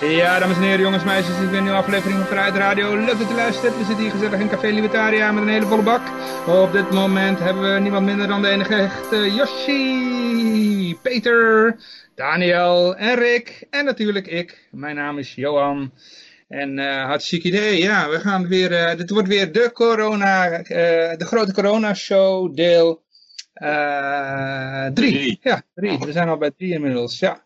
Ja, dames en heren, jongens, meisjes, dit is weer een nieuwe aflevering van Vrijheid Radio. Leuk dat u luistert. We zitten hier gezellig in Café Libertaria met een hele volle bak. Op dit moment hebben we niemand minder dan de enige echte Yoshi, Peter, Daniel en Rick. En natuurlijk ik. Mijn naam is Johan. En uh, hartstikke idee, ja, we gaan weer, uh, dit wordt weer de corona, uh, de grote corona show deel 3. Ja, drie. We zijn al bij drie inmiddels, ja.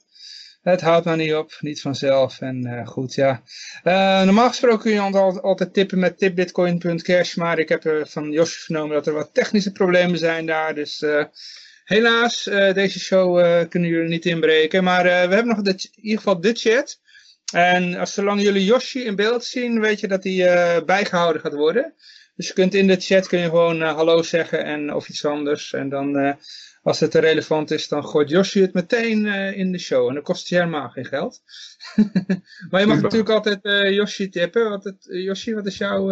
Het houdt maar niet op, niet vanzelf. En uh, goed, ja. Uh, normaal gesproken kun je altijd, tippen met tipbitcoin.cash. Maar ik heb uh, van Josje vernomen dat er wat technische problemen zijn daar. Dus helaas, deze show kunnen jullie niet inbreken. Maar we hebben nog de, in ieder geval de chat. En als zolang jullie Yoshi in beeld zien, weet je dat die bijgehouden gaat worden. Dus je kunt in de chat kun je gewoon hallo zeggen en, of iets anders. En dan als het relevant is, dan gooit Yoshi het meteen uh, in de show. En dan kost het helemaal geen geld. maar je mag natuurlijk altijd uh, Yoshi tippen. Wat het, uh, Yoshi, wat is jouw...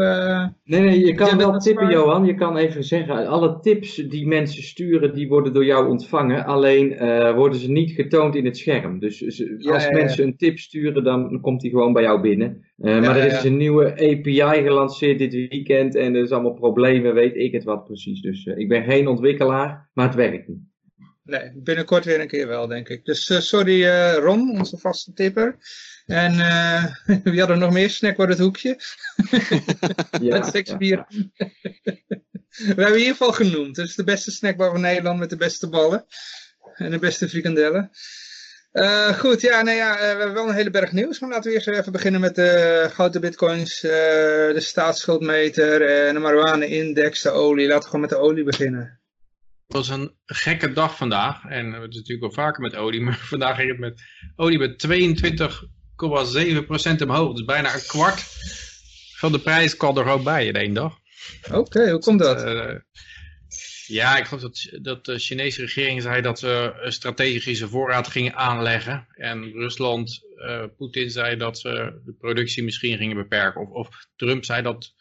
Nee, nee, je kan wel tippen, Johan. Je kan even zeggen, alle tips die mensen sturen, die worden door jou ontvangen. Alleen worden ze niet getoond in het scherm. Dus als ja, ja, mensen een tip sturen, dan komt die gewoon bij jou binnen. Maar er is een nieuwe API gelanceerd dit weekend. En er is allemaal problemen, weet ik het wat precies. Dus ik ben geen ontwikkelaar, maar het werkt niet. Nee, binnenkort weer een keer wel, denk ik. Dus uh, sorry Ron, onze vaste tipper. En wie had er nog meer? Snack het hoekje. ja, met seks bier. We hebben in ieder geval genoemd. Het is de beste snackbar van Nederland met de beste ballen. En de beste frikandellen. Uh, goed, ja, nou ja, we hebben wel een hele berg nieuws. Maar laten we eerst even beginnen met de gouden bitcoins, uh, de staatsschuldmeter en de marijuana-index, de olie. Laten we gewoon met de olie beginnen. Het was een gekke dag vandaag. En het is natuurlijk wel vaker met olie. Maar vandaag ging het met olie met 22,7% omhoog. Dus bijna een kwart van de prijs kwam er gewoon bij in één dag. Oké, okay, hoe komt dat? Uh, ja, ik geloof dat, dat de Chinese regering zei dat ze een strategische voorraad gingen aanleggen. En Rusland, uh, Poetin zei dat ze de productie misschien gingen beperken. Of, of Trump zei dat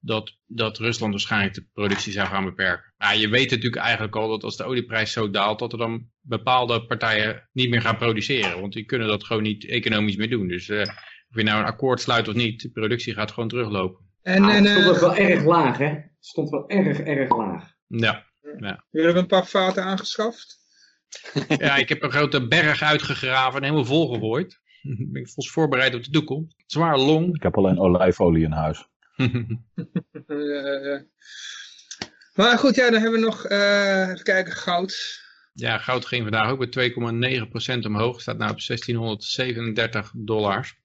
dat, dat Rusland waarschijnlijk de productie zou gaan beperken. Maar je weet natuurlijk eigenlijk al dat als de olieprijs zo daalt, dat er dan bepaalde partijen niet meer gaan produceren. Want die kunnen dat gewoon niet economisch meer doen. Dus uh, of je nou een akkoord sluit of niet, de productie gaat gewoon teruglopen. En, ah, en, het stond uh, wel erg laag, hè? Het stond wel erg, erg laag. Ja. Ja. Jullie hebben een paar vaten aangeschaft? ja, ik heb een grote berg uitgegraven en helemaal volgegooid. ben ik volgens voorbereid op de toekomst. Zwaar long. Ik heb alleen olijfolie in huis. Maar goed, ja, dan hebben we nog, uh, even kijken, goud. Ja, goud ging vandaag ook met 2,9% omhoog. Staat nu op 1637 dollars.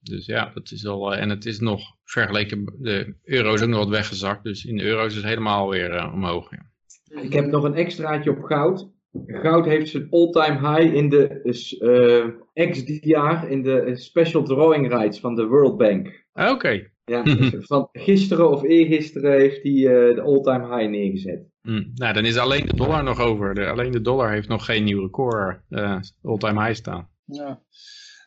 Dus ja, dat is al, en het is nog vergeleken, de euro is ook nog wat weggezakt. Dus in de euro's is het helemaal weer uh, omhoog. Ja. Ik heb nog een extraatje op goud. Goud heeft zijn all-time high in de uh, XDR, in de special drawing rights van de World Bank. Oké. Ja, dus van gisteren of eergisteren heeft hij uh, de all-time high neergezet. Mm. Nou, dan is alleen de dollar nog over. De, alleen de dollar heeft nog geen nieuw record uh, all-time high staan. Ja.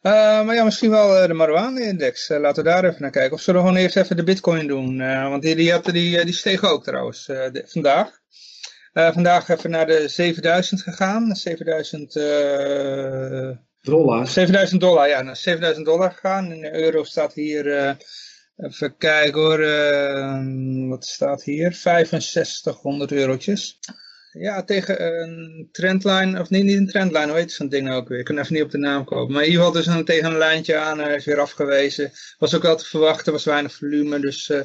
Uh, maar ja, misschien wel de marijuana-index. laten we daar even naar kijken. Of zullen we gewoon eerst even de bitcoin doen? want die, die, had, die, die steeg ook trouwens de, vandaag. Vandaag even naar de 7000 gegaan. 7000 dollar. 7000 dollar, ja. Naar 7000 dollar gegaan. In de euro staat hier Even kijken hoor, uh, wat staat hier? 6500 eurotjes. Ja, tegen een trendline, of nee, niet een trendline, hoe heet zo'n ding nou ook weer? Ik kan even niet op de naam komen. Maar in ieder geval dus een, tegen een lijntje aan, hij is weer afgewezen. Was ook wel te verwachten, was weinig volume, dus uh,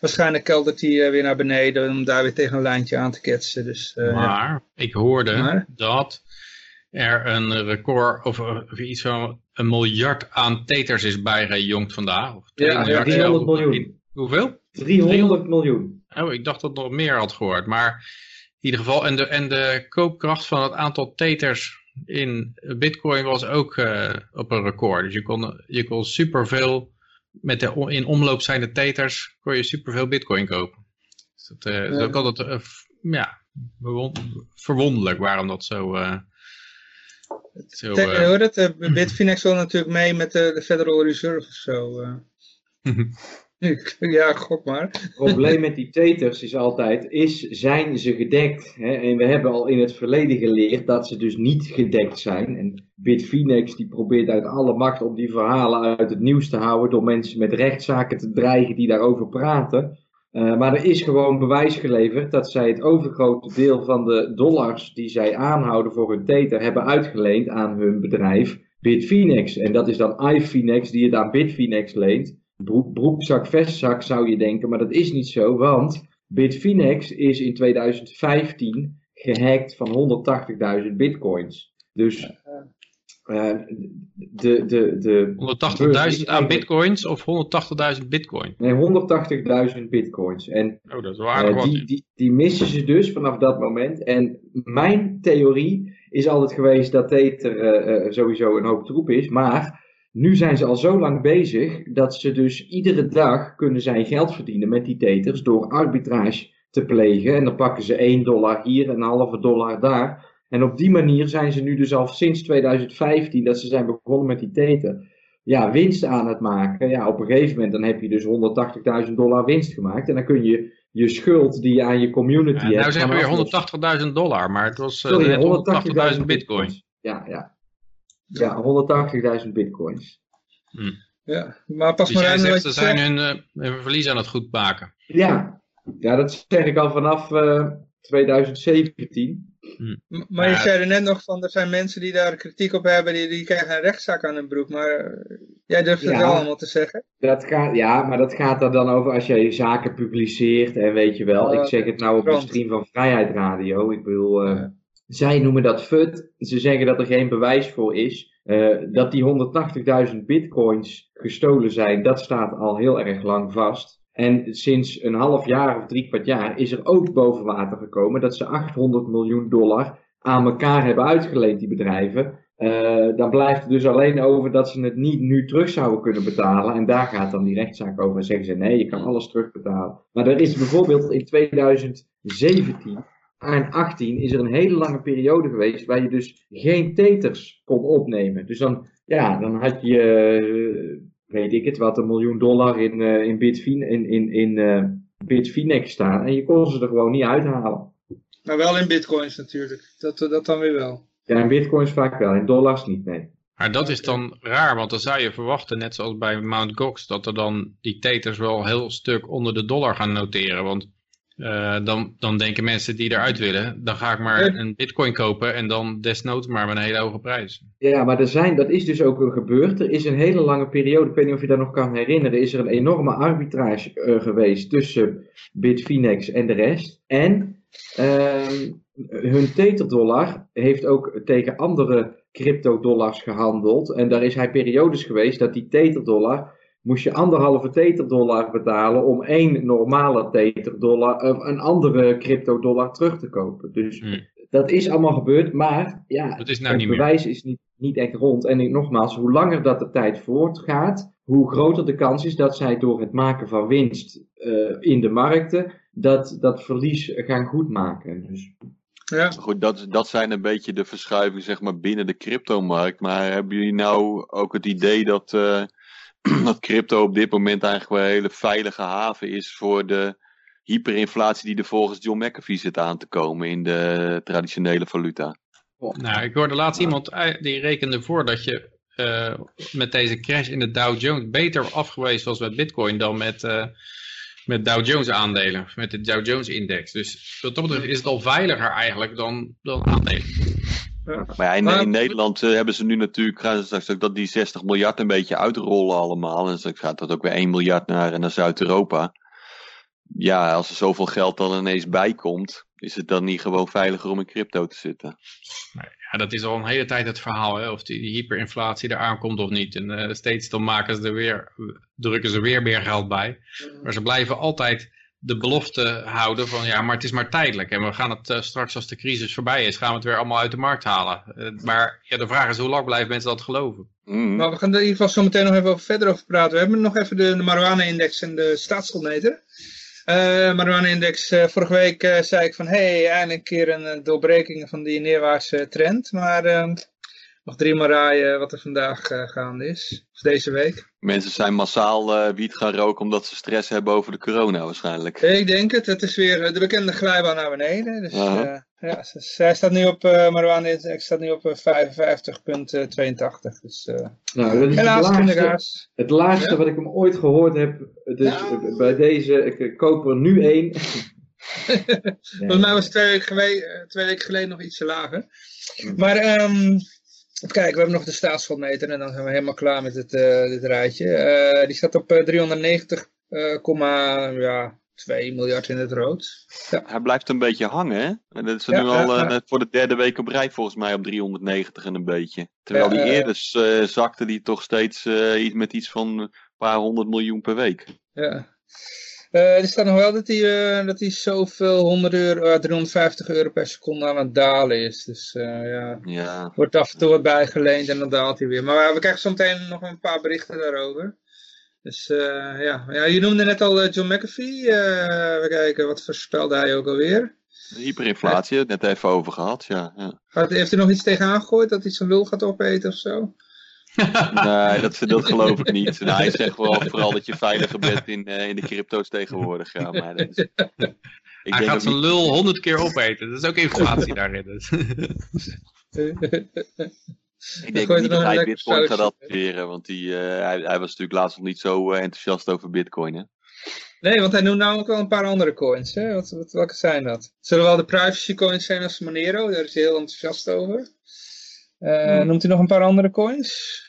waarschijnlijk keldert hij uh, weer naar beneden om daar weer tegen een lijntje aan te ketsen. Dus, maar ja. ik hoorde maar? dat er een record, of, of iets van een miljard aan teters is bijgejongd vandaag. Of ja, miljard 300 miljoen. Hoeveel? 300 miljoen. Oh, ik dacht dat het nog meer had gehoord. Maar in ieder geval, en de, en de koopkracht van het aantal teters in bitcoin was ook uh, op een record. Dus je kon, je kon superveel, met de in omloop zijnde teters, kon je superveel bitcoin kopen. Dus dat, uh, ja. is ook altijd, uh, ja, verwonderlijk waarom dat zo Zo, Te- eh, hoor dat, eh, Bitfinex wil natuurlijk mee met de, de Federal Reserve of zo. ja, gok maar. Het probleem met die teters is altijd, is, zijn ze gedekt? Hè? En we hebben al in het verleden geleerd dat ze dus niet gedekt zijn. En Bitfinex die probeert uit alle macht om die verhalen uit het nieuws te houden door mensen met rechtszaken te dreigen die daarover praten. Eh, maar er is gewoon bewijs geleverd dat zij het overgrote deel van de dollars die zij aanhouden voor hun tether hebben uitgeleend aan hun bedrijf Bitfinex. En dat is dan iFinex die het aan Bitfinex leent broek, broekzak, vestzak zou je denken, maar dat is niet zo, want Bitfinex is in 2015 gehackt van 180.000 bitcoins. Dus eh, de, de, de, 180.000 aan bitcoins of 180.000 bitcoin? Nee, 180.000 bitcoins. En Oh, dat is eh, wat. die, die, die missen ze dus vanaf dat moment. En mijn theorie is altijd geweest dat Tether eh, sowieso een hoop troep is, maar nu zijn ze al zo lang bezig dat ze dus iedere dag kunnen zij geld verdienen met die teters door arbitrage te plegen. En dan pakken ze 1 dollar hier en een halve dollar daar. En op die manier zijn ze nu dus al sinds 2015 dat ze zijn begonnen met die tether. Ja, winst aan het maken. Ja, op een gegeven moment dan heb je dus 180.000 dollar winst gemaakt. En dan kun je je schuld die je aan je community Ja, hebt. nou zeggen we weer 180.000 dollar, maar het was eh, Sorry, net 180.000 bitcoin. Ja, ja. Ja, 180.000 bitcoins. Ja, maar pas Dus maar jij aan zegt ze zijn hun, eh, hun verlies aan het goed maken. Ja. ja, dat zeg ik al vanaf eh, 2017. M- Maar je zei er net nog van, er zijn mensen die daar kritiek op hebben, die, die krijgen een rechtszaak aan hun broek. Maar eh, jij durft het Ja. wel allemaal te zeggen. Dat gaat, ja, maar dat gaat er dan over als jij zaken publiceert en weet je wel. Ik zeg het nou op de stream van Vrijheid Radio. Ik bedoel, eh, Ja. Zij noemen dat FUD. Ze zeggen dat er geen bewijs voor is. Eh, dat die 180.000 bitcoins gestolen zijn, dat staat al heel erg lang vast. En sinds een half jaar of drie kwart jaar is er ook boven water gekomen dat ze 800 miljoen dollar aan elkaar hebben uitgeleend, die bedrijven. Eh, dan blijft het dus alleen over dat ze het niet nu terug zouden kunnen betalen. En daar gaat dan die rechtszaak over. En zeggen ze nee, je kan alles terugbetalen. Maar er is bijvoorbeeld in 2017 en 18 is er een hele lange periode geweest waar je dus geen teters kon opnemen. Dus dan, ja, dan had je, eh, weet ik het, wat een miljoen dollar in, eh, in, Bitfin, in, in, in eh, Bitfinex staan. En je kon ze er gewoon niet uithalen. Maar wel in bitcoins natuurlijk. Dat, dat dan weer wel. Ja, in bitcoins vaak wel, in dollars niet, nee. Maar dat is dan raar, want dan zou je verwachten, net zoals bij Mt. Gox, dat er dan die teters wel een heel stuk onder de dollar gaan noteren. Want eh, dan, dan denken mensen die eruit willen, dan ga ik maar een bitcoin kopen en dan desnoods maar met een hele hoge prijs. Ja, maar er zijn, dat is dus ook gebeurd. Er is een hele lange periode, ik weet niet of je dat nog kan herinneren, is er een enorme arbitrage eh, geweest tussen Bitfinex en de rest. En ehm, hun teterdollar heeft ook tegen andere crypto-dollars gehandeld. En daar is hij periodes geweest dat die teterdollar moest je anderhalve teterdollar betalen om één normale teterdollar of een andere crypto-dollar terug te kopen. Dus Hmm. dat is allemaal gebeurd, maar ja, Dat is nou het niet meer. bewijs is niet, niet echt rond. En ik- nogmaals, hoe langer dat de tijd voortgaat, hoe groter de kans is dat zij door het maken van winst eh, in de markten, dat, dat verlies gaan goedmaken. Dus, Ja. Goed, dat, dat zijn een beetje de verschuivingen zeg maar, binnen de cryptomarkt. Maar hebben jullie nou ook het idee dat, eh, dat crypto op dit moment eigenlijk wel een hele veilige haven is voor de hyperinflatie die er volgens John McAfee zit aan te komen in de traditionele valuta? Nou, ik hoorde laatst iemand eh, die rekende voor dat je eh, met deze crash in de Dow Jones beter af geweest was met bitcoin dan met, eh, met Dow Jones aandelen, met de Dow Jones index. Dus wat dat betreft is het al veiliger eigenlijk dan, dan aandelen. Maar ja, in, Maar- in Nederland eh, hebben ze nu natuurlijk, gaan ze straks ook dat die 60 miljard een beetje uitrollen allemaal. En straks gaat dat ook weer 1 miljard naar, naar Zuid-Europa. Ja, als er zoveel geld dan ineens bij komt, is het dan niet gewoon veiliger om in crypto te zitten? Ja, dat is al een hele tijd het verhaal, hè, of die, die hyperinflatie er aankomt of niet. En eh, steeds dan maken ze er weer, drukken ze weer meer geld bij. Maar ze blijven altijd de belofte houden van ja, maar het is maar tijdelijk. En we gaan het eh, straks als de crisis voorbij is, gaan we het weer allemaal uit de markt halen. Eh, maar ja, de vraag is hoe lang blijven mensen dat geloven? Maar we gaan er in ieder geval zo meteen nog even over, verder over praten. We hebben nog even de, de marijuana-index en de staatsschuldmeter. Eh marijuana-index, vorige week zei ik van, hé, hey, eindelijk een keer een doorbreking van die neerwaartse trend. Maar eh, nog drie maar raaien wat er vandaag uh, gaande is. Of deze week. Mensen zijn massaal uh, wiet gaan roken omdat ze stress hebben over de corona waarschijnlijk. Ik denk het. Het is weer de bekende glijbaan naar beneden. Dus, uh -huh. ja, hij staat nu op, uh, Marwan Index staat nu op 55,82. Dus, nou, dat is helaas, het laagste, het laagste ja? wat ik hem ooit gehoord heb. Dus ja. bij deze, ik koop er nu één. Volgens mij was het twee weken, geleden, twee weken geleden nog ietsje lager. Maar um, even kijken, we hebben nog de staatsschuldmeter en dan zijn we helemaal klaar met het, uh, dit rijtje. Uh, die staat op 390,2 ja, miljard in het rood. Ja. Hij blijft een beetje hangen, hè? Dat is ja, nu al voor de derde week op rij volgens mij op 390 en een beetje. Terwijl die eerder zakte die toch steeds iets met iets van een paar honderd miljoen per week. Ja. Uh, er staat nog wel dat hij, uh, dat hij zoveel 100 euro, uh, 350 euro per seconde aan het dalen is. Dus ja, ja, wordt af en toe wat bijgeleend en dan daalt hij weer. Maar we krijgen zometeen nog een paar berichten daarover. Dus ja. ja, je noemde net al John McAfee. we kijken, wat voorspelde hij ook alweer? De hyperinflatie, net even over gehad, ja. ja. Heeft hij nog iets tegenaan gegooid dat hij zijn lul gaat opeten of zo? nee, dat, dat geloof ik niet. Nou, hij zegt vooral, vooral dat je veiliger bent in, uh, in de crypto's tegenwoordig. Ja, maar dat is, ik hij gaat zijn niet... lul honderd keer opeten. Dat is ook informatie daarin. Dus. ik denk niet dat hij bitcoin gaat adviseren. Want die, uh, hij, hij, was natuurlijk laatst nog niet zo uh, enthousiast over bitcoin. Hè? Nee, want hij noemt namelijk wel een paar andere coins. Hè? Wat, wat, welke zijn dat? Zullen wel de privacy coins zijn als Monero? Daar is hij heel enthousiast over. Uh, hmm. Noemt u nog een paar andere coins?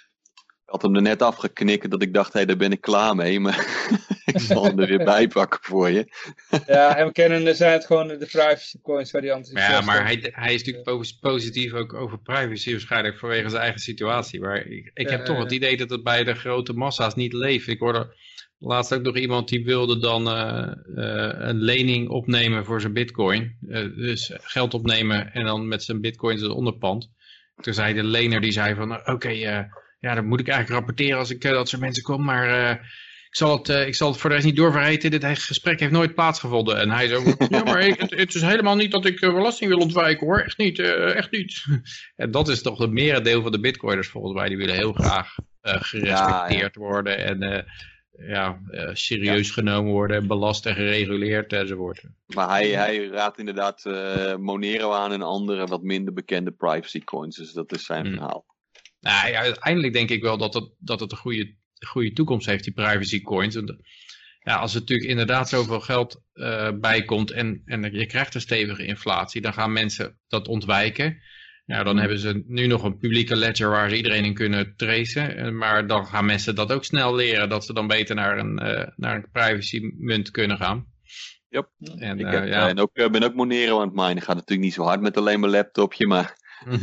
Ik had hem er net afgeknikken dat ik dacht, hé, hey, daar ben ik klaar mee. Maar ik zal hem er weer bij pakken voor je. ja, en we kennen zijn het gewoon de privacy coins waar die enthousiast Ja, maar hij, hij is natuurlijk positief ook over privacy waarschijnlijk vanwege zijn eigen situatie. Maar ik, ik heb uh, toch het idee dat het bij de grote massa's niet leeft. Ik hoorde laatst ook nog iemand die wilde dan uh, uh, een lening opnemen voor zijn bitcoin. dus geld opnemen en dan met zijn bitcoins als onderpand. Toen zei de lener, die zei van, oké, okay, uh, ja, dan moet ik eigenlijk rapporteren als ik uh, dat soort mensen kom, maar uh, ik, zal het, ik zal het voor de rest niet doorvergeten, dit gesprek heeft nooit plaatsgevonden. En hij zei, ja, maar het, het, is helemaal niet dat ik belasting wil ontwijken hoor, echt niet, echt niet. en dat is toch het merendeel van de bitcoiners volgens mij, die willen heel graag gerespecteerd ja, ja. worden en ja, uh, serieus ja. genomen worden, belast en gereguleerd enzovoort. Maar hij, hij raadt inderdaad uh, Monero aan en andere wat minder bekende privacy coins, dus dat is zijn mm. verhaal. Nou, ja, uiteindelijk denk ik wel dat het, dat het een goede, goede toekomst heeft, die privacy coins. Ja, als er natuurlijk inderdaad zoveel geld uh, bij komt en, en je krijgt een stevige inflatie, dan gaan mensen dat ontwijken. Nou, dan hebben ze nu nog een publieke ledger waar ze iedereen in kunnen tracen. Maar dan gaan mensen dat ook snel leren, dat ze dan beter naar een, uh, naar een privacy munt kunnen gaan. Yep. En, ik heb, uh, ja. en ook, uh, ben ook Monero aan het minen. Gaat natuurlijk niet zo hard met alleen mijn laptopje, maar...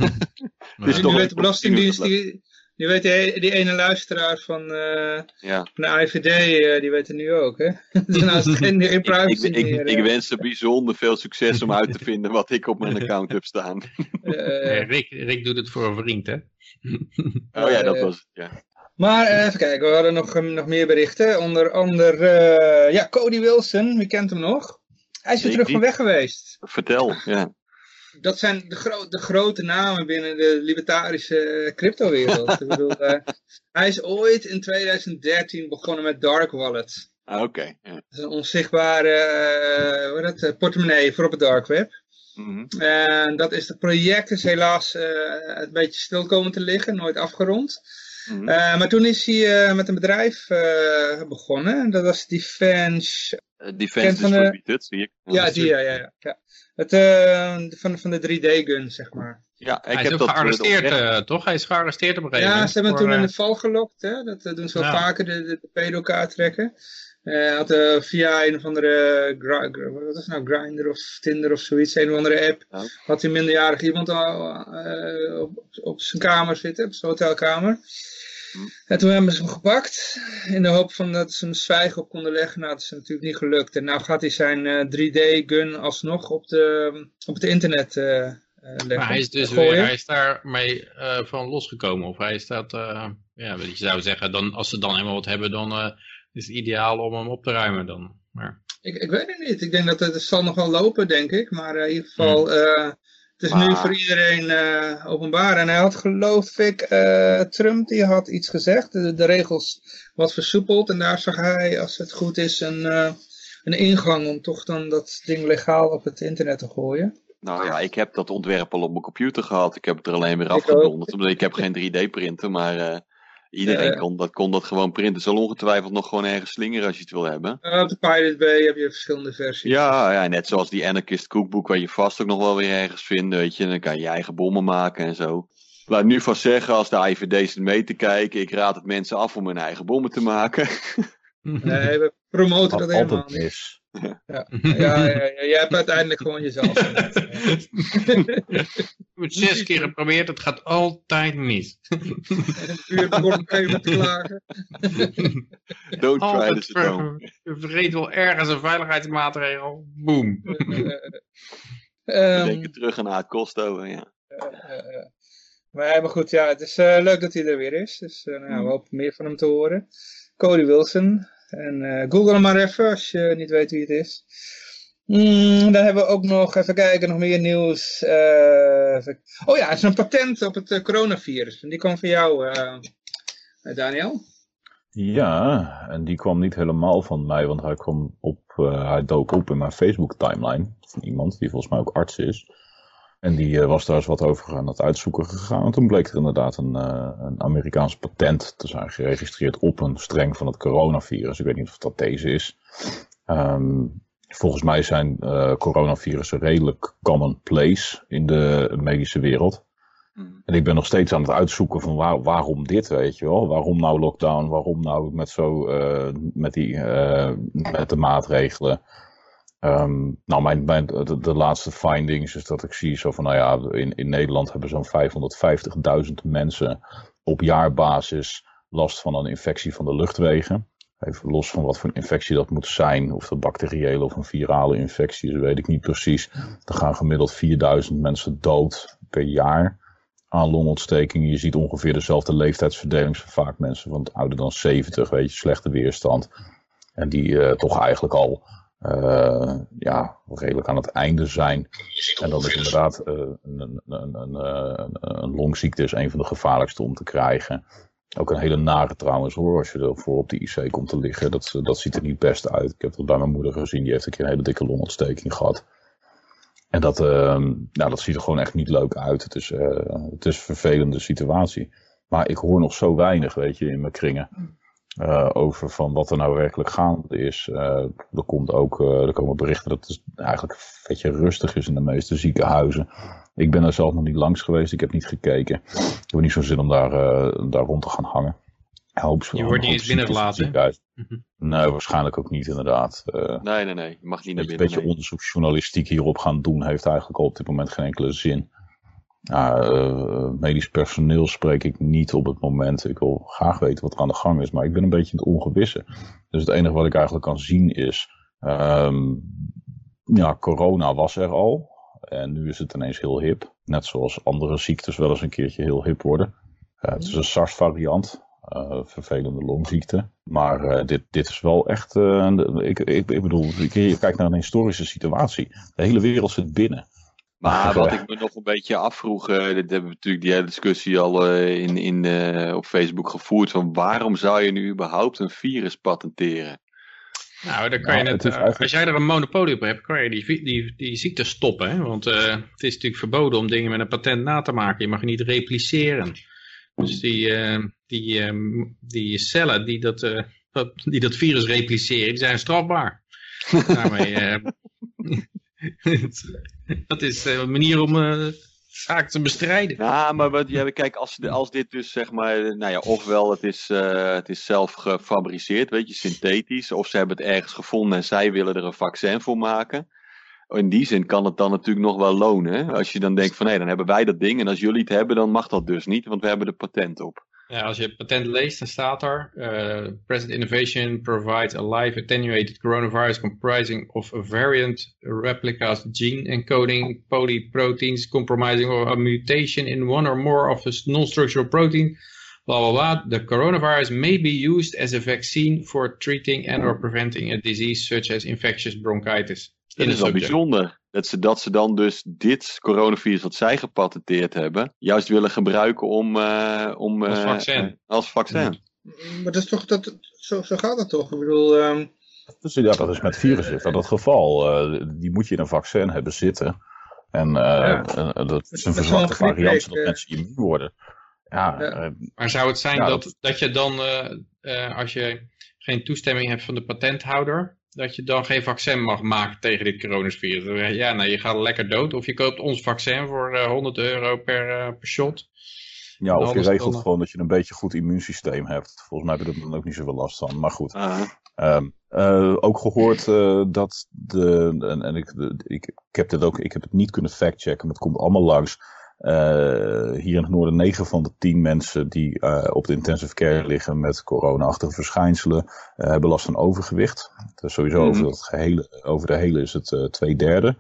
dus nu weet de Belastingdienst, die, je weet die, die ene luisteraar van, uh, ja. van de IVD, uh, die weet het nu ook, hè? Daarnaast geen, geen privacy ik, ik, meer, ik, ik, wens ze bijzonder veel succes om uit te vinden wat ik op mijn account heb staan. Uh, Rick, Rick doet het voor een vriend, hè? oh ja, dat was het, ja. Maar even kijken, we hadden nog, nog meer berichten. Onder andere, ja, Cody Wilson, wie kent hem nog? Hij is weer terug van weg geweest. Vertel, ja dat zijn de, gro de, grote namen binnen de libertarische cryptowereld. Ik bedoel, uh, hij is ooit in 2013 begonnen met Dark Wallet. Ah, oké. Okay. Yeah. Dat is een onzichtbare uh, dat, portemonnee voor op het dark web. Mm -hmm. En dat is het project is helaas een beetje stil komen te liggen, nooit afgerond. Mm -hmm. maar toen is hij met een bedrijf begonnen. Dat was Defense. Defense Distributed, zie ik. Ja, die, ja, ja, ja. Het, uh, van, van de 3D-gun, zeg maar. Ja, ik hij is heb ook gearresteerd, uh, toch? Hij is gearresteerd op een gegeven moment. Ja, ze hebben hem toen in de val gelokt. Hè? Dat uh, doen ze wel ja. vaker, de, de, de pedo-kaart trekken. Hij had via een of andere, wat is nou, Grindr of Tinder of zoiets, een of andere app, ja. had hij minderjarig iemand al, op, op zijn kamer zitten, op zijn hotelkamer. En toen hebben ze hem gepakt, in de hoop van dat ze hem zwijgen op konden leggen. Nou, dat is natuurlijk niet gelukt. En nou gaat hij zijn uh, 3D-gun alsnog op, de, op het internet uh, leggen. Maar hij is dus weer, hij is daar mee uh, van losgekomen. Of hij staat, ja, wat je zou zeggen, dan, als ze dan helemaal wat hebben, dan is het ideaal om hem op te ruimen dan. Maar... Ik, ik weet het niet. Ik denk dat het, het zal nog wel lopen, denk ik. Maar in ieder geval... Hmm Het is Maar- nu voor iedereen eh, openbaar. En hij had geloof ik, eh, Trump die had iets gezegd, de, de regels wat versoepeld. En daar zag hij, als het goed is, een, eh, een ingang om toch dan dat ding legaal op het internet te gooien. Nou ja, ik heb dat ontwerp al op mijn computer gehad. Ik heb het er alleen weer afgedonderd. Omdat ik heb geen 3D-printer, maar iedereen Ja, ja. Kon, dat, kon dat gewoon printen. Het zal ongetwijfeld nog gewoon ergens slingeren als je het wil hebben. Eh, op de Pirate Bay heb je verschillende versies. Ja, ja, net zoals die Anarchist Cookbook, waar je vast ook nog wel weer ergens vindt, weet je. Dan kan je je eigen bommen maken en zo. Laat nu vast zeggen, als de IVD zit mee te kijken, ik raad het mensen af om hun eigen bommen te maken. Nee, we promoten dat Gaat helemaal niet. Ja, ja, ja, ja, jij hebt uiteindelijk gewoon jezelf. Ik heb het zes keer geprobeerd, het gaat altijd mis. Buurt begon nog even te klagen. Don't try Altijd this at home. ver, vergeet wel ergens een veiligheidsmaatregel. Boom. Ehm, Denken terug aan Costo, ja. eh, eh, maar, maar goed, ja, het is eh, leuk dat hij er weer is. Dus eh, nou, ja, we hopen meer van hem te horen. Cody Wilson. En eh, google hem maar even als je niet weet wie het is. Mm, dan hebben we ook nog, even kijken, nog meer nieuws. Eh, oh ja, er is een patent op het eh, coronavirus. En die kwam van jou, Daniel. Ja, en die kwam niet helemaal van mij, want hij kwam op, hij dook op in mijn Facebook timeline van iemand die volgens mij ook arts is. En die eh, was daar eens wat over aan het uitzoeken gegaan. En toen bleek er inderdaad een, eh, een Amerikaans patent te zijn geregistreerd op een streng van het coronavirus. Ik weet niet of dat deze is. Ehm, volgens mij zijn eh, coronavirussen redelijk commonplace in de medische wereld. Mm. En ik ben nog steeds aan het uitzoeken van waar, waarom dit, weet je wel. Waarom nou lockdown? Waarom nou met, zo, met, die, met de maatregelen? Ehm, nou, mijn, de, laatste findings is dat ik zie zo van, nou ja, in, in Nederland hebben zo'n 550.000 mensen op jaarbasis last van een infectie van de luchtwegen. Even los van wat voor infectie dat moet zijn, of dat bacteriële of een virale infectie is, weet ik niet precies. Er gaan gemiddeld 4000 mensen dood per jaar aan longontstekingen. Je ziet ongeveer dezelfde leeftijdsverdeling. Zo vaak mensen van ouder dan 70, weet je, slechte weerstand. En die eh, toch eigenlijk al eh, ja, redelijk aan het einde zijn. En dan is inderdaad eh, een, een, een, eh, een longziekte is een van de gevaarlijkste om te krijgen. Ook een hele nare trouwens hoor, als je ervoor op de IC komt te liggen. Dat, dat ziet er niet best uit. Ik heb dat bij mijn moeder gezien, die heeft een keer een hele dikke longontsteking gehad. En dat, ehm, nou, dat ziet er gewoon echt niet leuk uit. Het is, het is een vervelende situatie. Maar ik hoor nog zo weinig, weet je, in mijn kringen. Eh, over van wat er nou werkelijk gaande is. Eh, er, komt ook, eh, er komen berichten dat het eigenlijk een beetje rustig is in de meeste ziekenhuizen. Ik ben er zelf nog niet langs geweest, ik heb niet gekeken. Ik heb niet zo'n zin om daar, eh, daar rond te gaan hangen. Hoops, Je wordt niet eens binnengelaten, hè? Mhm. Nee, waarschijnlijk ook niet inderdaad. Eh, Nee, nee, nee. Je mag niet naar een binnen. beetje nee. onderzoeksjournalistiek hierop gaan doen heeft eigenlijk al op dit moment geen enkele zin. Nou, eh, medisch personeel spreek ik niet op het moment. Ik wil graag weten wat er aan de gang is, maar ik ben een beetje in het ongewisse. Dus het enige wat ik eigenlijk kan zien is, ehm, ja, corona was er al. En nu is het ineens heel hip. Net zoals andere ziektes wel eens een keertje heel hip worden. Eh, het is een SARS-variant. eh, vervelende longziekte. Maar dit, dit is wel echt. ik, ik, ik bedoel, je kijkt naar een historische situatie. De hele wereld zit binnen. Maar wat ik me nog een beetje afvroeg, eh, dit hebben we natuurlijk die hele discussie al eh, in, in, eh, op Facebook gevoerd, van waarom zou je nu überhaupt een virus patenteren? Nou, dan kan Nou, je het eigenlijk- als jij er een monopolie op hebt, kan je die, die, die ziekte stoppen. Hè? Want eh, het is natuurlijk verboden om dingen met een patent na te maken. Je mag niet repliceren. Dus die, die, die cellen die dat, eh, dat- die dat virus repliceren, die zijn strafbaar. Daarmee, eh, dat is eh, een manier om eh zaken te bestrijden. Ja, maar wat, ja, kijk, als, de- als dit dus zeg maar, nou ja, ofwel het is, eh, het is zelf gefabriceerd, weet je, synthetisch, of ze hebben het ergens gevonden en zij willen er een vaccin voor maken. In die zin kan het dan natuurlijk nog wel lonen. Hè? Als je dan denkt van, hé, dan hebben wij dat ding en als jullie het hebben, dan mag dat dus niet, want we hebben er patent op. Ja, als je het patent leest, dan staat er: eh, Present innovation provides a live attenuated coronavirus comprising of a variant replicas gene encoding polyproteins compromising or a mutation in one or more of the non-structural protein. Blah blah blah. The coronavirus may be used as a vaccine for treating and or preventing a disease such as infectious bronchitis. Dat is wel bijzonder. Dat ze, dat ze dan dus dit coronavirus wat zij gepatenteerd hebben, juist willen gebruiken om, uh, om als vaccin. als vaccin. Maar dat is toch, dat, zo, zo gaat het toch? Ik bedoel, um... dus, ja, dat is met virussen is dat het geval. Uh, die moet je in een vaccin hebben zitten. En uh, ja. dat is een verzwakte variant zodat mensen immuun worden. Ja, ja. maar zou het zijn ja, dat, dat je dan, als je geen toestemming hebt van de patenthouder, dat je dan geen vaccin mag maken tegen dit coronavirus. Ja, nou, je gaat lekker dood. Of je koopt ons vaccin voor uh, 100 euro per, uh, per shot. Ja, of je regelt dan... gewoon dat je een beetje goed immuunsysteem hebt. Volgens mij heb je er dan ook niet zoveel last van. Maar goed. Uh um, uh, ook gehoord uh, dat de. En, en ik, de, ik, ik, heb dit ook. Ik heb het niet kunnen factchecken, maar het komt allemaal langs. Uh, hier in het noorden 9 van de 10 mensen die uh, op de intensive care liggen met corona-achtige verschijnselen uh, hebben last van overgewicht. Dus sowieso mm. over, het gehele, over de hele is het twee derde.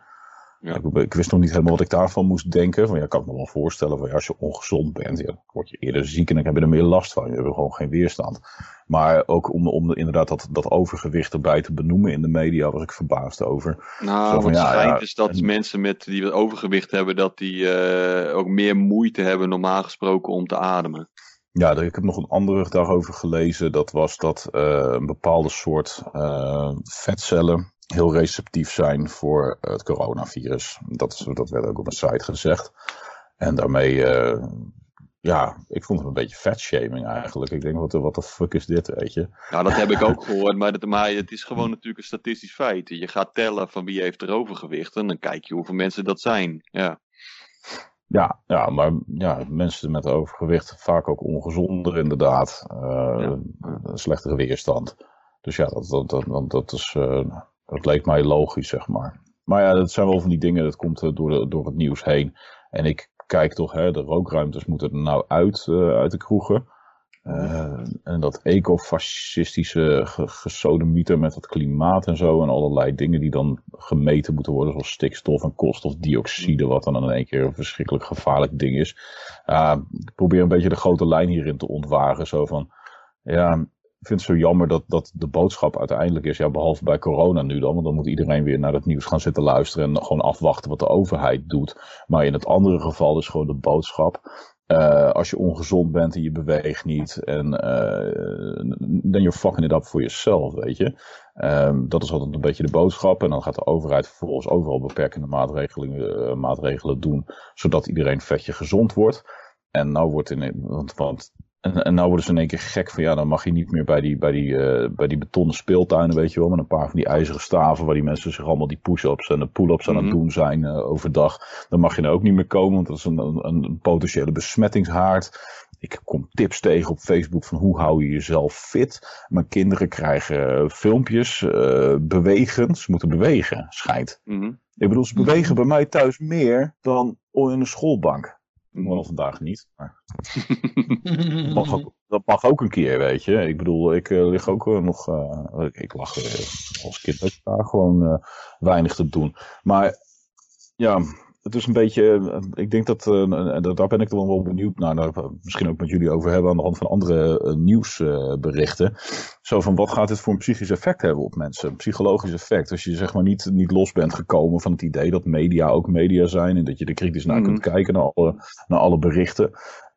Ja. Ik, ik, wist nog niet helemaal wat ik daarvan moest denken. Van, ja, ik kan me wel voorstellen, van, ja, als je ongezond bent, ja, word je eerder ziek en dan heb je er meer last van. Je hebt gewoon geen weerstand. Maar ook om, om inderdaad dat, dat overgewicht erbij te benoemen in de media was ik verbaasd over. Nou, Zo van, wat ja, schijnt is dat en... mensen met die overgewicht hebben, dat die uh, ook meer moeite hebben normaal gesproken om te ademen. Ja, ik heb nog een andere daarover gelezen. Dat was dat uh, een bepaalde soort uh, vetcellen heel receptief zijn voor het coronavirus. Dat, werd ook op een site gezegd. En daarmee, uh, ja, ik vond het een beetje fatshaming eigenlijk. Ik denk, wat de wat fuck is dit, weet je? Nou, dat heb ik ook gehoord, maar, dat, maar het is gewoon natuurlijk een statistisch feit. Je gaat tellen van wie heeft er overgewicht en dan kijk je hoeveel mensen dat zijn, ja. Ja, ja, maar ja, mensen met overgewicht vaak ook ongezonder inderdaad. Uh, ja. Slechtere weerstand. Dus ja, dat, dat, dat, dat is... Uh, dat leek mij logisch, zeg maar. Maar ja, dat zijn wel van die dingen, dat komt door, de, door het nieuws heen. En ik kijk toch, hè, de rookruimtes moeten er nou uit, uh, uit de kroegen. Uh, en dat ecofascistische gesodemieter met het klimaat en zo. En allerlei dingen die dan gemeten moeten worden. Zoals stikstof en koolstofdioxide. Wat dan in één keer een verschrikkelijk gevaarlijk ding is. Ik probeer een beetje de grote lijn hierin te ontwagen. Zo van, ja, vind het zo jammer dat, dat de boodschap uiteindelijk is, ja, behalve bij corona nu dan, want dan moet iedereen weer naar het nieuws gaan zitten luisteren en gewoon afwachten wat de overheid doet. Maar in het andere geval is gewoon de boodschap, uh, als je ongezond bent en je beweegt niet, en uh, then you're fucking it up voor jezelf, weet je. Um, dat is altijd een beetje de boodschap. En dan gaat de overheid vervolgens overal beperkende maatregelen, uh, maatregelen doen, zodat iedereen vetje gezond wordt. En nou wordt in, want en, en nou worden ze in één keer gek van ja, dan mag je niet meer bij die, bij die, uh, bij die betonnen speeltuinen, weet je wel, met een paar van die ijzeren staven waar die mensen zich allemaal die push-ups en de pull-ups mm -hmm. aan het mhm. doen zijn uh, overdag. Dan mag je er ook niet meer komen, want dat is een, een, een potentiële besmettingshaard. Ik kom tips tegen op Facebook van hoe hou je jezelf fit. Mijn kinderen krijgen uh, filmpjes, bewegen. Ze moeten bewegen, schijnt. Mm -hmm. Ik bedoel, ze bewegen bij mij thuis meer dan in een schoolbank. Wel vandaag niet. Maar... dat, mag ook, dat, mag ook, een keer, weet je. Ik bedoel, ik uh, lig ook uh, nog. Uh, ik, ik lag als kind daar gewoon weinig te doen. Maar ja, het is een beetje, eh, ik denk dat, uh, daar ben ik dan wel benieuwd naar, daar misschien ook met jullie over hebben aan de hand van andere nieuwsberichten. Zo van, wat gaat dit voor een psychisch effect hebben op mensen? Een psychologisch effect. Als je zeg maar niet, niet los bent gekomen van het idee dat media ook media zijn en dat je er kritisch naar mm kunt kijken, naar alle, naar alle berichten.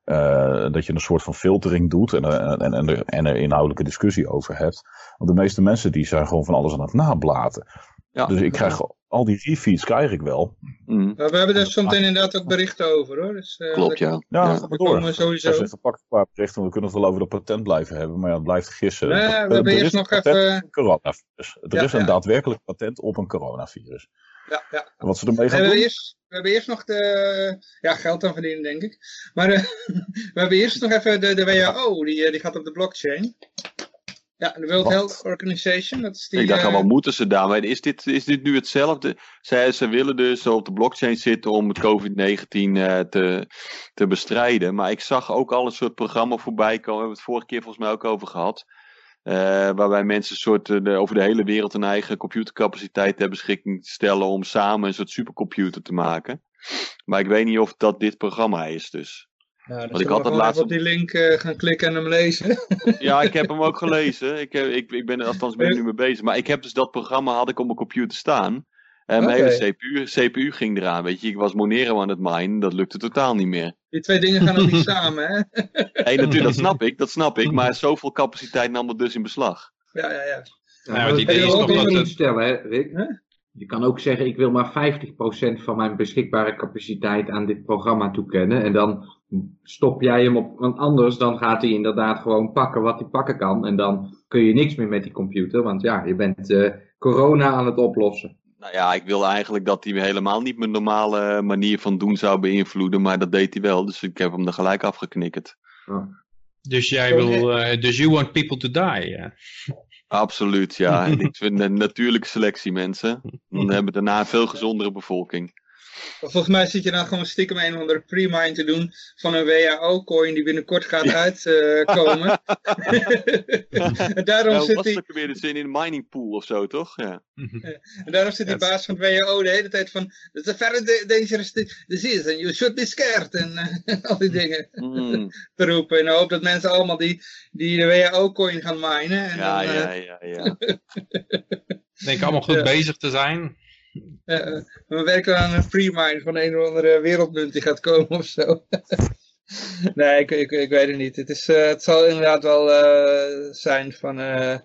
Uh, dat je een soort van filtering doet en, en, en, er, en er inhoudelijke discussie over hebt. Want de meeste mensen die zijn gewoon van alles aan het nablaten. Ja, dus ik krijg al die refeeds krijg ik wel. Mm. we hebben er soms inderdaad ook berichten over hoor. Dus, uh, Klopt, ja. Ja, ja. door. sowieso. Ja, gepakt een paar berichten, we kunnen het wel over dat patent blijven hebben, maar ja, het blijft gissen. Nee, we er hebben eerst nog even... Coronavirus. Er ja, is een daadwerkelijk patent op een coronavirus. Ja, ja. En wat ze ermee gaan we doen? Eerst, we hebben eerst nog de... Ja, geld aan verdienen, denk ik. Maar uh, we hebben eerst nog even de, de WHO, die, die gaat op de blockchain. Ja, de World Wat? Health Organization. Dat is die, ik dacht, uh... moeten ze daarmee? Is dit, is dit nu hetzelfde? Zij, ze willen dus op de blockchain zitten om het COVID-19 uh, te, te bestrijden. Maar ik zag ook al een soort programma voorbij komen. We hebben het vorige keer volgens mij ook over gehad. Uh, waarbij mensen soort, over de hele wereld een eigen computercapaciteit ter beschikking stellen om samen een soort supercomputer te maken. Maar ik weet niet of dat dit programma is dus. Ja, dus ik had dat laatst op die link uh, gaan klikken en hem lezen. ja, ik heb hem ook gelezen. Ik, heb, ik, ik ben er althans ben nu mee bezig. Maar ik heb dus dat programma had ik op mijn computer staan. En mijn hele CPU, CPU ging eraan, weet je. Ik was Monero aan het minen, dat lukte totaal niet meer. Die twee dingen gaan ook niet samen, hè? Nee, natuurlijk, dat snap ik, dat snap ik. Maar zoveel capaciteit nam dat dus in beslag. Ja, ja, ja. Nou, het dat idee is toch weer dat het- instellen, hè, Rick? Huh? Je kan ook zeggen, ik wil maar 50% van mijn beschikbare capaciteit aan dit programma toekennen. En dan stop jij hem op, want anders dan gaat hij inderdaad gewoon pakken wat hij pakken kan. En dan kun je niks meer met die computer, want ja, je bent eh, corona aan het oplossen. Nou ja, ik wilde eigenlijk dat hij helemaal niet mijn normale manier van doen zou beïnvloeden. Maar dat deed hij wel, dus ik heb hem er gelijk afgeknikkerd. Dus jij wil, eh, dus you want people to die. ja. Absoluut, ja. En ik vind een natuurlijke selectie, mensen. Dan hebben we daarna een veel gezondere bevolking. Volgens mij zit je dan gewoon stiekem een of andere pre-mine te doen van een WHO-coin die binnenkort gaat uitkomen. en daarom Nou, zit was die, de zin in een mining pool of zo, toch? Ja. en daarom zit die Ja, baas van het WHO de hele tijd van, it's a very da- dangerous di- disease and you should be scared. En eh, al die dingen Mm, te roepen. En hoop dat mensen allemaal die, die de WHO-coin gaan minen. En ja, dan, ja, eh, ja, ja. Denk allemaal goed Ja. bezig te zijn. Eh, eh, we werken aan een pre-mine van een of andere wereldmunt die gaat komen of zo. nee, ik, ik, ik weet het niet. Het, is, eh, het zal inderdaad wel eh, zijn van... eh,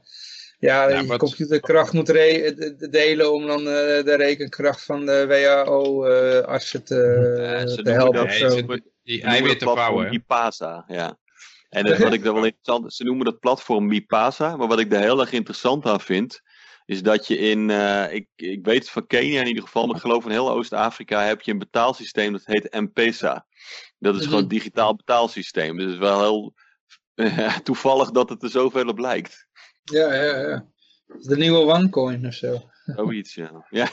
ja, Ja, je computerkracht moet delen om dan eh, de rekenkracht van de WHO-artsen te, Ja, ze te noemen helpen dat- zo. ze- Die eiwitten platform hè. Mipasa, ja. En wat ik daar wel interessant ze noemen dat platform Mipasa, maar wat ik daar heel erg interessant aan vind, is dat je in, eh, ik, ik weet het van Kenia in ieder geval, maar ik geloof in heel Oost-Afrika heb je een betaalsysteem dat heet M-Pesa. Dat is gewoon een digitaal betaalsysteem. Dus het is wel heel toevallig dat het er zoveel op lijkt. Ja, ja, ja. De nieuwe OneCoin of zo. Zoiets, ja. ja.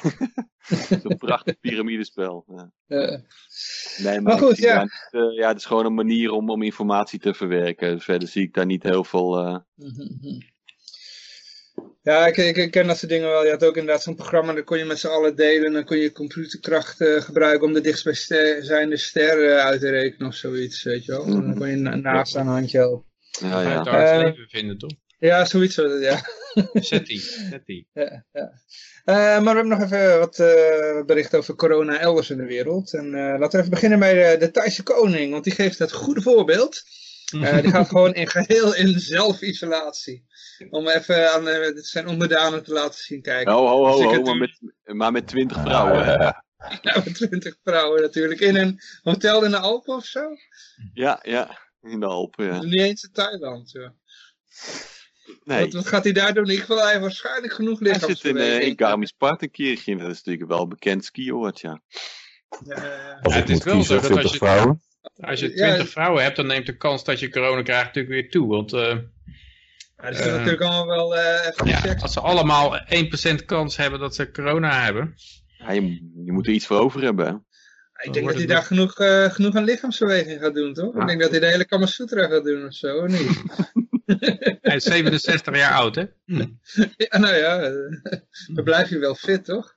Zo'n prachtig piramidespel. Ja. Nee, maar, goed, ja. niet, eh, ja, het is gewoon een manier om, om informatie te verwerken. Verder zie ik daar niet heel veel... eh, Mhm. Ja, ik, ik, ik ken dat soort dingen wel. Je had ook inderdaad zo'n programma, dan kon je met z'n allen delen. En dan kon je computerkracht eh, gebruiken om de dichtstbijzijnde ster eh, uit te rekenen of zoiets, weet je wel. En dan kon je na- naast aan een handje helpen. ja, Uit ja. het dagelijks Eh, leven vinden, toch? Ja, zoiets ja. Zet die, zet die. ja, ja. Eh, maar we hebben nog even wat eh berichten over corona elders in de wereld. En eh, laten we even beginnen bij de, de Thaise koning, want die geeft het goede voorbeeld. Eh, die gaat gewoon in geheel in zelfisolatie. Om even aan eh, zijn onderdanen te laten zien kijken. Ho, ho, ho, ik maar met, maar met 20 vrouwen. Ja, met twintig vrouwen natuurlijk. In een hotel in de Alpen of zo? Ja, ja. In de Alpen, ja. Niet eens in Thailand. Ja. Nee. Wat, wat gaat hij daar doen? In ieder geval, hij heeft waarschijnlijk genoeg Hij zit in, eh in Garmisch-Partenkirchen. Dat is natuurlijk wel een bekend skioord, ja. Ja, ja, ja. Als Ja, ik het is moet wel kiezen, zo dat 20 als je- vrouwen. Als je Ja, 20 vrouwen hebt, dan neemt de kans dat je corona krijgt natuurlijk weer toe. Want eh, Ja, Eh, natuurlijk allemaal wel eh even ja, gecheckt. als ze allemaal 1% kans hebben dat ze corona hebben. ja je, je moet er iets voor over hebben. hè. Ik denk dat hij daar genoeg, eh, genoeg aan lichaamsbeweging gaat doen, toch? Ja. Ik denk dat hij de hele Kamasutra gaat doen of zo, of niet? Hij is 67 jaar oud, hè? ja, nou ja, dan blijf je wel fit, toch?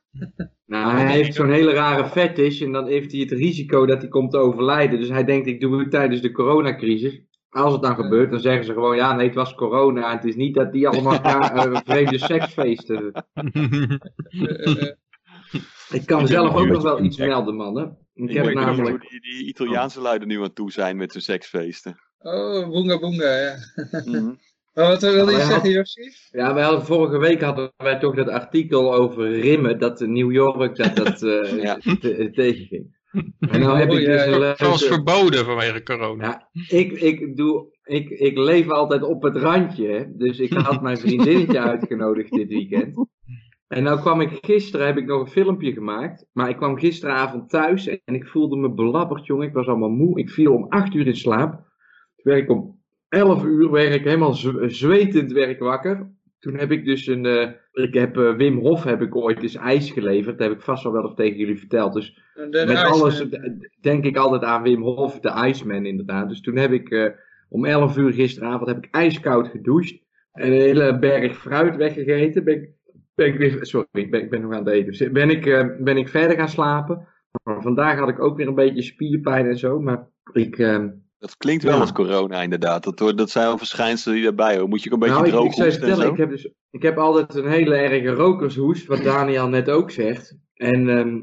Nou, hij heeft zo'n hele rare fetish en dan heeft hij het risico dat hij komt te overlijden. Dus hij denkt, ik doe het tijdens de coronacrisis. Als het dan gebeurt, dan zeggen ze gewoon, ja, nee, het was corona. Het is niet dat die allemaal eh, vreemde seksfeesten. Ik kan Ik zelf ook nog wel iets melden, mannen. Ik Ik heb weet niet namelijk... hoe die, die Italiaanse luiden nu aan toe zijn met hun seksfeesten. oh, boonga boonga, ja. Mhm. Maar wat wilde je zeggen, Jossi? Ja, wij hadden, vorige week hadden wij toch dat artikel over rimmen, dat New York dat, dat eh, Ja. te- tegenging. En nou heb Oh, ik dus ja. Dat was verboden vanwege corona. Ja, ik, ik, doe, ik, ik leef altijd op het randje. Dus ik had mijn vriendinnetje uitgenodigd dit weekend. En nou kwam ik gisteren, heb ik nog een filmpje gemaakt. Maar ik kwam gisteravond thuis en ik voelde me belabberd, jongen. Ik was allemaal moe. Ik viel om 8 uur in slaap. Toen werd ik om 11 uur werd ik helemaal zwetend werd ik wakker. Toen heb ik dus een. eh, ik heb eh, Wim Hof heb ik ooit eens ijs geleverd. Dat heb ik vast wel wel eens tegen jullie verteld. Dus De, de met alles d- denk ik altijd aan Wim Hof, de Iceman inderdaad. Dus toen heb ik eh, om 11 uur gisteravond heb ik ijskoud gedoucht. En een hele berg fruit weggegeten. Ben ik, ben ik weer, sorry, ik ben, ik ben nog aan het eten. Dus ben ik, eh, ben ik verder gaan slapen. Maar vandaag had ik ook weer een beetje spierpijn en zo. Maar ik, eh, Dat klinkt wel Ja. als corona inderdaad. Dat, zijn wel verschijnselen die daarbij horen. Moet je ook een beetje nou, ik, droog ik zou je hoesten en vertellen, ik heb, dus, ik heb altijd een hele erge rokershoest, wat Daniel net ook zegt. En ehm,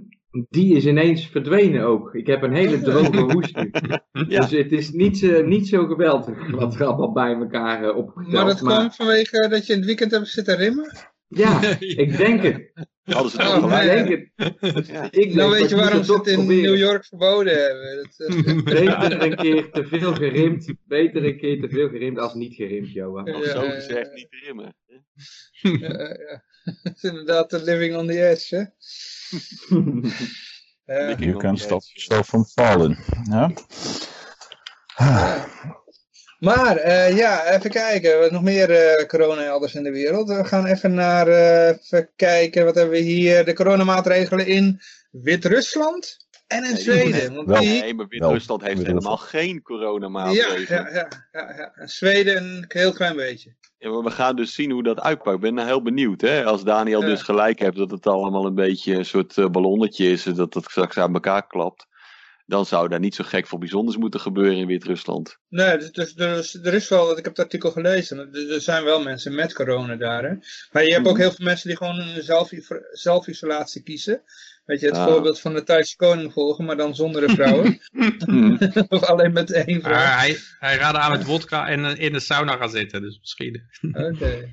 die is ineens verdwenen ook. Ik heb een hele droge hoest nu. Ja. Dus het is niet, niet zo geweldig wat er allemaal bij elkaar uh, opgeteld. Maar dat kwam vanwege dat je in het weekend hebt zitten rimmen? Ja, ik denk het. Hadden ze het Oh, gelijk. Ik denk het. Ja. Ik Nou denk, weet je waarom ze het in proberen. New York verboden hebben. Dat, Beter een keer te veel gerimd. Beter een keer te veel gerimd als niet gerimd, Johan. Ja. Of zo gezegd niet rimmen. ja, ja. Het is inderdaad de living on the edge, hè? You can stop yourself from falling. Ja? Maar eh, ja, even kijken. Wat nog meer eh, corona elders in de wereld. We gaan even naar eh, even kijken. Wat hebben we hier? De coronamaatregelen in Wit-Rusland en in Zweden. Want die, Nee, maar Wit-Rusland heeft helemaal geen ja, coronamaatregelen. ja, ja, ja, ja. En Zweden een heel klein beetje. Ja, maar we gaan dus zien hoe dat uitpakt. Ik ben nou heel benieuwd. Hè? Als Daniel Ja. dus gelijk heeft dat het allemaal een beetje een soort ballonnetje is. en Dat het straks aan elkaar klapt. Dan zou daar niet zo gek veel bijzonders moeten gebeuren in Wit-Rusland. Nee, dus, dus, er, is, er is wel, ik heb het artikel gelezen, er, zijn wel mensen met corona daar. Hè? Maar je hebt ook Mhm. heel veel mensen die gewoon een zelf, zelfisolatie kiezen. Weet je, het Ah. voorbeeld van de Thaise koning volgen, maar dan zonder de vrouwen. of alleen met één vrouw. Maar hij, hij raadde aan met wodka en eh, in de sauna gaan zitten. Dus misschien Oké.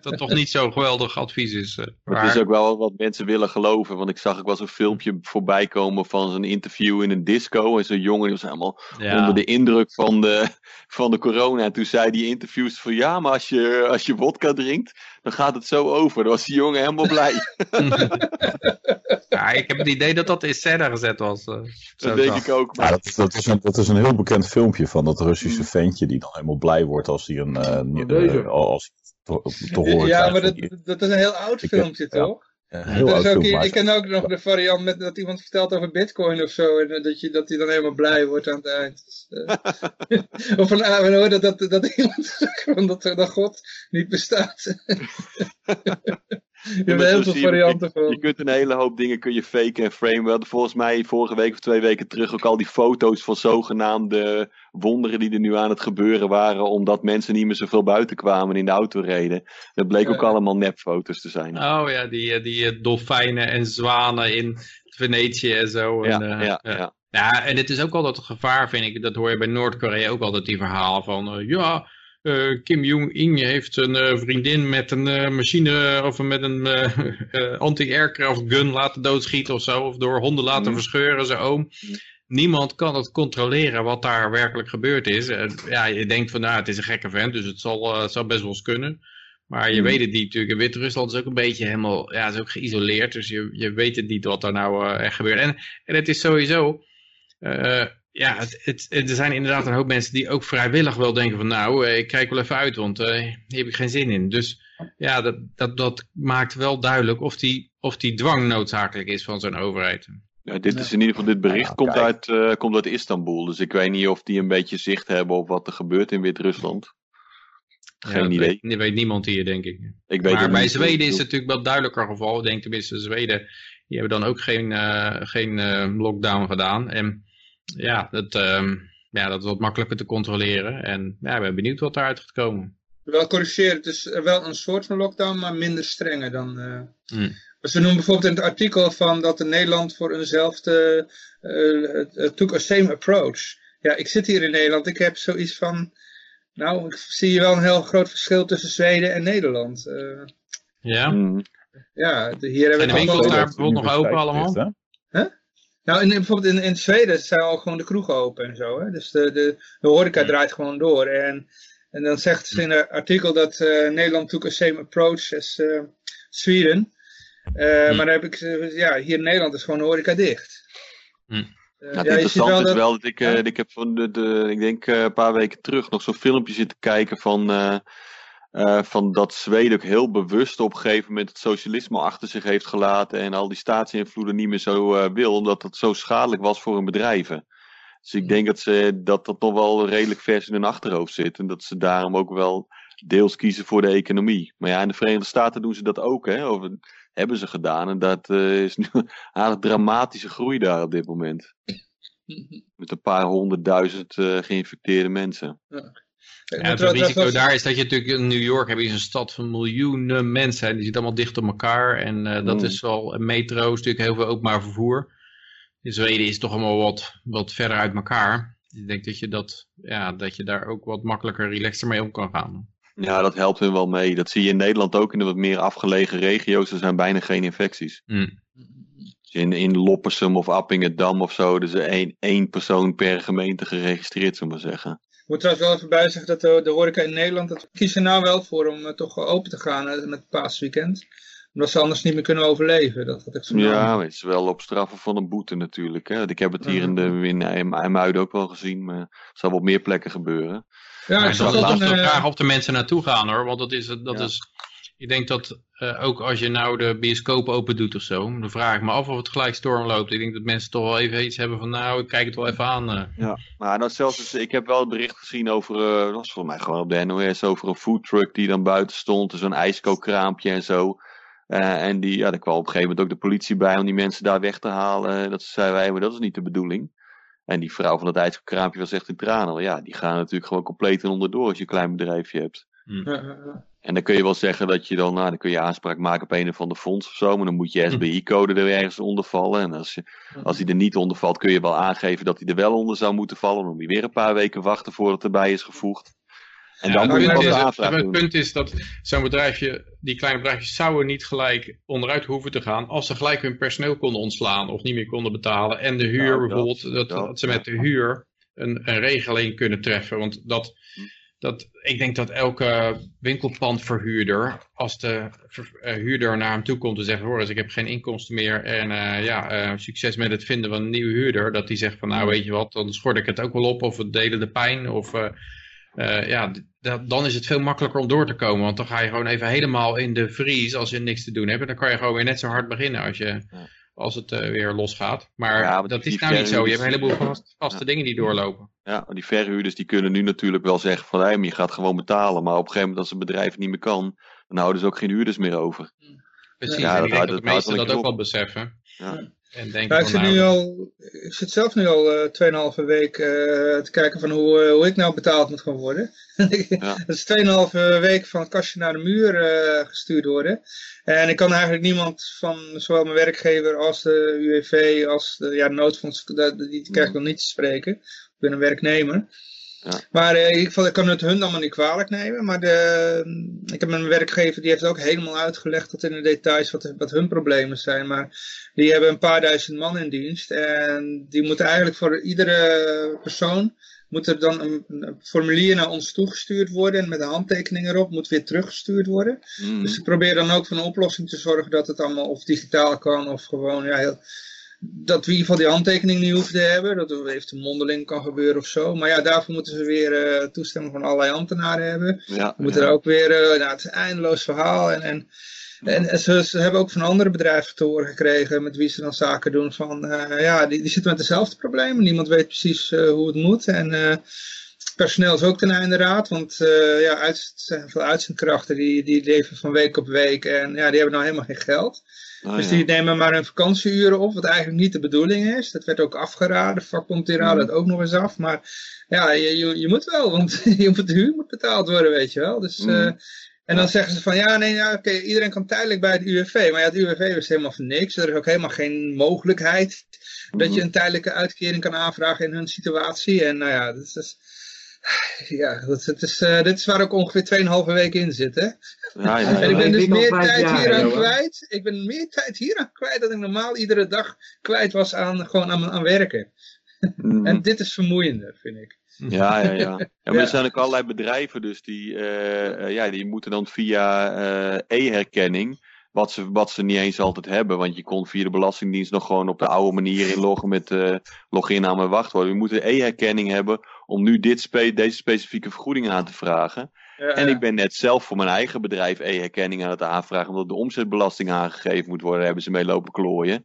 Dat toch niet zo'n geweldig advies is. eh. Maar het is ook wel wat mensen willen geloven. Want ik zag ook wel zo'n filmpje voorbij komen van zo'n interview in een disco. En zo'n jongen die was helemaal ja. onder de indruk van de, van de corona. En toen zei die interviewster van ja, maar als je, als je vodka drinkt, dan gaat het zo over. Dan was die jongen helemaal blij. ja, ik heb het idee dat dat in scène gezet was. eh, zo dat denk ik ook. Ja, Maar dat, is- dat, is een, dat is een heel bekend filmpje van dat Russische ventje die dan helemaal blij wordt als hij een eh, eh, als hij te, horen ja, maar dat, dat is een heel oud Ik filmpje, ja. toch? een heel oud is ook, filmpje, maar ik ken ook nog de variant met dat iemand vertelt over bitcoin of zo. En dat, je, dat hij dan helemaal blij wordt aan het eind. Dus, eh, of van ah, hoor, dat, dat, dat iemand zegt van dat, dat God niet bestaat. je hebt heel zo veel je, varianten Je van. kunt een hele hoop dingen kun je faken en framen. We hadden volgens mij vorige week of twee weken terug ook al die foto's van zogenaamde wonderen die er nu aan het gebeuren waren. Omdat mensen niet meer zoveel buiten kwamen en in de auto reden. Dat bleek ook allemaal nepfoto's te zijn. Oh ja, die, eh, die eh, dolfijnen en zwanen in Venetië en zo. ja, en, ja, eh, ja. Ja, en het is ook altijd een gevaar, vind ik. Dat hoor je bij Noord-Korea ook altijd, die verhalen van... ja, eh, Kim Jong-un heeft een eh, vriendin met een eh, machine... of met een anti-aircraft gun laten doodschieten of zo. Of door honden laten Mhm. verscheuren, zijn oom. Niemand kan het controleren wat daar werkelijk gebeurd is. En, ja, je denkt van, nou, het is een gekke vent, dus het zal, het zal best wel eens kunnen. Maar je Mhm. weet het niet natuurlijk. En Wit-Rusland is ook een beetje helemaal, ja, is ook geïsoleerd. Dus je, je weet het niet wat er nou echt gebeurt. En, en het is sowieso, ja, het, het, het- er zijn inderdaad een hoop mensen die ook vrijwillig wel denken van, nou, eh, ik kijk wel even uit, want eh, hier heb ik geen zin in. Dus ja, dat, dat, dat maakt wel duidelijk of die, of die dwang noodzakelijk is van zo'n overheid. Ja, dit is in ieder geval, dit bericht Ja, komt, uit, eh, komt uit Istanbul. Dus ik weet niet of die een beetje zicht hebben op wat er gebeurt in Wit-Rusland. Ja, Geen dat idee. Weet, dat weet niemand hier, denk ik. Ik weet maar bij niet. Zweden is het natuurlijk wel duidelijker geval. Ik denk tenminste, Zweden, die hebben dan ook geen, eh, geen eh, lockdown gedaan. En ja dat, ehm, ja, dat is wat makkelijker te controleren. En ja, ik ben benieuwd wat daaruit gaat komen. Wel corrigeren, het is wel een soort van lockdown, maar minder strenger dan... eh, Hmm. Ze noemen bijvoorbeeld in het artikel van dat de Nederland voor eenzelfde eh, eh, took a same approach. Ja, ik zit hier in Nederland, ik heb zoiets van, nou, ik zie wel een heel groot verschil tussen Zweden en Nederland. Eh, Ja, Mm. ja, de- hier hebben Zijn de we toch winkels wel- daar bijvoorbeeld nog open allemaal? Nou, in, bijvoorbeeld in, in Zweden zijn al gewoon de kroegen open en zo. Hè? Dus de, de, de horeca draait gewoon door. En, en dan zegt ze in het artikel dat eh, Nederland took a same approach as eh, Sweden. Eh, Hmm. Maar dan heb ik, ja, hier in Nederland is gewoon de horeca dicht. Hmm. Eh, Ja, het ja, je ziet interessante wel is dat... wel dat ik, eh, Ja. ik heb van de, de ik denk eh, een paar weken terug nog zo'n filmpje zitten kijken van, eh, van dat Zweden ook heel bewust op een gegeven moment het socialisme achter zich heeft gelaten en al die staatsinvloeden niet meer zo eh, wil, omdat dat zo schadelijk was voor hun bedrijven. Dus ik denk dat, ze, dat dat nog wel redelijk vers in hun achterhoofd zit en dat ze daarom ook wel deels kiezen voor de economie. Maar ja, in de Verenigde Staten doen ze dat ook, hè? Of hebben ze gedaan en dat eh, is nu een aardig dramatische groei daar op dit moment. Met een paar honderdduizend geïnfecteerde mensen. Ja, het risico daar is dat je natuurlijk in New York heb je een stad van miljoenen mensen en die zitten allemaal dicht op elkaar en uh, dat mm. is wel een metro, is natuurlijk heel veel openbaar vervoer. In Zweden is het toch allemaal wat, wat verder uit elkaar. Ik denk dat je, dat, ja, dat je daar ook wat makkelijker relaxter mee om kan gaan. Ja, dat helpt hun wel mee. Dat zie je in Nederland ook in de wat meer afgelegen regio's. Er zijn bijna geen infecties. Mm. In, in Loppersum of Appingedam of zo, dus één, één persoon per gemeente geregistreerd, zullen we maar zeggen. Ik moet trouwens wel even bij zeggen dat de, de horeca in Nederland, dat kiezen nou wel voor om uh, toch open te gaan uh, met het paasweekend omdat ze anders niet meer kunnen overleven. Dat had ik zo ja, het is wel op straffen van een boete natuurlijk. Hè. Ik heb het hier in, de, in IJmuiden ook wel gezien, maar het zal wel op meer plekken gebeuren. Ja, ik zal wel graag op de mensen naartoe gaan hoor, want dat is, dat is ik denk dat uh, ook als je nou de bioscoop open doet of zo, dan vraag ik me af of het gelijk storm loopt. Ik denk dat mensen toch wel even iets hebben van nou, ik kijk het wel even aan. Uh. Ja, maar zelfs, ik heb wel het bericht gezien over, uh, dat was volgens mij gewoon op de NOS, over een foodtruck die dan buiten stond, zo'n ijskookkraampje en zo. En die, ja, er kwam op een gegeven moment ook de politie bij om die mensen daar weg te halen. Dat zeiden wij, maar dat is niet de bedoeling. En die vrouw van het ijskraampje was echt in tranen. Ja, die gaan natuurlijk gewoon compleet en onderdoor als je een klein bedrijfje hebt. Hmm. En dan kun je wel zeggen dat je dan, nou, dan kun je aanspraak maken op een of ander fonds of zo. Maar dan moet je hmm. SBI-code er ergens onder vallen. En als, je, als hij er niet onder valt, kun je wel aangeven dat hij er wel onder zou moeten vallen. Dan moet je weer een paar weken wachten voordat het erbij is gevoegd. En dan moet je pas aanvraag Het punt is dat zo'n bedrijfje, die kleine bedrijfjes, zouden niet gelijk onderuit hoeven te gaan als ze gelijk hun personeel konden ontslaan of niet meer konden betalen. En de huur bijvoorbeeld, dat, dat, ze met de huur een, een regeling kunnen treffen. Want dat, dat, ik denk dat elke winkelpandverhuurder, als de uh, huurder naar hem toe komt en zegt, hoor eens, ik heb geen inkomsten meer en uh, ja, uh, succes met het vinden van een nieuwe huurder, dat die zegt van, nou weet je wat, dan schort ik het ook wel op of we delen de pijn of uh, ja, dan is het veel makkelijker om door te komen. Want dan ga je gewoon even helemaal in de vries als je niks te doen hebt. En dan kan je gewoon weer net zo hard beginnen als, je, als het uh, weer losgaat. Maar ja, dat is nou niet zo. Je hebt een heleboel vast, vaste dingen die doorlopen. Ja, die verhuurders die kunnen nu natuurlijk wel zeggen van hey, je gaat gewoon betalen. Maar op een gegeven moment als een bedrijf niet meer kan, dan houden ze ook geen huurders meer over. Precies, ja, en ik denk dat, dat de meesten dat ook wel beseffen. Ja. En denk ik, zit nu nou, al, ik zit zelf nu al uh, 2,5 week uh, te kijken van hoe, uh, hoe ik nou betaald moet gaan worden. ja. Dat is 2,5 week van het kastje naar de muur gestuurd worden. En ik kan eigenlijk niemand van zowel mijn werkgever als de UWV als de ja, noodfonds, die krijg ik nog niet te spreken. Ik ben een werknemer. Ja. Maar in ieder geval, ik kan het hun allemaal niet kwalijk nemen. Maar de, ik heb mijn werkgever, die heeft ook helemaal uitgelegd tot in de details wat, wat hun problemen zijn. Maar die hebben een paar duizend man in dienst. En die moeten eigenlijk voor iedere persoon, moet er dan een, een, formulier naar ons toegestuurd worden. En met een handtekening erop moet weer teruggestuurd worden. Mm. Dus ze proberen dan ook voor een oplossing te zorgen dat het allemaal of digitaal kan of gewoon ja, heel dat we in ieder geval die handtekening niet hoeven te hebben. Dat er eventueel mondeling kan gebeuren of zo. Maar ja, daarvoor moeten ze weer uh, toestemming van allerlei ambtenaren hebben. Ja, we moeten er ook weer, uh, nou, het is een eindeloos verhaal. En, en, en, ze, ze, hebben ook van andere bedrijven te horen gekregen met wie ze dan zaken doen. Van uh, ja, die, die zitten met dezelfde problemen. Niemand weet precies hoe het moet. En personeel is ook ten einde raad. Want ja, uit, zijn veel uitzendkrachten die, die leven van week op week. En ja, die hebben nou helemaal geen geld. Oh, dus die nemen maar hun vakantieuren op, wat eigenlijk niet de bedoeling is. Dat werd ook afgeraden. Vakbond die raadde het ook nog eens af. Maar ja, je, je, je moet wel, want je moet, de huur moet betaald worden, weet je wel. Dus, mm. uh, en dan zeggen ze van, ja, nee, ja, oké, iedereen kan tijdelijk bij het UWV. Maar ja, het UWV is helemaal voor niks. Er is ook helemaal geen mogelijkheid dat je mm. een tijdelijke uitkering kan aanvragen in hun situatie. En nou ja, dat is... Ja, dat, het is, uh, dit is waar ook ongeveer 2,5 weken in zit, hè? Ja, ja, en ik ben dus meer tijd hier aan kwijt. Ik ben meer tijd hier aan kwijt dan ik normaal iedere dag kwijt was aan, gewoon aan, aan werken. Mm. en dit is vermoeiender, vind ik. Ja, ja, ja. En er zijn ook allerlei bedrijven dus die, uh, ja, die moeten dan via uh, e-herkenning, wat ze, wat ze niet eens altijd hebben, want je kon via de Belastingdienst nog gewoon op de oude manier inloggen met uh, login aan mijn wachtwoord. We moeten e-herkenning hebben om nu dit spe deze specifieke vergoeding aan te vragen. en ik ben net zelf voor mijn eigen bedrijf e-herkenning aan het aanvragen, omdat de omzetbelasting aangegeven moet worden, hebben ze mee lopen klooien.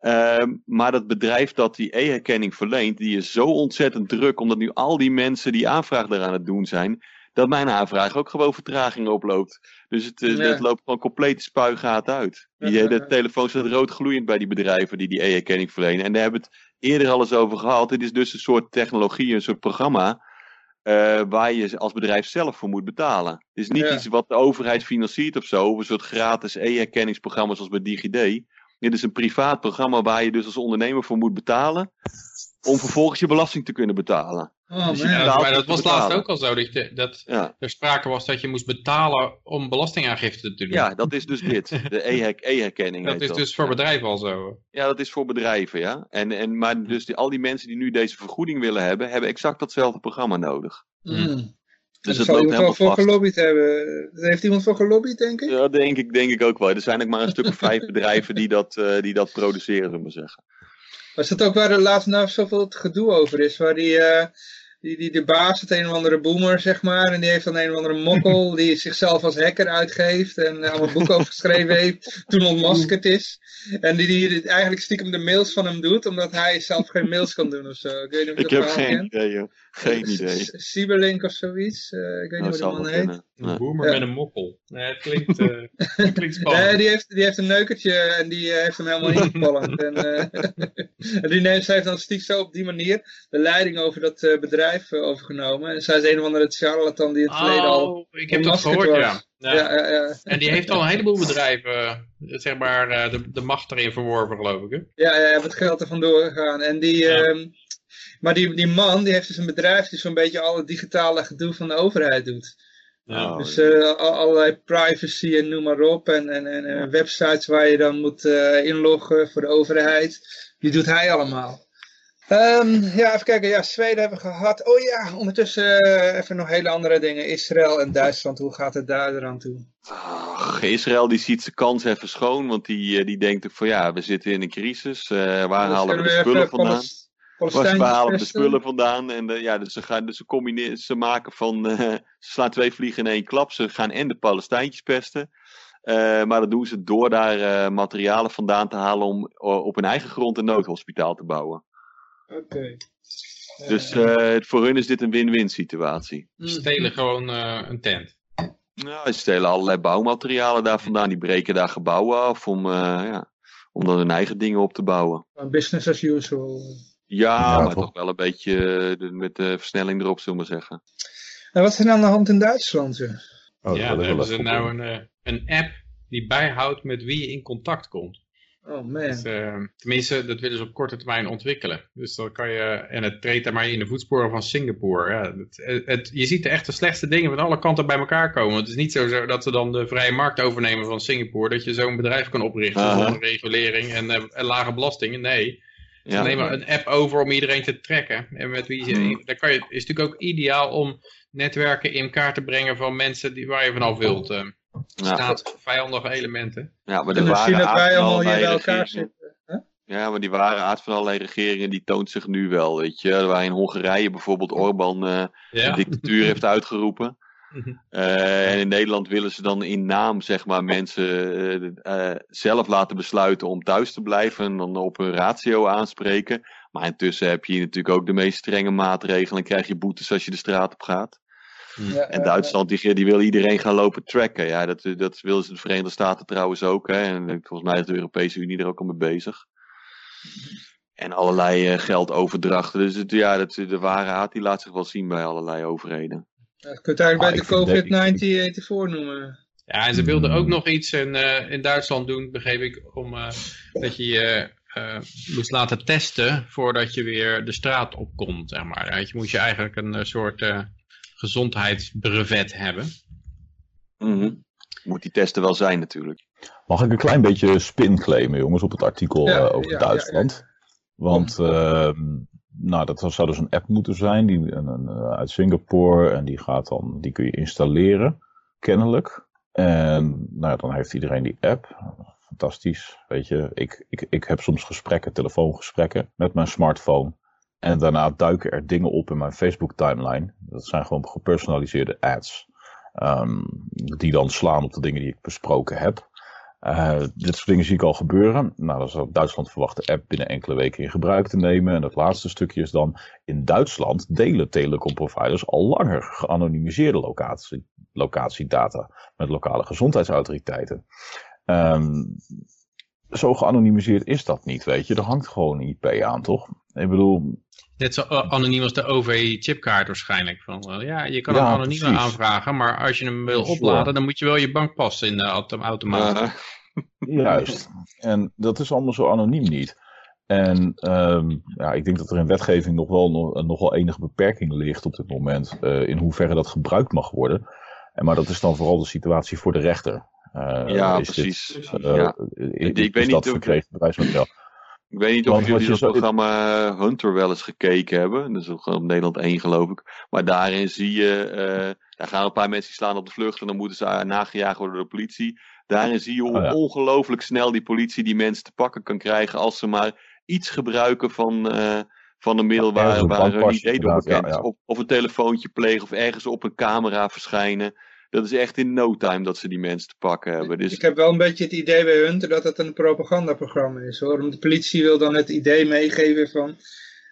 Uh, maar dat bedrijf dat die e-herkenning verleent, die is zo ontzettend druk, omdat nu al die mensen die aanvraag eraan het doen zijn, dat mijn aanvraag ook gewoon vertraging oploopt. Dus het, uh, het loopt gewoon compleet spuigaat uit. Die, de telefoon staat rood gloeiend bij die bedrijven die die e-herkenning verlenen. En daar hebben het eerder al eens over gehad. Dit is dus een soort technologie, een soort programma. uh, waar je als bedrijf zelf voor moet betalen. Het is niet Ja. iets wat de overheid financiert of zo, een soort gratis e-herkenningsprogramma zoals bij DigiD. Dit is een privaat programma waar je dus als ondernemer voor moet betalen, om vervolgens je belasting te kunnen betalen. Oh Dus man. Ja, maar dat was laatst ook al zo, dat, je, dat Ja. er sprake was dat je moest betalen om belastingaangifte te doen. ja, dat is dus dit, de e-her- e-herkenning. dat is dat. dus voor Ja. bedrijven al zo. Ja, dat is voor bedrijven, ja. En, en, maar dus die, al die mensen die nu deze vergoeding willen hebben, hebben exact datzelfde programma nodig. Mm. Dus Daar dat loopt helemaal voor vast. gelobbyd hebben. Daar heeft iemand voor gelobbyd, denk ik? Ja, denk ik, denk ik ook wel. Er zijn ook maar een stuk of vijf bedrijven die dat, eh, die dat produceren, zullen we maar zeggen. Was dat ook waar er laatst nou zoveel het gedoe over is? Waar die, eh, die, die de baas, het een of andere boomer, zeg maar, en die heeft dan een of andere mokkel die zichzelf als hacker uitgeeft en eh, allemaal boeken over geschreven heeft, toen ontmaskerd is. En die, die eigenlijk stiekem de mails van hem doet, omdat hij zelf geen mails kan doen of zo. Ik weet niet of je Ik heb geen idee, joh. Geen idee. C- Cyberlink of zoiets. eh, ik weet niet Dat hoe die man heet. Een Ja. met een mokkel. Nee, het klinkt, eh, het klinkt spannend. Nee, die heeft, die heeft een neukertje en die heeft hem helemaal ingepalmd. en, eh, en die neemt, zij heeft dan stiekem zo op die manier de leiding over dat eh, bedrijf eh, overgenomen. En zij is een of andere charlatan die het verleden al Oh, ik heb dat gehoord, was. ja. Ja, ja. ja, ja. En die heeft al een heleboel bedrijven, eh, zeg maar, eh, de, de macht erin verworven, geloof ik. Hè? Ja, ja, heeft het geld er vandoor gegaan. En die, Ja. ehm, maar die, die man, die heeft dus een bedrijf die zo'n beetje alle digitale gedoe van de overheid doet. Oh, Dus eh, allerlei privacy en noem maar op. En, en, en websites waar je dan moet eh, inloggen voor de overheid. Die doet hij allemaal. Ehm, ja, even kijken. Ja, Zweden hebben we gehad. Oh ja, ondertussen eh, even nog hele andere dingen. Israël en Duitsland. Hoe gaat het daar eraan toe? Ach, Israël die ziet zijn kans even schoon, want die, eh, die denkt ook van ja, we zitten in een crisis. eh, waar Dus halen we de spullen vandaan? Waar halen we de spullen vandaan? En ja, dus ze, gaan, dus ze, combineren, ze maken van, ze slaan twee vliegen in één klap. Ze gaan en de Palestijntjes pesten. maar dat doen ze door daar materialen vandaan te halen om op hun eigen grond een noodhospitaal te bouwen. Oké. Dus Eh, eh, voor hun is dit een win-win situatie. mm. Stelen gewoon eh, een tent. Nou, ze stelen allerlei bouwmaterialen daar vandaan. Die breken daar gebouwen af om, eh, ja, om dan hun eigen dingen op te bouwen. Business as usual. Ja, Ja, maar toch. wel een beetje met de versnelling erop, zullen we maar zeggen. En wat is er aan de hand in Duitsland? Zeg? Oh, ja, ik hebben ze nou een, eh, een app die bijhoudt met wie je in contact komt. Oh man. Dus, eh, tenminste, dat willen ze op korte termijn ontwikkelen. Dus dan kan je, en het treedt daar maar in de voetsporen van Singapore. Ja, het, het, je ziet de echt de slechtste dingen van alle kanten bij elkaar komen. Het is niet zo, zo dat ze dan de vrije markt overnemen van Singapore. Dat je zo'n bedrijf kan oprichten Aha. zonder regulering en, eh, en lage belastingen. Nee, ze Ja. nemen een app over om iedereen te trekken. En met wie ze, daar kan je, is natuurlijk ook ideaal om netwerken in kaart te brengen van mensen die, waar je vanaf wilt. Eh Ja. staat vijandige elementen. Ja, maar de ware zien dat aard wij van allemaal hier allerlei bij elkaar regeringen-. Ja, maar die ware aard van allerlei regeringen die toont zich nu wel, weet je. Waar in Hongarije bijvoorbeeld Orbán eh Ja. de dictatuur heeft uitgeroepen. Mhm. Eh, en in Nederland willen ze dan in naam, zeg maar, mensen eh, eh, zelf laten besluiten om thuis te blijven en dan op hun ratio aanspreken. Maar intussen heb je hier natuurlijk ook de meest strenge maatregelen en krijg je boetes als je de straat op gaat. Ja, En Duitsland die, die wil iedereen gaan lopen tracken. Ja, dat, dat willen ze de Verenigde Staten trouwens ook. Hè. En volgens mij is de Europese Unie er ook al mee bezig. En allerlei eh, geldoverdrachten. Dus het, ja, dat, de ware haat die laat zich wel zien bij allerlei overheden. ja. Je kunt het eigenlijk Ah, bij de vind dat- COVID-19 voor noemen. Ja, en ze wilden ook nog iets in, eh, in Duitsland doen, begreep ik, om eh, dat je je eh, moest laten testen voordat je weer de straat op kon, zeg maar. Ja, je moet je eigenlijk een eh, soort eh, gezondheidsbrevet hebben. Mhm. Moet die testen wel zijn natuurlijk. Mag ik een klein beetje spin claimen, jongens, op het artikel Ja, eh, over ja, Duitsland? Want ehm, nou, dat zou dus een app moeten zijn die, een, een, eh, uit Singapore en die, gaat dan, die kun je installeren, kennelijk. En nou, ja, dan heeft iedereen die app. Fantastisch, weet je. Ik, ik, ik heb soms gesprekken, telefoongesprekken met mijn smartphone. En daarna duiken er dingen op in mijn Facebook timeline. Dat zijn gewoon gepersonaliseerde ads. ehm, die dan slaan op de dingen die ik besproken heb. Eh, dit soort dingen zie ik al gebeuren. Nou, dan zou Duitsland verwacht de app binnen enkele weken in gebruik te nemen. En het laatste stukje is dan, in Duitsland delen telecomproviders al langer geanonimiseerde locatie, locatiedata met lokale gezondheidsautoriteiten. Ehm, zo geanonimiseerd is dat niet, weet je. Er hangt gewoon een IP aan, toch? Ik bedoel... Net zo anoniem als de OV-chipkaart waarschijnlijk. Van, ja, je kan Ja, hem anoniem precies. aanvragen, maar als je hem wil opladen, dan moet je wel je bankpas in de auto automaat. Eh, Juist. En dat is allemaal zo anoniem niet. En ehm, ja, ik denk dat er in wetgeving nog wel, nog, nog wel enige beperking ligt op dit moment. eh, in hoeverre dat gebruikt mag worden. En, maar dat is dan vooral de situatie voor de rechter. Eh, ja, is dit, precies. eh, ja. is, Ik- ik weet is niet dat verkregen bewijsmateriaal? Ik weet niet of jullie zo- programma eh, Hunter wel eens gekeken hebben. Dat is ook op Nederland 1 geloof ik. Maar daarin zie je, eh daar gaan een paar mensen die slaan op de vlucht en dan moeten ze eh, nagejaagd worden door de politie. Daarin zie je hoe Oh ja. ongelooflijk snel die politie die mensen te pakken kan krijgen als ze maar iets gebruiken van, van een middel waar, een waar hun idee door bekend is. ja. Of, of een telefoontje plegen of ergens op een camera verschijnen. Dat is echt in no time dat ze die mensen te pakken hebben. Dus Ik heb wel een beetje het idee bij Hunter dat het een propagandaprogramma is hoor. Want de politie wil dan het idee meegeven van...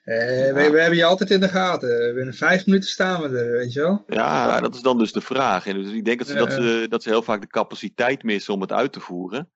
eh, we, we hebben je altijd in de gaten. Binnen vijf minuten staan we er, weet je wel. Ja, dat is dan dus de vraag. En dus ik denk dat ze, Ja, dat, ze, dat ze heel vaak de capaciteit missen om het uit te voeren.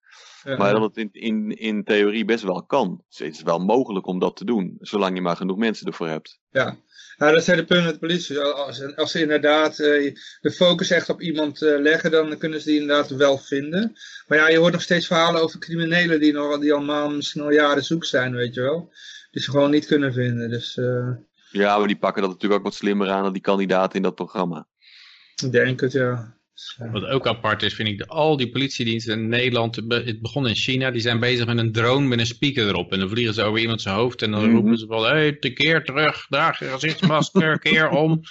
Ja. Maar dat het in, in, in theorie best wel kan. Dus het is wel mogelijk om dat te doen. Zolang je maar genoeg mensen ervoor hebt. Ja, ja dat zijn de punten met de politie. Als, als ze inderdaad eh, de focus echt op iemand eh, leggen, dan kunnen ze die inderdaad wel vinden. Maar ja, je hoort nog steeds verhalen over criminelen die, nog, die al maanden, misschien al jaren zoek zijn, weet je wel. Die ze gewoon niet kunnen vinden. Dus eh, Ja, maar die pakken dat natuurlijk ook wat slimmer aan dan die kandidaten in dat programma. ik denk het, ja. Wat ook apart is, vind ik, de, al die politiediensten in Nederland, het begon in China, die zijn bezig met een drone met een speaker erop. En dan vliegen ze over iemand zijn hoofd en dan Mhm. roepen ze van, hé, hey, keer terug, draag je gezichtsmasker, keer om.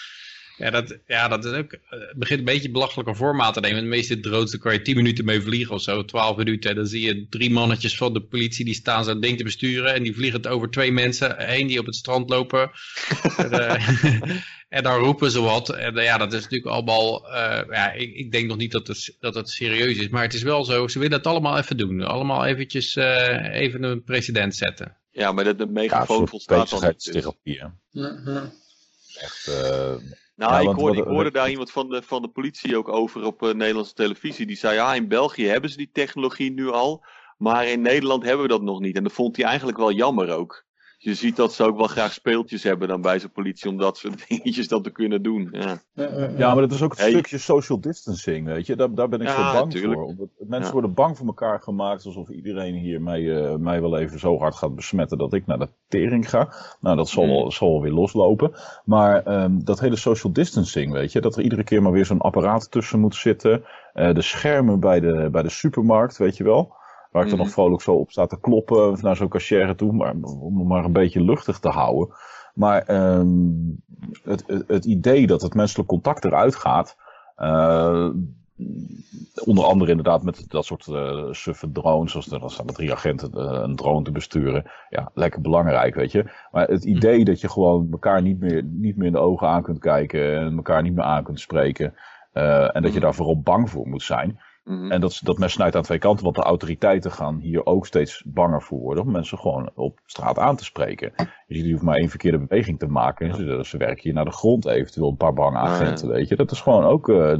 Ja, dat, ja, dat is ook, eh, het begint een beetje belachelijke vorm aan te nemen. De meeste drones, daar kan je 10 minuten mee vliegen of zo, 12 minuten. En dan zie je drie mannetjes van de politie, die staan zo'n ding te besturen. En die vliegen het over twee mensen heen die op het strand lopen. en, eh, en dan roepen ze wat. En eh, ja, dat is natuurlijk allemaal, eh, ja, ik, ik denk nog niet dat het, dat het serieus is. Maar het is wel zo, ze willen het allemaal even doen. Allemaal eventjes, eh, even een precedent zetten. Ja, maar dat, de Ja, megafoon soort volstaat dan. Ja, ja. Echt, eh, Nou, Ja, ik, hoorde, ik hoorde daar iemand van de, van de politie ook over op eh, Nederlandse televisie. Die zei, ja, in België hebben ze die technologie nu al. Maar in Nederland hebben we dat nog niet. En dat vond hij eigenlijk wel jammer ook. Je ziet dat ze ook wel graag speeltjes hebben dan bij zijn politie. Om dat soort dingetjes dan te kunnen doen. Ja. Ja, maar dat is ook het Hey. stukje social distancing, weet je. Daar, daar ben ik Ja, zo bang tuurlijk. voor. Omdat mensen Ja. worden bang voor elkaar gemaakt, alsof iedereen hier mij, eh, mij wel even zo hard gaat besmetten dat ik naar de tering ga. Nou, dat zal, Mm. wel, zal wel weer loslopen. Maar ehm, dat hele social distancing, weet je. Dat er iedere keer maar weer zo'n apparaat tussen moet zitten. Eh, de schermen bij de, bij de supermarkt, weet je wel. Waar ik dan Mhm. nog vrolijk zo op sta te kloppen naar zo'n cashier toe. Maar om het maar een beetje luchtig te houden. Maar ehm, het, het, het idee dat het menselijk contact eruit gaat. eh, onder andere inderdaad met dat soort eh suffe drones. Zoals er, dan staan er drie agenten eh, een drone te besturen. Ja, lekker belangrijk, weet je. Maar het idee dat je gewoon elkaar niet meer, niet meer in de ogen aan kunt kijken. En elkaar niet meer aan kunt spreken. en dat je daar vooral bang voor moet zijn. Mhm. En dat, dat mes snijdt aan twee kanten, want de autoriteiten gaan hier ook steeds banger voor worden om mensen gewoon op straat aan te spreken. Je ziet, je hoeft maar één verkeerde beweging te maken. en Ze, ze werken hier naar de grond eventueel, een paar bange ja. agenten, weet je. Dat is gewoon ook, eh,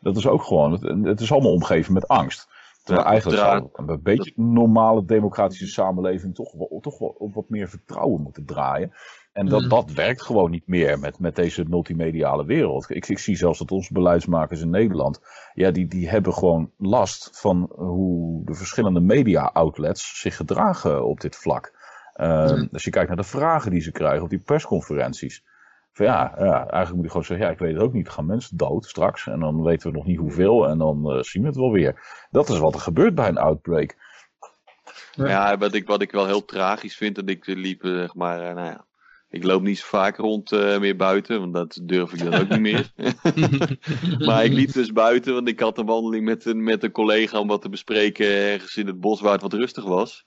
dat is ook gewoon, het, het is allemaal omgeven met angst. Terwijl Ja, eigenlijk zou een beetje normale democratische samenleving toch wel, toch wel op wat meer vertrouwen moeten draaien. En dat, Mm. dat werkt gewoon niet meer met, met deze multimediale wereld. Ik, ik zie zelfs dat onze beleidsmakers in Nederland, ja, die, die hebben gewoon last van hoe de verschillende media-outlets zich gedragen op dit vlak. Ehm, Mm. Als je kijkt naar de vragen die ze krijgen op die persconferenties. Van ja, ja, eigenlijk moet je gewoon zeggen, ja, ik weet het ook niet. Gaan mensen dood straks en dan weten we nog niet hoeveel en dan eh, zien we het wel weer. Dat is wat er gebeurt bij een outbreak. Ja, wat ik, wat ik wel heel tragisch vind, dat ik liep, eh, zeg maar, eh, nou ja, ik loop niet zo vaak rond eh, meer buiten, want dat durf ik dan ook niet meer. maar ik liep dus buiten, want ik had een wandeling met een, met een collega om wat te bespreken ergens in het bos waar het wat rustig was.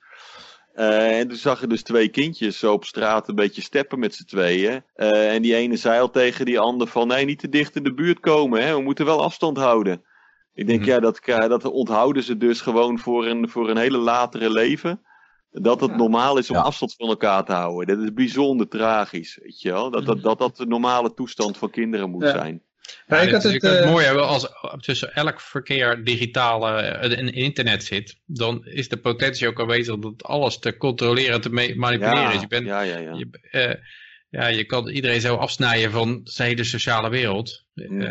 Eh, en toen zag je dus twee kindjes zo op straat een beetje steppen met z'n tweeën. Eh, en die ene zei al tegen die ander van, nee, niet te dicht in de buurt komen, hè? we moeten wel afstand houden. Ik denk, Mhm. ja, dat, dat onthouden ze dus gewoon voor een, voor een hele latere leven. Dat het normaal is om Ja. afstand van elkaar te houden. Dat is bijzonder tragisch, weet je wel. Dat dat, dat, dat de normale toestand van kinderen moet Ja. zijn. Ja, Ja, ik had het, het, is het eh, mooie hebben als tussen elk verkeer digitaal eh, en internet zit, dan is de potentie ook aanwezig dat alles te controleren en te manipuleren is. Je, bent, ja, ja, ja. Je, eh, ja, je kan iedereen zo afsnijden van zijn hele sociale wereld. Mm.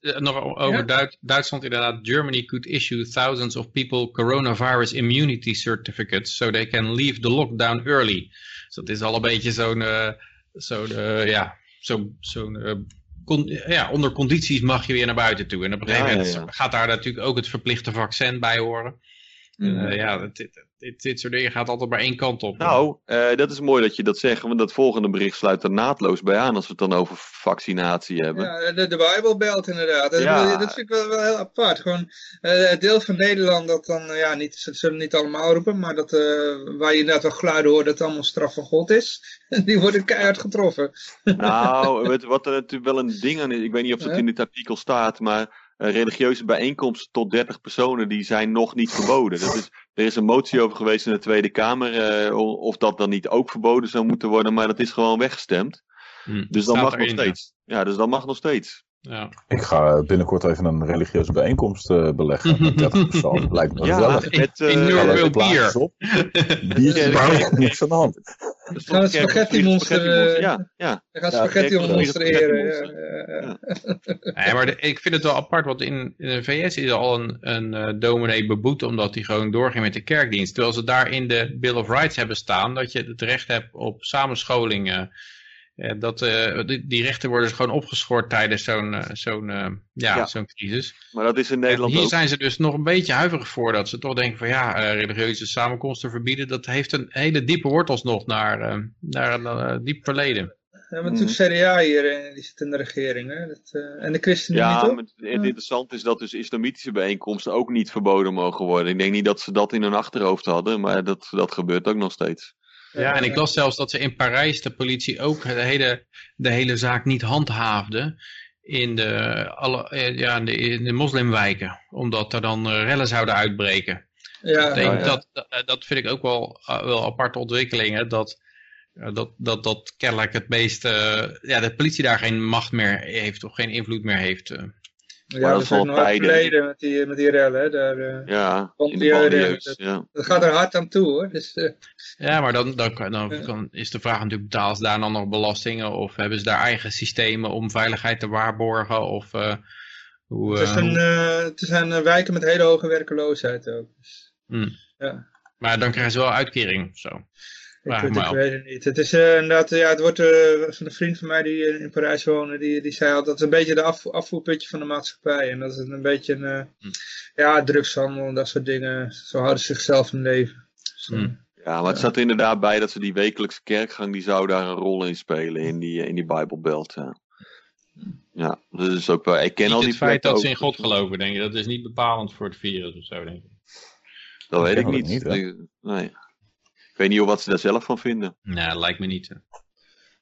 Eh, nog over Ja. Duitsland inderdaad. Germany could issue thousands of people coronavirus immunity certificates so they can leave the lockdown early. Dus dat is al een beetje zo'n, eh, zo'n eh, ja, zo'n, zo'n con- ja, onder condities mag je weer naar buiten toe. En op een gegeven Ja, ja, moment ja. gaat daar natuurlijk ook het verplichte vaccin bij horen. Eh, ja, dit, dit, dit, dit soort dingen gaat altijd maar één kant op. Nou, eh, dat is mooi dat je dat zegt, want dat volgende bericht sluit er naadloos bij aan als we het dan over vaccinatie hebben. Ja, de, de Bijbelbelt inderdaad. Dat, Ja. dat vind ik wel, wel heel apart. Gewoon eh, het deel van Nederland dat dan, ja, niet, ze zullen niet allemaal roepen, maar dat, eh, waar je inderdaad wel geluiden hoort dat het allemaal straf van God is, die worden keihard getroffen. Nou, wat er natuurlijk wel een ding aan is, ik weet niet of het Ja. in dit artikel staat, maar religieuze bijeenkomsten tot 30 personen, die zijn nog niet verboden. Dat is, er is een motie over geweest in de Tweede Kamer, eh, of dat dan niet ook verboden zou moeten worden, maar dat is gewoon weggestemd. Hm, Dus dat staat mag nog ja. steeds. Ja, dus dat mag nog steeds. Ja. Ik ga binnenkort even een religieuze bijeenkomst eh, beleggen. Met 30 personen. Lijkt me Ja, gezellig. met, eh, enorm Ga veel bier. op. Ja, erbij, niks aan de hand. dat is Gaan het spaghetti monster, eh, Ja, ja. Spaghetti ja. Nee, maar de- ik vind het wel apart, want in, in de VS is al een, een eh, dominee beboet omdat hij gewoon doorging met de kerkdienst. Terwijl ze daar in de Bill of Rights hebben staan dat je het recht hebt op samenscholing. Eh, dat, eh, die, die rechten worden dus gewoon opgeschort tijdens zo'n eh, zo'n ja, Ja. zo'n crisis. Maar dat is in En Nederland hier ook. zijn ze dus nog een beetje huiverig voor dat ze toch denken van ja, eh, religieuze samenkomsten verbieden. Dat heeft een hele diepe wortels nog naar, eh, naar een diep verleden. Ja, maar natuurlijk CDA hier, die zit in de regering. Hè? Dat, eh, en de ChristenUnie Ja, niet maar op? het interessante is dat dus islamitische bijeenkomsten ook niet verboden mogen worden. Ik denk niet dat ze dat in hun achterhoofd hadden, maar dat, dat gebeurt ook nog steeds. Ja, en ik las zelfs dat ze in Parijs de politie ook de hele, de hele zaak niet handhaafde in de, alle, eh, ja, in de, in de moslimwijken. Omdat er dan eh, rellen zouden uitbreken. Ja, ik denk ja. Dat, dat, dat vind ik ook wel, eh, wel aparte ontwikkelingen. Dat, eh, dat, dat, dat kennelijk het meest, eh, ja, de politie daar geen macht meer heeft of geen invloed meer heeft. Ja, dat dat is nog tijden. verleden met die, met die rellen. Hè? Daar, eh, Ja, in de die, eh, banlieues. dat- Ja. dat gaat er hard aan toe hoor. Dus, eh, Ja, maar dan, dan, kan- dan Ja. kan- is de vraag natuurlijk, betalen ze daar dan nog belastingen? Of hebben ze daar eigen systemen om veiligheid te waarborgen? Of uh, hoe... het, is een, uh, het zijn wijken met hele hoge werkeloosheid ook. Dus, hmm. ja. Maar dan krijgen ze wel uitkering of zo. Ik, ik, ik weet het niet. Het is uh, inderdaad, ja, het wordt uh, van een vriend van mij die in Parijs woonde, die, die zei altijd, dat is een beetje de af, afvoerputje van de maatschappij. En dat is een beetje een, uh, hm. ja, drugshandel en dat soort dingen. Zo houden ze zichzelf in leven. Dus, hm. Ja, maar het staat er inderdaad bij dat ze die wekelijkse kerkgang, die zou daar een rol in spelen, in die, in die Bijbelbelt. Ja. ja, dat is ook wel, ik ken niet al die het feit dat ook. ze in God geloven, denk je, dat is niet bepalend voor het virus of zo, denk ik. Dat weet ik ik niet. niet nee. Ik weet niet wat ze daar zelf van vinden. Nee, dat lijkt me niet. Hè.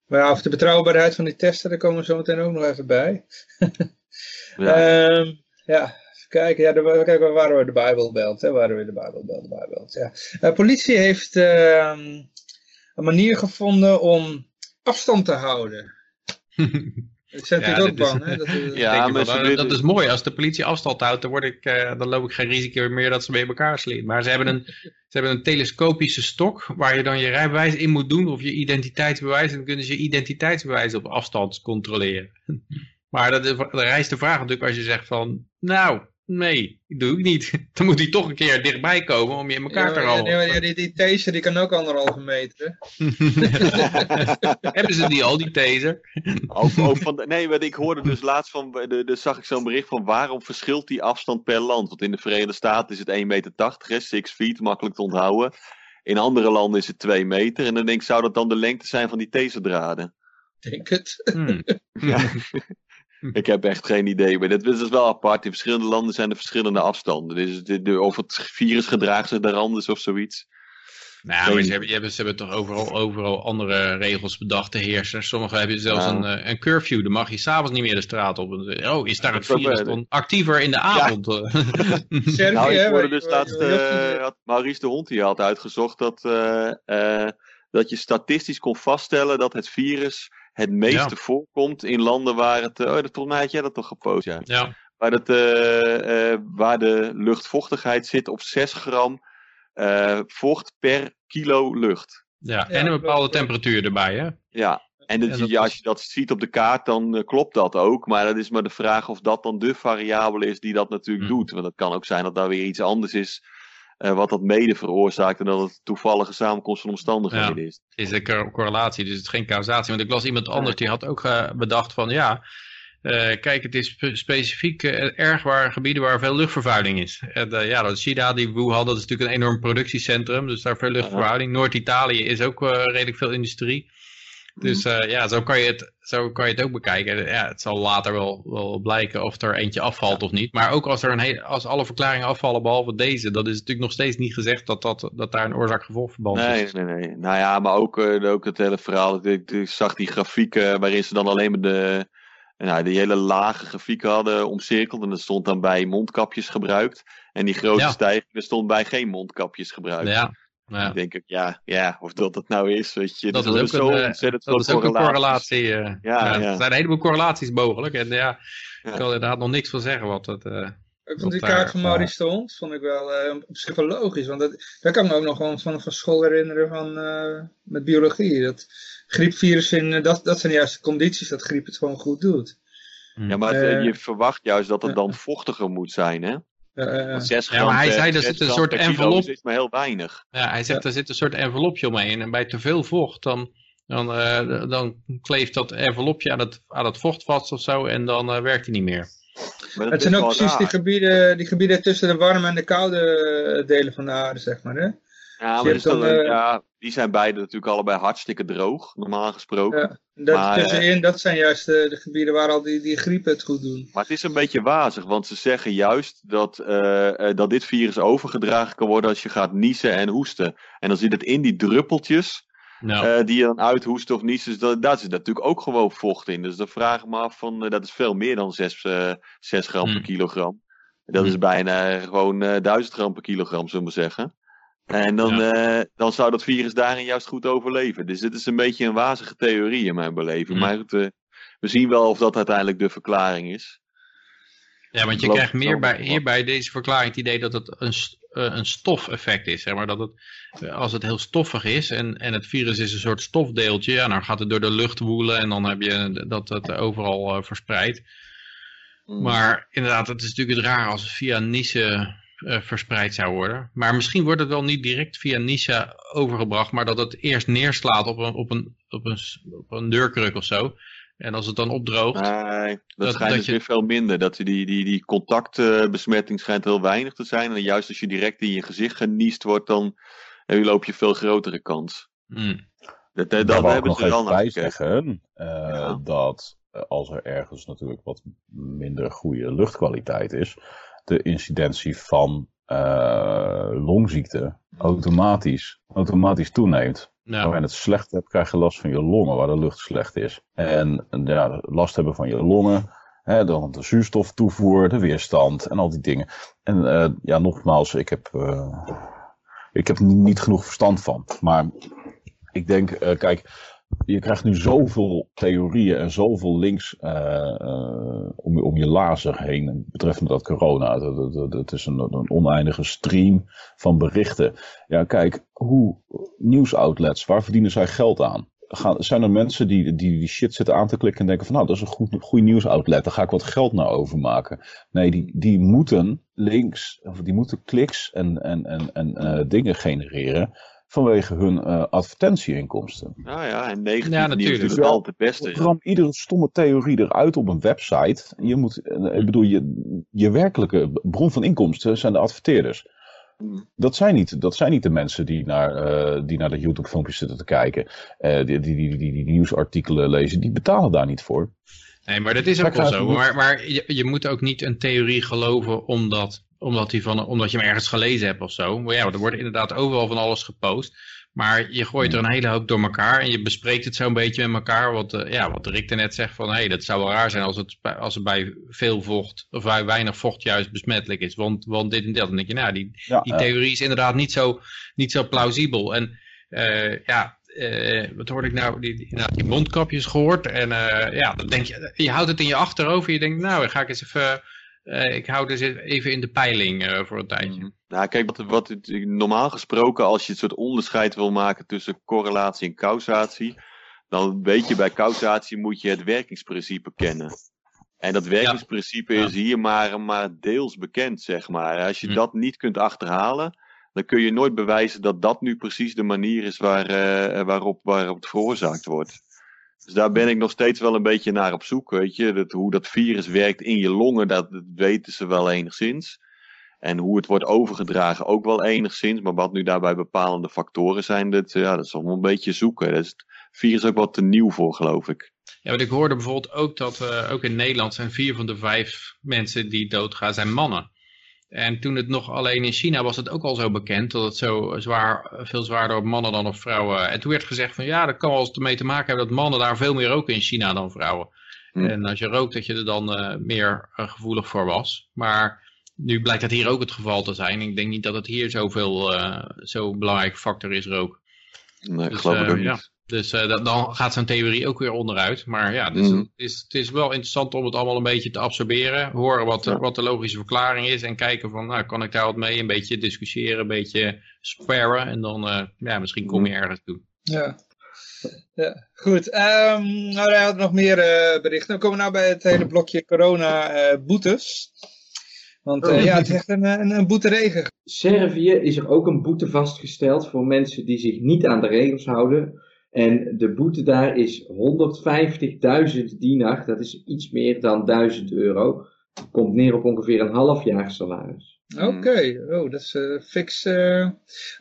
Maar ja, of de betrouwbaarheid van die testen, daar komen we zo meteen ook nog even bij. Ja. um, ja, even kijken. Ja, de, kijk, waar waren we de Bijbelbelt? Hè? Waren we de Bijbelbelt, de Bijbelbelt, ja. Uh, politie heeft uh, een manier gevonden om afstand te houden. Ik natuurlijk ja, ook bang, is, hè? Dat, is, ja, maar dat, dat, is mooi. Als de politie afstand houdt, dan, word ik, uh, dan loop ik geen risico meer dat ze bij elkaar slaan. Maar ze hebben, een, ze hebben een telescopische stok waar je dan je rijbewijs in moet doen of je identiteitsbewijs. En dan kunnen ze je identiteitsbewijs op afstand controleren. maar dat, dan rijst de vraag natuurlijk als je zegt van, nou, nee, dat doe ik niet. Dan moet hij toch een keer dichtbij komen om je in elkaar ja, te rammen. Ja, ja, die, die taser die kan ook anderhalve meter. Hebben ze die al, die taser? Ook, ook van, nee, maar ik hoorde dus laatst van, de, de, zag ik zo'n bericht van waarom verschilt die afstand per land? Want in de Verenigde Staten is het 1,80 meter, 6 feet, makkelijk te onthouden. In andere landen is het 2 meter. En dan denk ik, zou dat dan de lengte zijn van die taserdraden? Denk het. Hmm. Ja. Ik heb echt geen idee. Maar dit is wel apart. In verschillende landen zijn er verschillende afstanden. Dus de, de, of het virus gedraagt zich daar anders of zoiets. Nou, maar ze hebben, ze, hebben, ze hebben toch overal, overal andere regels bedacht te heersen. Sommigen hebben zelfs Ja. een, een curfew. Dan mag je s'avonds niet meer de straat op. Oh, is daar het Dat virus dan actiever in de avond? Servië, Nou, ik hoorde dus laatst, eh, had Maurice de Hond hier had uitgezocht dat, eh, eh, dat je statistisch kon vaststellen dat het virus het meeste Ja. voorkomt in landen waar het, oh, dat, volgens mij had jij dat toch gepost, ja. Ja, Waar, het, eh, eh, waar de luchtvochtigheid zit op 6 gram eh, vocht per kilo lucht. ja. En een bepaalde temperatuur erbij, hè? Ja, en dat, En dat ja, als je dat ziet op de kaart, dan eh, klopt dat ook. Maar dat is maar de vraag of dat dan de variabele is die dat natuurlijk Hm. doet. Want het kan ook zijn dat daar weer iets anders is eh, wat dat mede veroorzaakt. En dat het toevallige samenkomst van omstandigheden is. is een cor- correlatie, dus het is geen causatie. Want ik las iemand anders die had ook eh, bedacht van ja, eh, kijk, het is spe- specifiek erg waar gebieden waar veel luchtvervuiling is. En, ja, dat China, die Wuhan, dat is natuurlijk een enorm productiecentrum, dus daar veel luchtvervuiling. Noord-Italië is ook redelijk veel industrie. Dus eh, ja, zo kan, je het, zo kan je het ook bekijken. Ja, het zal later wel, wel blijken of er eentje afvalt of niet. Maar ook als, er een hele, als alle verklaringen afvallen behalve deze, dan is het natuurlijk nog steeds niet gezegd dat, dat, dat daar een oorzaak-gevolgverband Nee, is. nee, nee. Nou ja, maar ook, eh, ook het hele verhaal. Ik, ik zag die grafieken waarin ze dan alleen maar de, nou, die hele lage grafieken hadden omcirkeld. En dat stond dan bij mondkapjes gebruikt. En die grote Ja. stijging stond bij geen mondkapjes gebruikt. Ja, ja. Ik denk ook, ja, ja, of dat het nou is, weet je. Dat is ook zo een, eh, ontzettend Dat is ook een correlatie. eh. Ja, ja, ja. Er zijn een heleboel correlaties mogelijk. En ja, Ja. ik kan er inderdaad nog niks van zeggen wat het... eh, Ik vond die kaart daar- van Maurice Stond, vond ik wel eh, psychologisch. Want dat, daar kan ik me ook nog wel van, van school herinneren van, eh, met biologie. Dat griepvirussen, eh, dat, dat zijn juist de condities dat griep het gewoon goed doet. Ja, maar het, Eh, je verwacht juist dat het ja. dan vochtiger moet zijn, hè? 6 Ja, maar hij zei, er 6 zit een soort envelop. is maar heel weinig. ja, hij zegt, er zit een soort envelopje omheen. En bij te veel vocht, dan, dan, eh, dan kleeft dat envelopje aan het, aan het vocht vast of zo. En dan eh, werkt hij niet meer. Maar het zijn ook precies die gebieden, die gebieden tussen de warme en de koude eh, delen van de aarde, zeg maar. Hè? Ja, maar dus hebt dan, dan, eh, ja, die zijn beide natuurlijk allebei hartstikke droog, normaal gesproken. Ja. Dat Maar, eh, tussenin, dat zijn juist de, de gebieden waar al die, die griepen het goed doen. Maar het is een beetje wazig, want ze zeggen juist dat, eh, eh, dat dit virus overgedragen kan worden als je gaat niezen en hoesten. En dan zit het in die druppeltjes Nou, eh, die je dan uithoest of niezen. Dus dat, daar zit natuurlijk ook gewoon vocht in. Dus dan vraag ik me af van, eh, dat is veel meer dan 6, eh 6 gram per Hmm. kilogram. Dat Hmm. is bijna eh, gewoon eh 1000 gram per kilogram, zullen we zeggen. En dan, eh, dan zou dat virus daarin juist goed overleven. Dus dit is een beetje een wazige theorie in mijn beleving. Hmm. Maar goed, eh, we zien wel of dat uiteindelijk de verklaring is. ja, want je krijgt meer bij, hier bij deze verklaring het idee dat het een, eh, een stofeffect is. Zeg maar. dat het, als het heel stoffig is en, en het virus is een soort stofdeeltje, ja, dan gaat het door de lucht woelen en dan heb je dat het overal eh, verspreidt. Hmm. Maar inderdaad, het is natuurlijk het raar als het via Nice eh, verspreid zou worden. Maar misschien wordt het wel niet direct via Nice overgebracht, maar dat het eerst neerslaat op een, op een, op een, op een deurkruk of zo. En als het dan opdroogt, Nee, dat, Dat- schijnt dat dus je- weer veel minder. Dat die, die, die contactbesmetting schijnt heel weinig te zijn. En juist als je direct in je gezicht geniest wordt, dan eh, loop je veel grotere kans. hmm, Dat, dat, ik hebben nog ze even bij zeggen eh, Ja. dat eh, als er ergens natuurlijk wat minder goede luchtkwaliteit is, de incidentie van eh, longziekte automatisch, automatisch toeneemt. Wanneer je het slecht hebt, krijg je last van je longen, waar de lucht slecht is. En ja, last hebben van je longen, hè, dan de zuurstoftoevoer, de weerstand en al die dingen. En eh, ja, nogmaals, ik heb, eh, ik heb niet, genoeg verstand van. Maar ik denk, kijk, je krijgt nu zoveel theorieën en zoveel links eh, om, om je lazer heen betreffende dat corona. Dat, dat, dat- is een, een oneindige stream van berichten. Ja, kijk, hoe nieuwsoutlets, waar verdienen zij geld aan? Gaan, zijn er mensen die, die die shit zitten aan te klikken en denken van nou, dat is een goed, goed nieuwsoutlet, daar ga ik wat geld naar overmaken. Nee, die, die moeten links, of die moeten kliks en, en, en, en eh, dingen genereren vanwege hun eh, advertentieinkomsten. Nou ja, en negatief Ja, nieuws natuurlijk. is wel het beste. ja. Ram iedere stomme theorie eruit op een website. Je moet, eh, ik bedoel, je, je werkelijke bron van inkomsten zijn de adverteerders. Hmm. Dat zijn niet, dat zijn niet de mensen die naar, eh, die naar de YouTube-filmpjes zitten te kijken. eh, die, die, die, die, die nieuwsartikelen lezen. Die betalen daar niet voor. nee, maar dat is ook wel zo. Maar, maar je, je moet ook niet een theorie geloven omdat, omdat, die van, omdat je hem ergens gelezen hebt of zo. Maar ja, er wordt inderdaad overal van alles gepost. Maar je gooit er een hele hoop door elkaar en je bespreekt het zo'n beetje met elkaar. Wat, eh, ja, wat Rick net zegt van, hé, hey, dat zou wel raar zijn als het, bij- als het bij veel vocht, of bij weinig vocht juist besmettelijk is. Want, want dit en dat. Dan denk je, nou, die, Ja, die theorie is inderdaad niet zo, niet zo plausibel. En eh, ja, eh, wat hoorde ik nou, die, die, nou, die mondkapjes gehoord. En uh, ja, dan denk je, je houdt het in je achterhoofd. Je denkt, nou, ga ik eens even, uh, ik hou dus even in de peiling voor een tijdje. Mm. Nou, kijk, wat, wat normaal gesproken, als je het soort onderscheid wil maken tussen correlatie en causatie, dan weet je bij causatie moet je het werkingsprincipe kennen. En dat werkingsprincipe ja. is hier maar, maar deels bekend, zeg maar. Als je hm. dat niet kunt achterhalen, dan kun je nooit bewijzen dat dat nu precies de manier is waar, uh, waarop, waarop het veroorzaakt wordt. Dus daar ben ik nog steeds wel een beetje naar op zoek, weet je. Dat, hoe dat virus werkt in je longen, dat, weten ze wel enigszins. En hoe het wordt overgedragen ook wel enigszins. Maar wat nu daarbij bepalende factoren zijn, dat, ja, dat is allemaal een beetje zoeken. Dat is het virus ook wat te nieuw voor, geloof ik. Ja, want ik hoorde bijvoorbeeld ook dat uh, ook in Nederland zijn vier van de vijf mensen die doodgaan zijn mannen. En toen het nog alleen in China was het ook al zo bekend dat het zo zwaar, veel zwaarder op mannen dan op vrouwen. En toen werd gezegd van ja, dat kan wel eens mee te maken hebben dat mannen daar veel meer roken in China dan vrouwen. Hm. En als je rookt dat je er dan uh, meer uh, gevoelig voor was. Maar nu blijkt dat hier ook het geval te zijn. Ik denk niet dat het hier zoveel, uh, zo belangrijk factor is rook. Nee, ik dus, geloof ik ook ja. niet. Dus uh, dat, dan gaat zo'n theorie ook weer onderuit. Maar ja, dus Mhm. het, is, het is wel interessant om het allemaal een beetje te absorberen. Horen wat, Ja. wat de logische verklaring is. En kijken van, nou, kan ik daar wat mee? Een beetje discussiëren, een beetje sparren. En dan, eh, ja, misschien kom je ergens toe. Ja. ja. Goed, Ehm nou, hij had nog meer eh, berichten. We komen nou bij het hele blokje corona eh, boetes. Want eh, Oh. ja, het is echt een, een, een boeteregen. Servië is er ook een boete vastgesteld voor mensen die zich niet aan de regels houden. En de boete daar is 150.000 dinar, dat is iets meer dan 1000 euro. Komt neer op ongeveer een half jaar salaris. Oké, oh, dat is eh, fix. eh. En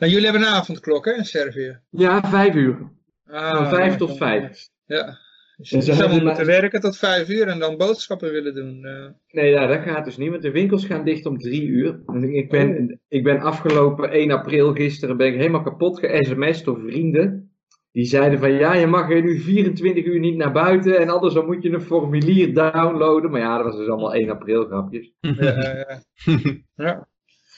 jullie hebben een avondklok hè, in Servië? Ja, vijf uur. Ah, Van vijf ja, tot vijf. Ja. Dus En je ze zou hebben moeten werken tot vijf uur en dan boodschappen willen doen. eh. Nee, nou, dat gaat dus niet, want de winkels gaan dicht om drie uur. En ik ben, ik ben afgelopen 1 april gisteren ben ik helemaal kapot ge-sms'd door vrienden. Die zeiden van ja, je mag er nu 24 uur niet naar buiten en anders dan moet je een formulier downloaden. Maar ja, dat was dus allemaal 1 april grapjes. Ja, ja, ja. ja.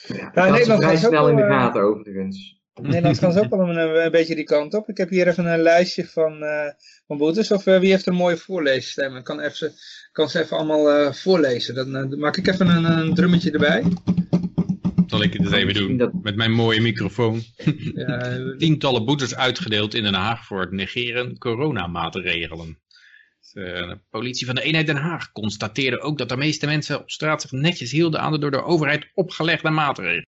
Ja, Ja, dat is vrij snel in de eh, gaten overigens. Nederland gaan ze ook wel een, een beetje die kant op. Ik heb hier even een lijstje van, eh, van boetes. Of eh, wie heeft er een mooie voorleesstem? Ik kan, even, kan ze even allemaal eh, voorlezen. Dan eh, maak ik even een, een drummetje erbij. Zal ik het eens even doen. dat- Met mijn mooie microfoon. Ja, Tientallen boetes uitgedeeld in Den Haag voor het negeren coronamaatregelen. Dus, eh, De politie van de eenheid Den Haag constateerde ook dat de meeste mensen op straat zich netjes hielden aan de door de overheid opgelegde maatregelen.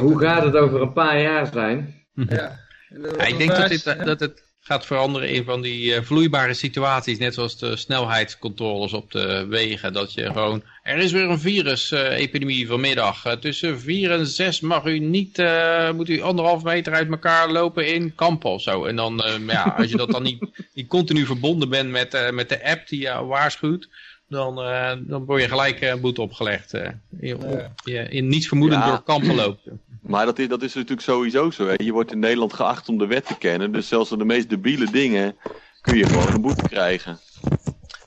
Hoe gaat het over een paar jaar zijn? Ja. Ja, ik denk dat, dit, eh, dat het gaat veranderen in van die eh, vloeibare situaties, net zoals de snelheidscontroles op de wegen. Dat je gewoon, er is weer een virusepidemie vanmiddag. Eh, tussen 4 en 6 mag u niet, eh, moet u anderhalf meter uit elkaar lopen in kampen of zo. En dan, eh, ja, als je dat dan niet, niet continu verbonden bent met, eh, met de app die je waarschuwt, dan, eh, dan word je gelijk eh, een boete opgelegd. eh. je in niets vermoedend door kampen lopen. Maar dat is, dat is natuurlijk sowieso zo. Hè. Je wordt in Nederland geacht om de wet te kennen. Dus zelfs de meest debiele dingen kun je gewoon een boete krijgen.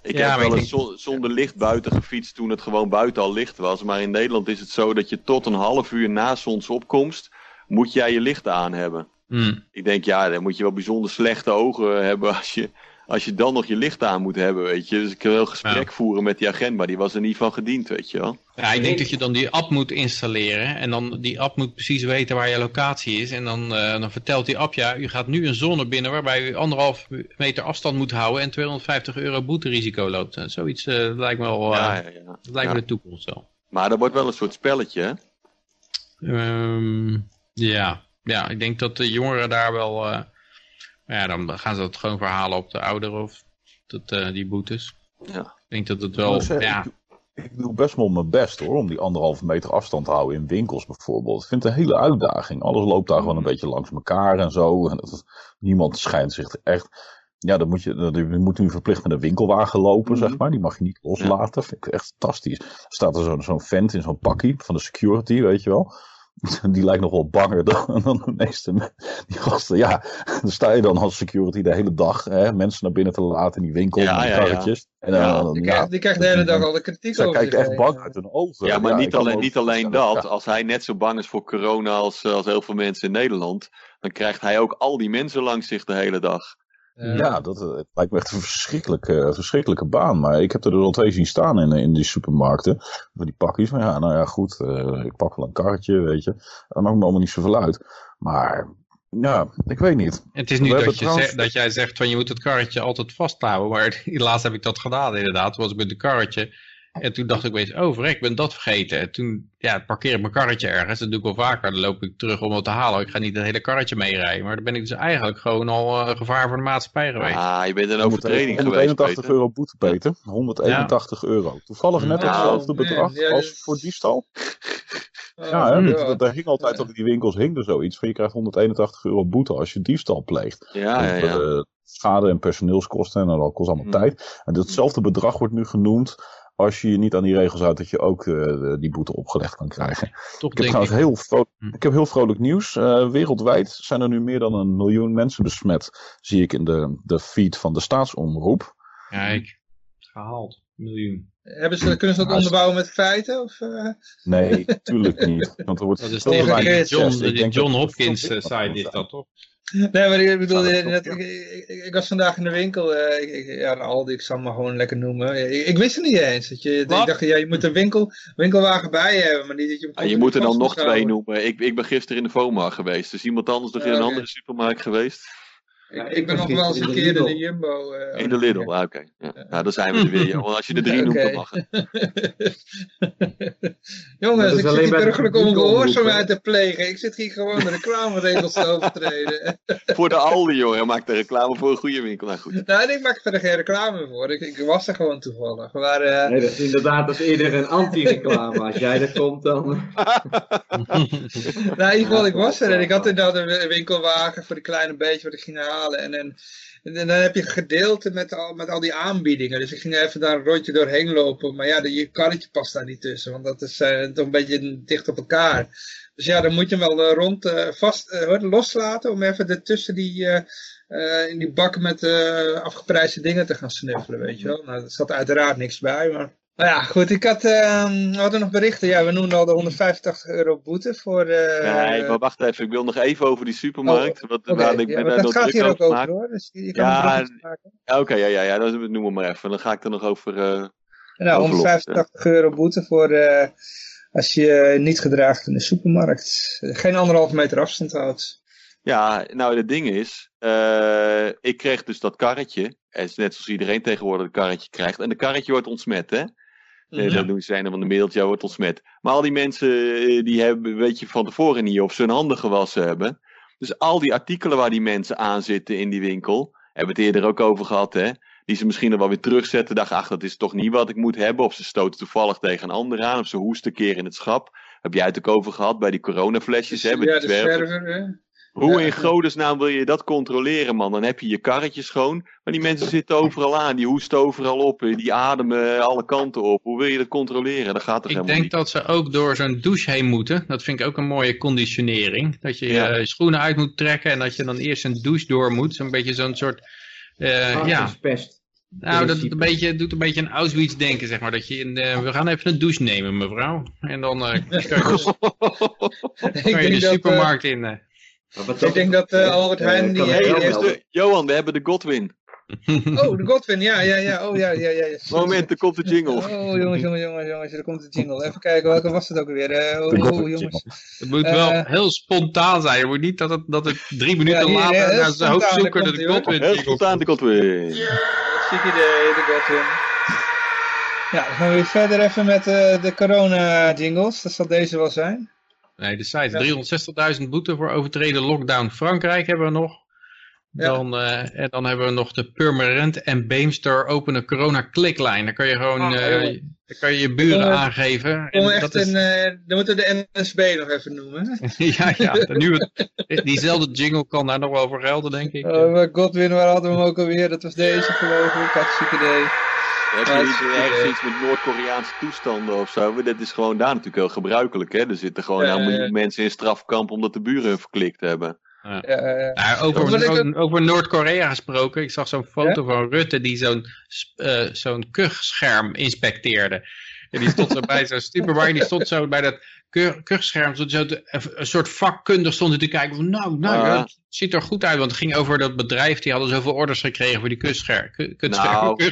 Ik Ja, heb wel eens zo- zonder licht buiten gefietst toen het gewoon buiten al licht was. Maar in Nederland is het zo dat je tot een half uur na zonsopkomst moet jij je licht aan hebben. Hmm. Ik denk, ja, dan moet je wel bijzonder slechte ogen hebben als je, als je dan nog je licht aan moet hebben, weet je. Dus ik wil gesprek Ja. voeren met die agent, maar die was er niet van gediend, weet je wel. Ja, ik denk dat je dan die app moet installeren. En dan die app moet precies weten waar je locatie is. En dan, eh, dan vertelt die app, ja, u gaat nu een zone binnen waarbij u anderhalf meter afstand moet houden en 250 euro boeterisico loopt. En zoiets eh, lijkt me wel, eh, Ja, ja, lijkt me de toekomst wel. Maar dat wordt wel een soort spelletje, hè. Ehm, ja. ja, ik denk dat de jongeren daar wel, eh, ja, dan gaan ze dat gewoon verhalen op de ouderen of dat, eh, die boetes. Ja. Ik denk dat het wel, zeggen, ja, Ik, ik doe best wel mijn best hoor, om die anderhalve meter afstand te houden in winkels bijvoorbeeld. Ik vind het een hele uitdaging. Alles loopt daar gewoon een beetje langs elkaar en zo. En het- niemand schijnt zich echt... Ja, dan moet je, dan- je moet nu verplicht met een winkelwagen lopen, zeg maar. Die mag je niet loslaten. Vind ik echt fantastisch. Er staat er zo'n zo'n vent in zo'n pakkie van de security, weet je wel. die lijkt nog wel banger dan, dan de meeste me- die gasten. Ja, dan sta je dan als security de hele dag hè, mensen naar binnen te laten in die winkel Ja, met ja, ja. karretjes. En Ja, dan, Die, ja, krijgt, die krijgt de hele dag al de kritiek zij over kijkt zich echt heen. bang uit hun ogen. Ja, maar niet, alleen, ook niet alleen dat. Als hij net zo bang is voor corona als, eh, als heel veel mensen in Nederland, dan krijgt hij ook al die mensen langs zich de hele dag. Ja, dat eh, het lijkt me echt een verschrikkelijke, verschrikkelijke baan. Maar ik heb er dus al twee zien staan in, in die supermarkten. Voor die pakjes. Maar ja, nou ja, goed. eh, ik pak wel een karretje, weet je. Dat maakt me allemaal niet zoveel uit. Maar ja, ik weet niet. Het is niet dat, je trouwens- zegt, dat jij zegt van je moet het karretje altijd vasthouden. Maar helaas heb ik dat gedaan inderdaad. Was ik met een karretje. En toen dacht ik opeens, oh verrek, ik ben dat vergeten. En toen ja, parkeer ik mijn karretje ergens. Dat doe ik wel vaker. Dan loop ik terug om het te halen. Ik ga niet het hele karretje meerijden. Maar dan ben ik dus eigenlijk gewoon al eh, een gevaar voor de maatschappij geweest. Ah, je bent een overtreding geweest, 181 Peter. euro boete, Peter. 181 euro. Toevallig net Nou, hetzelfde bedrag ja, als dus- voor diefstal. Ja, hè, dat- dat- daar hing altijd op die winkels hing er zoiets van je krijgt 181 euro boete als je diefstal pleegt. Ja, ja, Want, ja. eh, schade en personeelskosten en dat kost allemaal Hmm. tijd. En datzelfde bedrag wordt nu genoemd als je je niet aan die regels houdt dat je ook eh, die boete opgelegd kan krijgen. Toch Ik heb trouwens ik. heel, vro- Hm. ik heb heel vrolijk nieuws. Eh, wereldwijd zijn er nu meer dan een miljoen mensen besmet, zie ik in de, de feed van de staatsomroep. Kijk, gehaald. Miljoen. Hebben ze, kunnen ze dat onderbouwen met feiten? Of, eh? Nee, natuurlijk niet. Want er wordt Dat is tegen John, de John Hopkins site is dat toch? Nee, maar ik bedoel, net, kloppen? ik, ik, ik was vandaag in de winkel, eh, ik, ik, ja, de Aldi, ik zal hem maar gewoon lekker noemen. Ik, ik wist het niet eens. Dat je, ik dacht, ja, je moet een winkel, winkelwagen bij je hebben, maar niet dat je Ah, je moet er dan nog twee noemen. Ik, ik ben gisteren in de FOMA geweest. Is iemand anders nog in een oké. andere supermarkt geweest? Ik, ik ben nog wel eens een keer in de Jumbo. eh, In de Lidl, ah, oké. Ja. Nou, dan zijn we er weer. joh. Als je er drie noemt, dan mag het. Jongens, ik zit hier bij de burgerlijke ongehoorzaamheid publieke te plegen. Ik zit hier gewoon de reclameregels te overtreden. Voor de Aldi, joh. Hij maakt de reclame voor een goede winkel. Nou goed. nou, ik maak er geen reclame voor. Ik, ik was er gewoon toevallig. Maar, eh, Nee, dat is inderdaad dat is eerder een anti-reclame. Als jij er komt, dan... Nou, in ieder geval, ik was er en ik had inderdaad een winkelwagen voor die kleine beetje wat ik ging halen. En, en, dan heb je gedeelte met al, met al die aanbiedingen. Dus ik ging even daar een rondje doorheen lopen. Maar ja, je karretje past daar niet tussen, want dat is eh, toch een beetje dicht op elkaar. Dus ja, dan moet je hem wel eh, rond eh, vast loslaten om even ertussen die, in die bakken met afgeprijsde dingen te gaan snuffelen, weet je wel. Nou, er zat uiteraard niks bij, maar... Nou ja, goed, ik had, we hadden nog berichten. Ja, we noemden al de 185 euro boete voor... eh, Nee, maar wacht even. Ik wil nog even over die supermarkt. wat, Oké, waar ik ja, ben daar dat gaat hier ook over hoor. Dus je kan Ja, bruggetje maken. Ja, Oké, ja, ja, ja. Dat noem we maar even. Dan ga ik er nog over... eh, Nou, Overlop, 185 euro boete voor eh, als je niet gedraagt in de supermarkt. Geen anderhalve meter afstand houdt. Ja, nou het ding is, ik kreeg dus dat karretje. Is net zoals iedereen tegenwoordig een karretje krijgt. En de karretje wordt ontsmet, hè? Eh, Dat doen ze een van de mailtje, wordt ontsmet. Maar al die mensen eh, die hebben, weet je van tevoren niet of ze hun handen gewassen hebben. Dus al die artikelen waar die mensen aan zitten in die winkel, hebben we het eerder ook over gehad, hè? Die ze misschien nog wel weer terugzetten, dachten, ach, dat is toch niet wat ik moet hebben. Of ze stoten toevallig tegen een ander aan, of ze hoesten een keer in het schap. Heb jij het ook over gehad bij die coronaflesjes, hè? Met ja, die de zwerver. Hoe in godesnaam wil je dat controleren, man? Dan heb je je karretje schoon, maar die mensen zitten overal aan. Die hoesten overal op, die ademen alle kanten op. Hoe wil je dat controleren? Dat gaat toch Ik helemaal denk niet? dat ze ook door zo'n douche heen moeten. Dat vind ik ook een mooie conditionering. Dat je Ja. je schoenen uit moet trekken en dat je dan eerst een douche door moet. Zo'n beetje zo'n soort... eh, Ah, ja, pest. nou, dat een beetje, doet een beetje aan Auschwitz denken, zeg maar. Dat je in de, we gaan even een douche nemen, mevrouw. En dan eh, kan je, dus, kan je denk de dat, eh, supermarkt in. Eh. Maar wat ik denk dat eh, Albert Heijn die Hey, de- Johan, we hebben de Godwin. Oh, de Godwin, ja, ja, ja. Oh, ja, ja, ja. ja. Moment, er komt de jingle. Oh, jongens, jongens, jongens, jongens, er komt de jingle. Even kijken, welke was het ook weer? Eh, oh, De oh, jongens. Het moet wel Eh, heel spontaan zijn. Je moet niet dat het, dat het drie minuten hier, later naar zijn hoofdzoeker de hoor. Godwin Heel jingle spontaan de Godwin. Ziek idee, de Godwin. Ja, dan gaan we weer verder even met eh, de corona-jingles. Dat zal deze wel zijn. Nee, de site 360.000 boete voor overtreden lockdown Frankrijk hebben we nog. Ja. Dan, eh, en dan hebben we nog de Purmerend en Beemster openen corona kliklijn. Daar kan je gewoon Ah, eh, kan je je buren aangeven. En echt dat is, een, eh, dan moeten we de NSB nog even noemen. ja, ja. Nu het, diezelfde jingle kan daar nog wel voor gelden, denk ik. Oh, maar Godwin, waar hadden we hem ook alweer? Dat was deze geloof ik. Hartstikke idee. Heb je niet ergens iets met Noord-Koreaanse toestanden of zo? Dat is gewoon daar natuurlijk heel gebruikelijk. Hè? Er zitten gewoon miljoen mensen in strafkamp omdat de buren hun verklikt hebben. Ja, ja. Nou, over over Noord-Korea gesproken. Ik zag zo'n foto van Rutte die zo'n eh, zo'n kuchscherm inspecteerde. En die stond zo bij zo'n supermarkt. Die stond zo bij dat ku- kuchscherm. Stond zo te- een soort vakkundig stond hij te kijken. Van, nou, nou, Ah. dat ziet er goed uit. Want het ging over dat bedrijf. Die hadden zoveel orders gekregen voor die kuchscherm. ku- kuchscherm- Nou,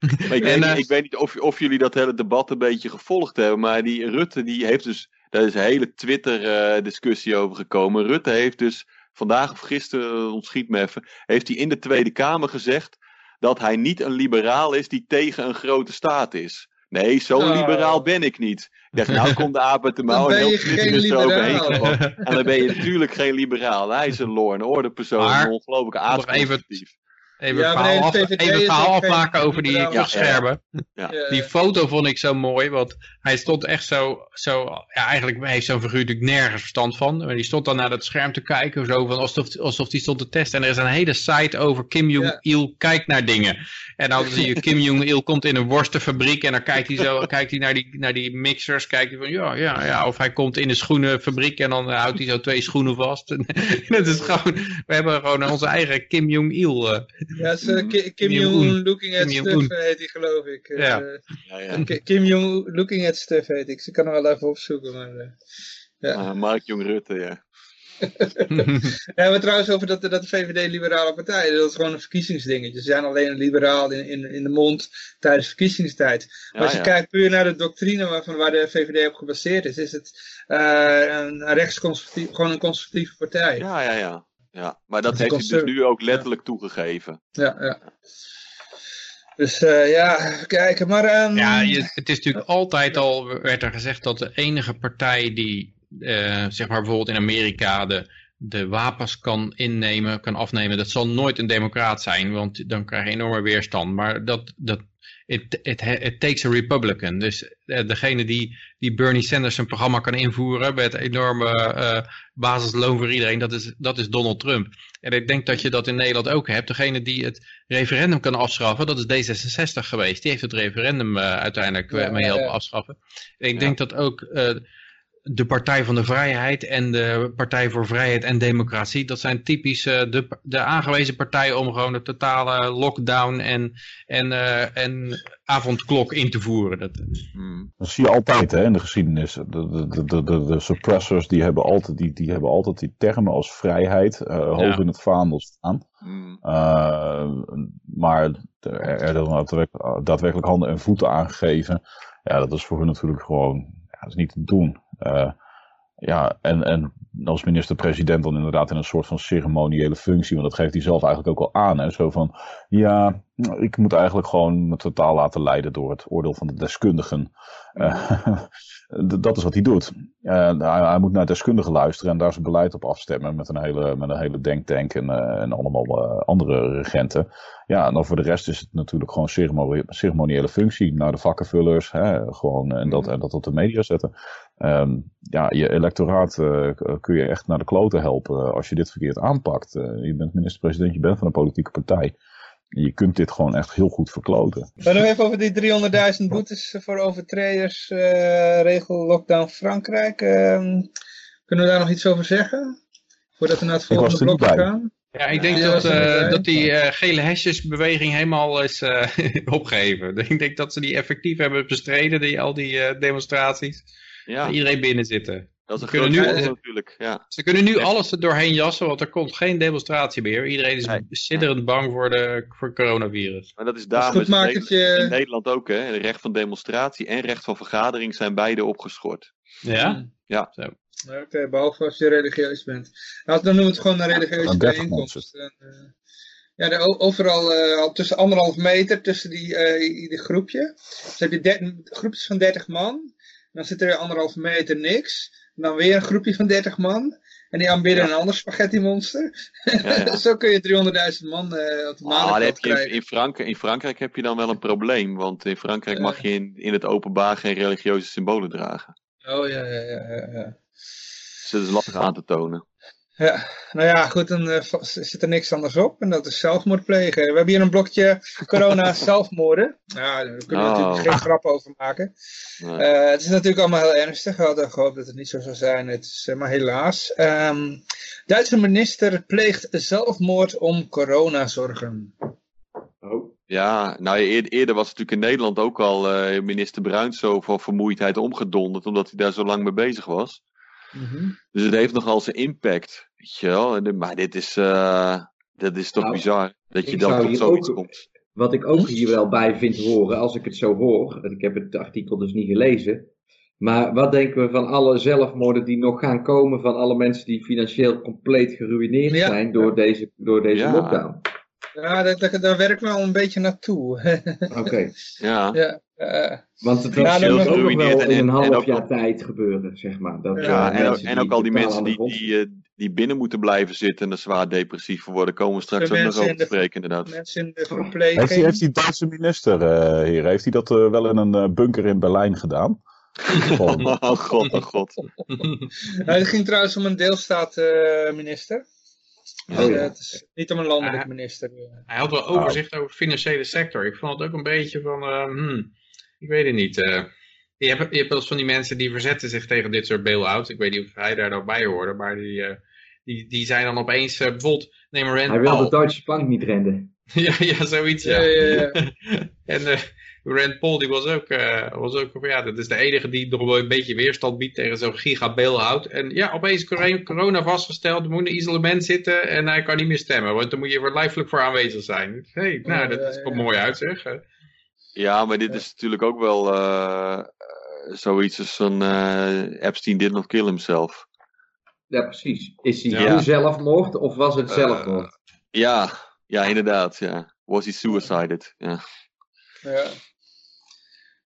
ik, weet, eh, niet- ik weet niet of, of jullie dat hele debat een beetje gevolgd hebben. Maar die Rutte, die heeft dus. Daar is een hele Twitter-discussie over gekomen. Rutte heeft dus vandaag of gisteren, eh, ontschiet me even. Heeft hij in de Tweede Kamer gezegd. Dat hij niet een liberaal is die tegen een grote staat is. Nee, zo Oh. liberaal ben ik niet. Ik dacht, nou komt de aap uit de mouw en ben heel je Twitter geen is er overheen liberaal. gevallen. En dan ben je natuurlijk geen liberaal. Hij is een law and order persoon, Maar- een ongelooflijke Nog even- Ja, verhaal, nee, af, even verhaal afmaken over die kuchschermen. Ja, Die foto vond ik zo mooi, want hij stond echt zo, zo ja, eigenlijk heeft zo'n figuur natuurlijk nergens verstand van. Maar die stond dan naar dat scherm te kijken, zo van alsof, alsof die stond te testen. En er is een hele site over Kim Jong-il kijkt naar dingen. En dan zie je Kim Jong-il komt in een worstenfabriek en dan kijkt hij zo, kijkt hij naar die, naar die mixers, kijkt hij van ja, ja, ja. Of hij komt in een schoenenfabriek en dan houdt hij zo twee schoenen vast. dat is gewoon, we hebben gewoon onze eigen Kim Jong-il. eh. Ja, is, eh, Ki- Kim Kim Jong-un. Jong-un looking at Kim stuff eh, heet hij geloof ik. Eh, Ja. Ja, ja. Ki- Kim Jong looking at stuff heet ik. Ze kan hem wel even opzoeken. Maar, eh. ja. Ah, Mark Jong Rutte, ja. Ja, maar trouwens over dat, dat de VVD liberale partij, dat is gewoon een verkiezingsdingetje. Ze zijn alleen een liberaal in, in, in de mond tijdens verkiezingstijd. Maar Ja, als je ja. kijkt puur naar de doctrine waarvan, waar de VVD op gebaseerd is, is het eh, een, rechtsconservatief, gewoon een conservatieve partij. Ja, ja, ja. ja. Maar dat heeft hij dus nu ook letterlijk toegegeven. Ja, ja. Dus eh, ja, kijken. Maar ehm, Ja, het is natuurlijk altijd al, werd er gezegd dat de enige partij die, eh, zeg maar bijvoorbeeld in Amerika, de, de wapens kan innemen, kan afnemen, dat zal nooit een democraat zijn, want dan krijg je enorme weerstand. Maar dat, dat, it, it, it takes a Republican. Dus eh, degene die, die Bernie Sanders zijn programma kan invoeren met enorme eh, basisloon voor iedereen, dat is, dat is Donald Trump. En ik denk dat je dat in Nederland ook hebt. Degene die het referendum kan afschaffen, dat is D66 geweest. Die heeft het referendum eh, uiteindelijk Ja, mee helpen ja. afschaffen. En ik denk dat ook de Partij van de Vrijheid en de Partij voor Vrijheid en Democratie, dat zijn typisch eh, de, de aangewezen partijen om gewoon de totale lockdown en, en, eh, en avondklok in te voeren. Dat, Hmm. Dat zie je altijd hè, in de geschiedenis. De, de, de, de, de, suppressors die hebben, altijd, die, die hebben altijd die termen als vrijheid eh, hoog Ja. in het vaandel staan. Hmm. Uh, maar er, er dan daadwerkelijk, daadwerkelijk handen en voeten aangegeven. Ja, dat is voor hun natuurlijk gewoon ja, dat is niet te doen. Uh, ja, en, en als minister-president dan inderdaad in een soort van ceremoniële functie, want dat geeft hij zelf eigenlijk ook al aan. Hè? Zo van, ja, ik moet eigenlijk gewoon me totaal laten leiden door het oordeel van de deskundigen. Uh, dat is wat hij doet. Uh, hij, hij, moet naar deskundigen luisteren en daar zijn beleid op afstemmen met een hele, met een hele denktank en, uh, en allemaal andere regenten. Ja, en dan voor de rest is het natuurlijk gewoon ceremoniële, ceremoniële functie naar de vakkenvullers. Hè, gewoon, en, dat, en dat op de media zetten. Um, ja, je electoraat uh, kun je echt naar de kloten helpen als je dit verkeerd aanpakt. je bent minister-president, je bent van een politieke partij. Je kunt dit gewoon echt heel goed verkloten. Maar nog even over die 300.000 boetes voor overtreders, uh, regel lockdown Frankrijk. Uh, kunnen we daar nog iets over zeggen? Voordat we naar het volgende blok gaan? Ja, ik denk ja, dat, uh, dat die uh, gele hesjesbeweging helemaal is uh, opgeheven. Ik denk dat ze die effectief hebben bestreden, die, al die uh, demonstraties. Ja. Iedereen binnen zitten. Dat is een groot nu, natuurlijk, ja. Ze kunnen nu alles er doorheen jassen, want er komt geen demonstratie meer. Iedereen is nee. sidderend bang voor, de, voor het coronavirus. Maar dat is daarom in, je... in Nederland ook, hè. Het recht van demonstratie en recht van vergadering zijn beide opgeschort. Ja? Ja. Zo. Oké, okay, behalve als je religieus bent. Nou, dan noemen we het gewoon een religieuze bijeenkomst. En, uh, ja, de, overal uh, al tussen anderhalf meter tussen die, uh, die groepje. Dus heb je groepjes van 30 man. Dan zit er anderhalf meter niks. En dan weer een groepje van 30 man. En die aanbidden ja. een ander spaghetti monster. Ja, ja. Zo kun je 300.000 man uh, op de ah, je in, Frankrijk, in Frankrijk heb je dan wel een probleem. Want in Frankrijk uh, mag je in, in het openbaar geen religieuze symbolen dragen. Oh ja, ja, ja. ja, ja. Dus dat is lastig aan te tonen. Ja, nou ja, goed, dan uh, zit er niks anders op. En dat is zelfmoord plegen. We hebben hier een blokje corona zelfmoorden. Ja, daar kunnen we natuurlijk geen grap over maken. Uh, het is natuurlijk allemaal heel ernstig. We hadden gehoopt dat het niet zo zou zijn. Het is uh, maar helaas. Um, Duitse minister pleegt zelfmoord om coronazorgen. Oh. Ja, nou eerder was het natuurlijk in Nederland ook al minister Bruins zo van vermoeidheid omgedonderd. Omdat hij daar zo lang mee bezig was. Mm -hmm. Dus het heeft nogal zijn impact. Weet je wel? Maar dit is, uh, dat is toch nou, bizar. Dat je dan tot zoiets ook, komt. Wat ik ook hier wel bij vind horen, als ik het zo hoor. Ik heb het artikel dus niet gelezen. Maar wat denken we van alle zelfmoorden die nog gaan komen van alle mensen die financieel compleet geruineerd ja. zijn door deze, door deze ja. lockdown? Ja, daar, daar werken we al een beetje naartoe. Oké. Okay. Ja. ja Want het was ook nog wel in een half jaar tijd gebeuren, zeg maar. Dat, ja, en, ook, en ook al die mensen die, die, die binnen moeten blijven zitten en er zwaar depressief voor worden, komen we straks ook nog over te spreken, inderdaad. Mensen in de verpleging. Heeft die, heeft die Duitse minister uh, hier, heeft hij dat uh, wel in een bunker in Berlijn gedaan? oh god, oh god. het ging trouwens om een deelstaatminister. Dus, oh, ja. het is niet om een landelijk minister. Hij had wel overzicht over de financiële sector. Ik vond het ook een beetje van, uh, hmm, ik weet het niet. Uh, je, hebt, je hebt wel eens van die mensen die verzetten zich tegen dit soort bail-outs. Ik weet niet of hij daar nog bij hoorde, maar die, uh, die, die zijn dan opeens, bijvoorbeeld, neem maar Rand Hij wil de Duitse bank niet renden. ja, ja, zoiets, ja. ja, ja, ja. en Rand Paul die was ook, uh, was ook ja, dat is de enige die nog wel een beetje weerstand biedt tegen zo'n giga bail-out. En ja, opeens corona vastgesteld, moet in isolement zitten en hij kan niet meer stemmen, want dan moet je er lijfelijk voor aanwezig zijn. hey, nou, dat is wel mooi uit zeg. Ja, maar dit is natuurlijk ook wel uh, zoiets als van uh, Epstein did not kill himself. Ja, precies. Is hij ja. zelfmoord of was het zelfmoord? ja, ja, inderdaad, ja. Was he suicided, ja. Ja.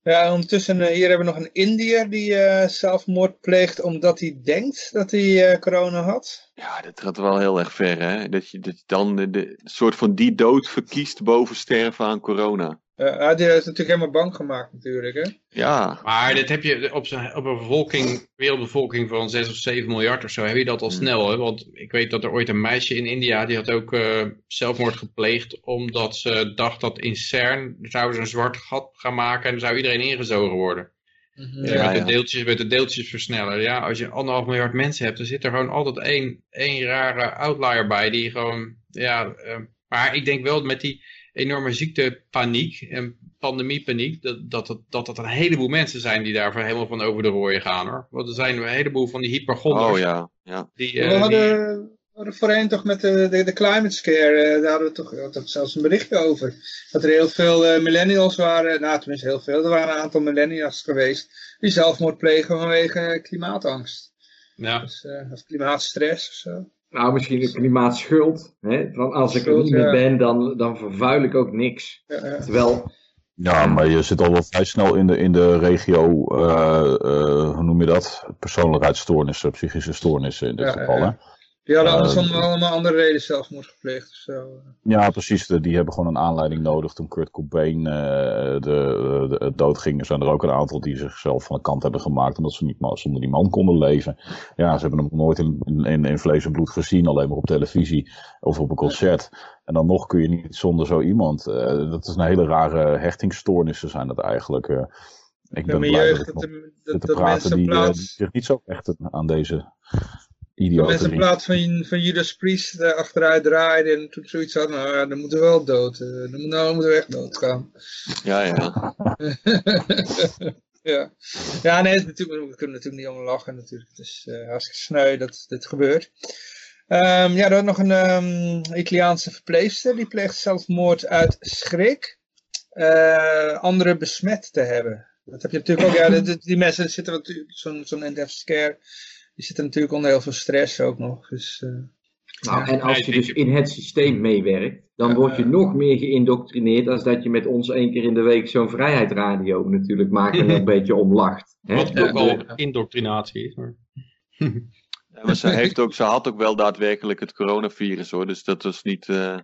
Ja, ondertussen hier hebben we nog een Indiër die uh, zelfmoord pleegt omdat hij denkt dat hij uh, corona had. Ja, dat gaat wel heel erg ver, hè? Dat je, dat je dan de, de soort van die dood verkiest boven sterven aan corona. Ja, die heeft natuurlijk helemaal bang gemaakt natuurlijk, hè? Ja. Maar dit heb je op, op een bevolking, wereldbevolking van 6 of 7 miljard of zo, heb je dat al hmm. snel, hè? Want ik weet dat er ooit een meisje in India, die had ook uh, zelfmoord gepleegd, omdat ze dacht dat in CERN zouden ze een zwart gat gaan maken en dan zou iedereen ingezogen worden. Mm -hmm. ja, met, de deeltjes, met de deeltjesversneller. Ja, als je anderhalf miljard mensen hebt, dan zit er gewoon altijd één, één rare outlier bij die gewoon, ja, uh, maar ik denk wel met die enorme ziektepaniek en pandemiepaniek, dat, dat, dat, dat een heleboel mensen zijn die daar helemaal van over de rooien gaan hoor. Want er zijn een heleboel van die hypergonders. Oh ja, ja. Die, uh, we hadden, die... hadden voorheen toch met de, de, de climate scare, uh, daar hadden we toch, toch zelfs een berichtje over. Dat er heel veel uh, millennials waren, nou tenminste heel veel, er waren een aantal millennials geweest die zelfmoord plegen vanwege klimaatangst. Ja. Dus, of klimaatstress of zo. Nou, misschien een klimaatschuld. Hè? Want als ik er niet meer ben, dan, dan vervuil ik ook niks. Ja, ja. Terwijl... Ja, maar je zit al wel vrij snel in de, in de regio, uh, uh, hoe noem je dat? Persoonlijkheidsstoornissen, psychische stoornissen in dit geval. Hè? Die hadden anders uh, allemaal andere reden zelfmoord gepleegd of zo. Ja, precies. Die hebben gewoon een aanleiding nodig. Toen Kurt Cobain uh, de, de, de dood ging, zijn er ook een aantal die zichzelf van de kant hebben gemaakt. Omdat ze niet zonder die man konden leven. Ja, ze hebben hem nooit in, in, in vlees en bloed gezien. Alleen maar op televisie of op een concert. En dan nog kun je niet zonder zo iemand. Uh, dat is een hele rare hechtingsstoornissen zijn dat eigenlijk. Uh, ik ben blij dat ik nog dat, te praten die, plaats... die zich niet zo hechten aan deze idioten. Mensen in plaats van, van Judas Priest uh, achteruit draaiden en toen zoiets hadden, nou ja, dan moeten we wel dood. Uh, dan nou, moeten we echt doodgaan. Ja, ja. ja. ja, nee, het natuurlijk, we kunnen natuurlijk niet om lachen natuurlijk. Het is uh, hartstikke sneu dat dit gebeurt. Um, ja, er was nog een um, Italiaanse verpleegster, die pleegt zelfmoord uit schrik. Uh, anderen besmet te hebben. Dat heb je natuurlijk ook, ja, die, die mensen zitten natuurlijk, zo'n zo'n intensive scare die zitten natuurlijk onder heel veel stress ook nog. Dus, uh, nou, en als je dus in het systeem meewerkt, dan word je nog meer geïndoctrineerd als dat je met ons één keer in de week zo'n vrijheidsradio natuurlijk maakt en een beetje omlacht. Wat ook al indoctrinatie is. Maar... Ja, maar ze, heeft ook, ze had ook wel daadwerkelijk het coronavirus hoor, dus dat was niet... Uh...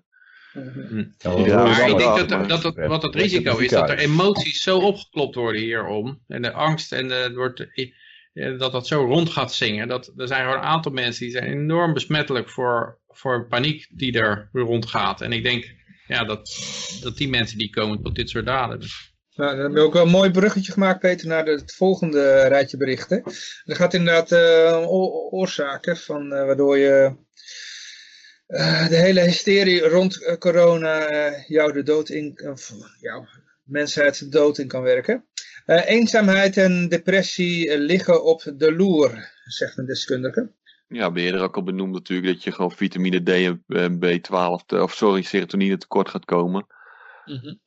Ja, maar ik denk dat, dat, dat, wat het risico is, dat er emoties zo opgeklopt worden hierom. En de angst en de, wordt dat dat zo rond gaat zingen. Dat, er zijn gewoon een aantal mensen die zijn enorm besmettelijk voor, voor paniek die er rondgaat. En ik denk ja, dat, dat die mensen die komen tot dit soort daden. Nou, dan heb je ook wel een mooi bruggetje gemaakt, Peter, naar het volgende rijtje berichten. Er gaat inderdaad uh, oorzaken van uh, waardoor je de hele hysterie rond corona jou de dood in, of jouw mensheid de dood in kan werken. Eenzaamheid en depressie liggen op de loer, zegt een deskundige. Ja, ben je er ook al benoemd natuurlijk dat je gewoon vitamine D en B12, of sorry, serotonine tekort gaat komen. Mm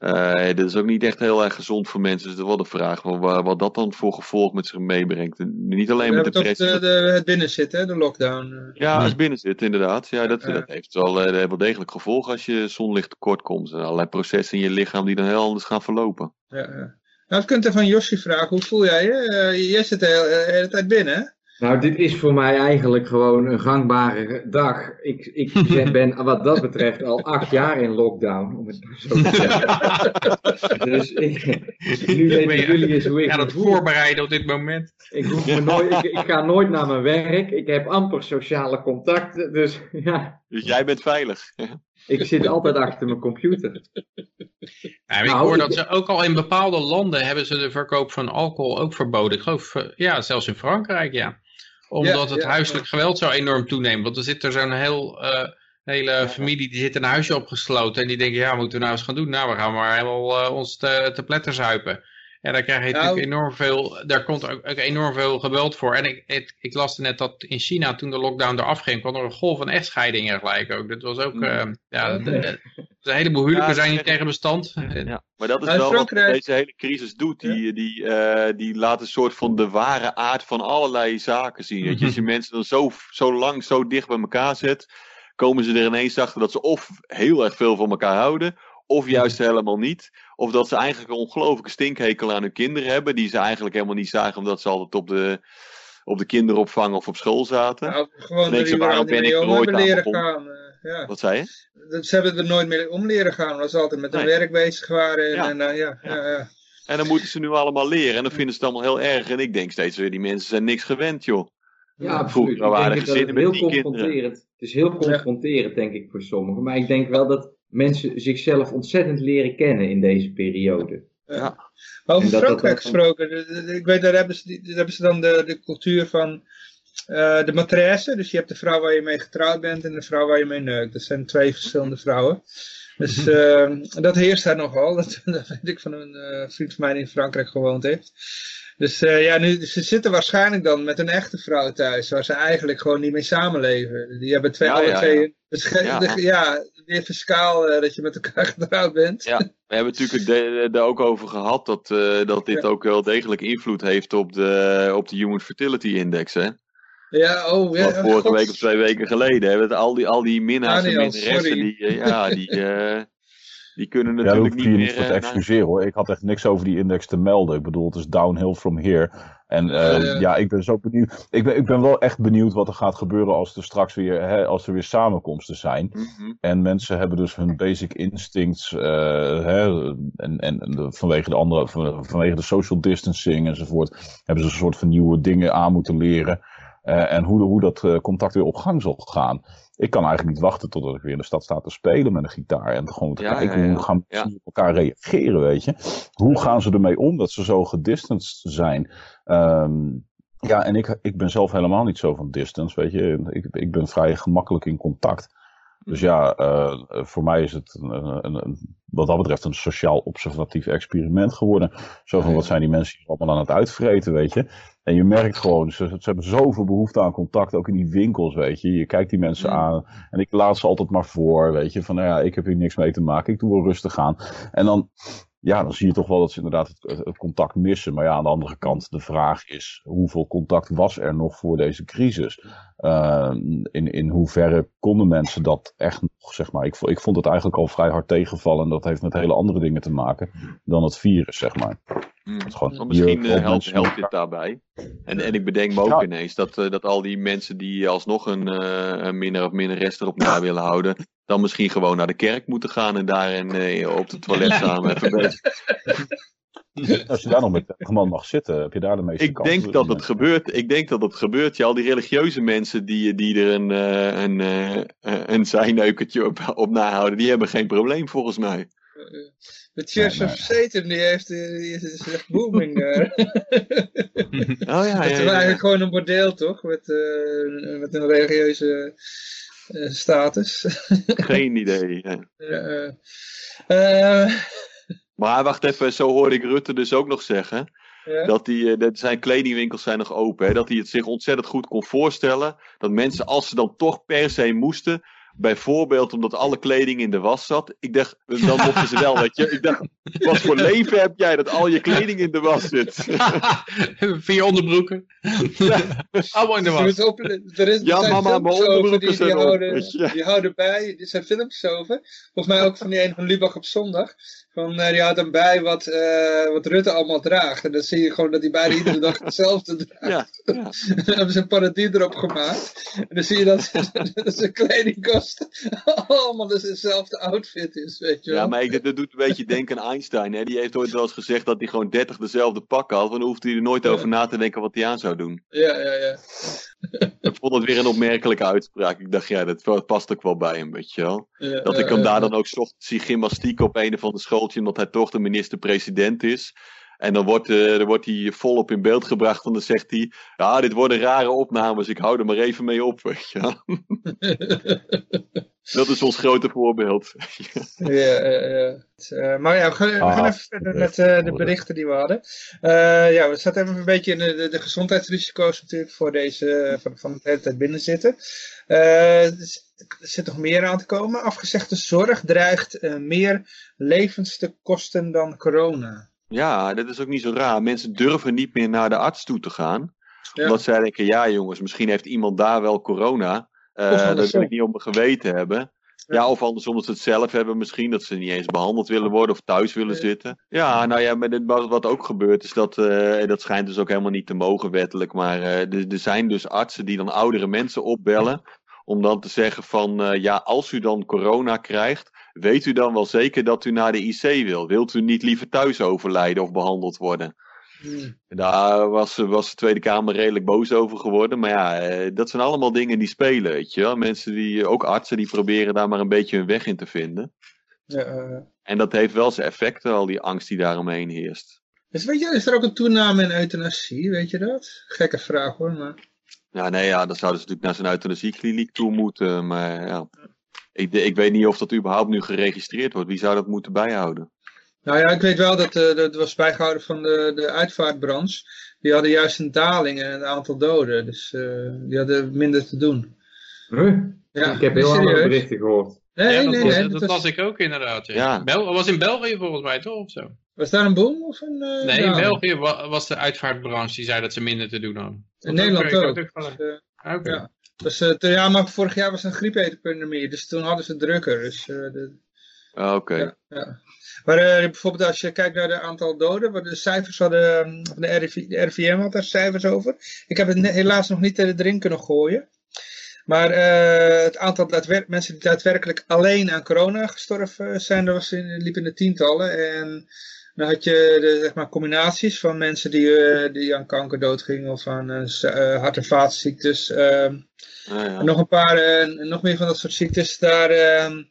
dit is ook niet echt heel erg gezond voor mensen. Dus er wordt de vraag van wat dat dan voor gevolg met zich meebrengt. niet alleen met depressie. Het, de, het binnenzitten, de lockdown. Eh. Ja, het binnenzitten inderdaad. Ja, dat, dat heeft wel, wel degelijk gevolg als je zonlicht tekort komt. En allerlei processen in je lichaam die dan heel anders gaan verlopen. Ja. Nou, kunt er van Josje vragen, hoe voel jij je? Uh, jij zit de hele, de hele tijd binnen, hè? Nou, dit is voor mij eigenlijk gewoon een gangbare dag. Ik, ik ben wat dat betreft al acht jaar in lockdown, om het zo te zeggen. dus ik, nu weten jullie eens hoe ik ga het voorbereiden op dit moment. Ik, hoef me nooit, ik, ik, ga nooit naar mijn werk. Ik heb amper sociale contacten. Dus, ja. dus jij bent veilig. Ik zit altijd achter mijn computer. Ja, ik nou, hoor dat ze ook al in bepaalde landen hebben ze de verkoop van alcohol ook verboden. Ik geloof, eh, ja, zelfs in Frankrijk, ja omdat het huiselijk geweld zo enorm toeneemt. Want er zit er zo'n heel, uh, hele familie die zit in een huisje opgesloten. En die denken, ja, moeten we nou eens gaan doen? Nou, we gaan maar helemaal uh, ons te, te pletter zuipen. En daar krijg je natuurlijk nou. enorm veel, daar komt ook, ook, enorm veel geweld voor. En ik, ik, ik las net dat in China, toen de lockdown eraf ging, kwam er een golf van echtscheidingen gelijk ook. Dat was ook, uh, ja, de, de, een heleboel huwelijken zijn niet tegen bestand. Ja, maar dat is wel wat deze hele crisis doet. Die, die, uh, die laat een soort van de ware aard van allerlei zaken zien. Je, als je mensen dan zo, zo lang, zo dicht bij elkaar zet, komen ze er ineens achter dat ze of heel erg veel van elkaar houden, of juist helemaal niet. Of dat ze eigenlijk een ongelofelijke stinkhekel aan hun kinderen hebben. Die ze eigenlijk helemaal niet zagen omdat ze altijd op de, op de kinderopvang of op school zaten. Nou, gewoon dat ze, waarom ben ik nooit leren gaan. Uh, ja. Wat zei je? Ze hebben er nooit meer om leren gaan. Omdat ze altijd met hun werk bezig waren. En, ja. En, uh, ja, ja. Ja, en dan moeten ze nu allemaal leren. En dan vinden ze het allemaal heel erg. En ik denk steeds weer, die mensen zijn niks gewend, joh. Ja, absoluut. Vroeger waren gezinnen met die kinderen. Het is heel confronterend, denk ik, voor sommigen. Maar ik denk wel dat mensen zichzelf ontzettend leren kennen in deze periode. Ja. over Frankrijk gesproken, ik weet, daar hebben ze, daar hebben ze dan de, de cultuur van uh, de matresse. Dus je hebt de vrouw waar je mee getrouwd bent en de vrouw waar je mee neukt. Dat zijn twee verschillende vrouwen. Dus uh, dat heerst daar nogal. Dat, dat weet ik van een uh, vriend van mij die in Frankrijk gewoond heeft. Dus uh, ja, nu, ze zitten waarschijnlijk dan met een echte vrouw thuis, waar ze eigenlijk gewoon niet mee samenleven. Die hebben twee, ja, alle ja, twee, ja. Dus ja. ja, weer fiscaal uh, dat je met elkaar getrouwd bent. Ja, we hebben natuurlijk er ook over gehad dat, uh, dat dit ook wel degelijk invloed heeft op de, op de Human Fertility Index, hè? Ja, oh ja. Vorige God. week of twee weken geleden hebben we al die, al die minnaars en minnaressen, die, ja, die, die kunnen natuurlijk ja, niet meer... niet voor te excuseren hoor. Ik had echt niks over die index te melden. Ik bedoel, het is downhill from here. En uh, ja, ik ben zo benieuwd. Ik ben, ik ben wel echt benieuwd wat er gaat gebeuren als er straks weer, hè, als er weer samenkomsten zijn. Mm -hmm. En mensen hebben dus hun basic instincts, uh, hè, en, en, vanwege de andere, vanwege de social distancing enzovoort, hebben ze een soort van nieuwe dingen aan moeten leren. Uh, en hoe, hoe dat contact weer op gang zal gaan ik kan eigenlijk niet wachten totdat ik weer in de stad sta te spelen met een gitaar. En gewoon te ja, kijken ja, ja. hoe gaan mensen op elkaar reageren, weet je. Hoe gaan ze ermee om dat ze zo gedistanced zijn? Um, ja, en ik, ik ben zelf helemaal niet zo van distance, weet je. Ik, ik ben vrij gemakkelijk in contact. Dus ja, uh, voor mij is het een, een, een, wat dat betreft een sociaal observatief experiment geworden. Zo van, wat zijn die mensen hier allemaal aan het uitvreten, weet je. En je merkt gewoon, ze, ze, hebben zoveel behoefte aan contact, ook in die winkels, weet je. Je kijkt die mensen mm. aan en ik laat ze altijd maar voor, weet je. Van, nou ja, ik heb hier niks mee te maken, ik doe wel rustig aan. En dan, ja, dan zie je toch wel dat ze inderdaad het, contact missen. Maar ja, aan de andere kant, de vraag is, hoeveel contact was er nog voor deze crisis? Uh, in, in hoeverre konden mensen dat echt nog, zeg maar. Ik, ik vond het eigenlijk al vrij hard tegenvallen. En dat heeft met hele andere dingen te maken dan het virus, zeg maar. Mm. Gewoon, misschien uh, helpt, helpt dit daarbij. En, en ik bedenk me ook ja. ineens dat, uh, dat al die mensen die alsnog een, uh, een minder of minder rest erop na willen houden, dan misschien gewoon naar de kerk moeten gaan en daarin op het toilet samen even bezig. Als je daar nog met man mag zitten, heb je daar de meeste Ik denk dat het gebeurt. Ik denk dat het gebeurt. Ja, al die religieuze mensen die, die er een, een, uh, een zijneukertje op, op nahouden, die hebben geen probleem volgens mij. De Church of Satan, die, heeft, die is echt booming. oh ja, Het is ja, ja. eigenlijk gewoon een bordeel, toch? Met, uh, met een religieuze uh, status. Geen idee. Uh, maar wacht even, zo hoorde ik Rutte dus ook nog zeggen. ja? Dat, die, dat zijn kledingwinkels zijn nog open. Hè? Dat hij het zich ontzettend goed kon voorstellen. Dat mensen, als ze dan toch per se moesten, Bijvoorbeeld omdat alle kleding in de was zat. Ik dacht, dan mochten ze wel, weet je. Ik dacht, wat voor leven heb jij dat al je kleding in de was zit? Vier onderbroeken. Allemaal in de was. Op, er is, ja, er mama, mijn onderbroeken die, zijn die, houden, die houden bij, er zijn filmpjes over. Volgens mij ook van die een van Lubach op zondag. Van, uh, die houdt dan bij wat, uh, wat Rutte allemaal draagt. En dan zie je gewoon dat hij bijna iedere dag hetzelfde draagt. Ja, ja. dan hebben ze een parodie erop gemaakt. En dan zie je dat, dat zijn kledingkast allemaal dus hetzelfde outfit is, weet je wel. Ja, maar ik, dat doet een beetje denken aan Einstein. Hè? Die heeft ooit wel eens gezegd dat hij gewoon 30 dezelfde pakken had. Want dan hoefde hij er nooit Ja. over na te denken wat hij aan zou doen. Ja, ja, ja. Ik vond het weer een opmerkelijke uitspraak. Ik dacht, ja, dat past ook wel bij hem, weet je wel. ja Dat ik hem daar dan ook ochtends zie gymnastiek op een of ander schooltje, omdat hij toch de minister-president is. En dan wordt, eh, dan wordt hij volop in beeld gebracht en dan zegt hij, ja, dit worden rare opnames, ik hou er maar even mee op, weet je. Dat is ons grote voorbeeld. Ja, ja, ja. Eh, maar ja, we gaan, we gaan Ah, even verder met eh, de berichten die we hadden. Eh, ja, we zaten even een beetje in de, de, gezondheidsrisico's natuurlijk voor deze, van, van de hele tijd binnen zitten. Eh, er zit- nog meer aan te komen. Afgezegde zorg dreigt eh, meer levens te kosten dan corona. Ja, dat is ook niet zo raar. Mensen durven niet meer naar de arts toe te gaan. Ja. Omdat zij denken, ja jongens, misschien heeft iemand daar wel corona. Eh, dat wil ik niet op mijn geweten hebben. Ja. Of andersom dat ze het zelf hebben misschien. Dat ze niet eens behandeld willen worden of thuis willen Ja. zitten. Ja, nou ja, maar dit, wat ook gebeurt is dat... eh, dat schijnt dus ook helemaal niet te mogen wettelijk. Maar eh, er, er zijn dus artsen die dan oudere mensen opbellen. Om dan te zeggen van, ja, als u dan corona krijgt... Weet u dan wel zeker dat u naar de IC wil? Wilt u niet liever thuis overlijden of behandeld worden? Hmm. Daar was, was de Tweede Kamer redelijk boos over geworden. Maar ja, eh, dat zijn allemaal dingen die spelen, weet je wel. Mensen die, ook artsen, die proberen daar maar een beetje hun weg in te vinden. Ja, eh. En dat heeft wel zijn effecten, al die angst die daaromheen heerst. Dus weet je, is er ook een toename in euthanasie, weet je dat? Gekke vraag hoor, maar... Ja, nee, ja, dan zouden ze natuurlijk naar zo'n euthanasiekliniek toe moeten. Maar ja, ik, ik weet niet of dat überhaupt nu geregistreerd wordt. Wie zou dat moeten bijhouden? Nou ja, ik weet wel dat eh, dat was bijgehouden van de, de uitvaartbranche. Die hadden juist een daling in het aantal doden. Dus eh, die hadden minder te doen. Huh? Ja, ik heb heel andere berichten gehoord. Nee, ja, dat, nee, was, nee. dat was, las ik ook inderdaad. Ja. Bel was in België volgens mij toch? Of zo? was daar een boom of een eh, Nee, in? België wa- was de uitvaartbranche die zei dat ze minder te doen hadden. In Dat Nederland ook, ook. Dus, gelezen. Oké. ja. Dus, eh, ja, maar vorig jaar was er een griepepidemie, dus toen hadden ze drukker. Dus, eh, de, Ah, Oké. ja, ja. Maar eh, bijvoorbeeld als je kijkt naar het aantal doden, de cijfers hadden, eh, van de, RIV, de RIVM had daar cijfers over. Ik heb het helaas nog niet erin kunnen gooien. Maar het aantal mensen die daadwerkelijk alleen aan corona gestorven zijn, dat was in, liep in de tientallen. En dan had je de zeg maar, combinaties van mensen die, eh, die aan kanker doodgingen of aan eh, hart- en vaatziektes. ehm, Ah, ja. en nog een paar, nog meer van dat soort ziektes daar. ehm,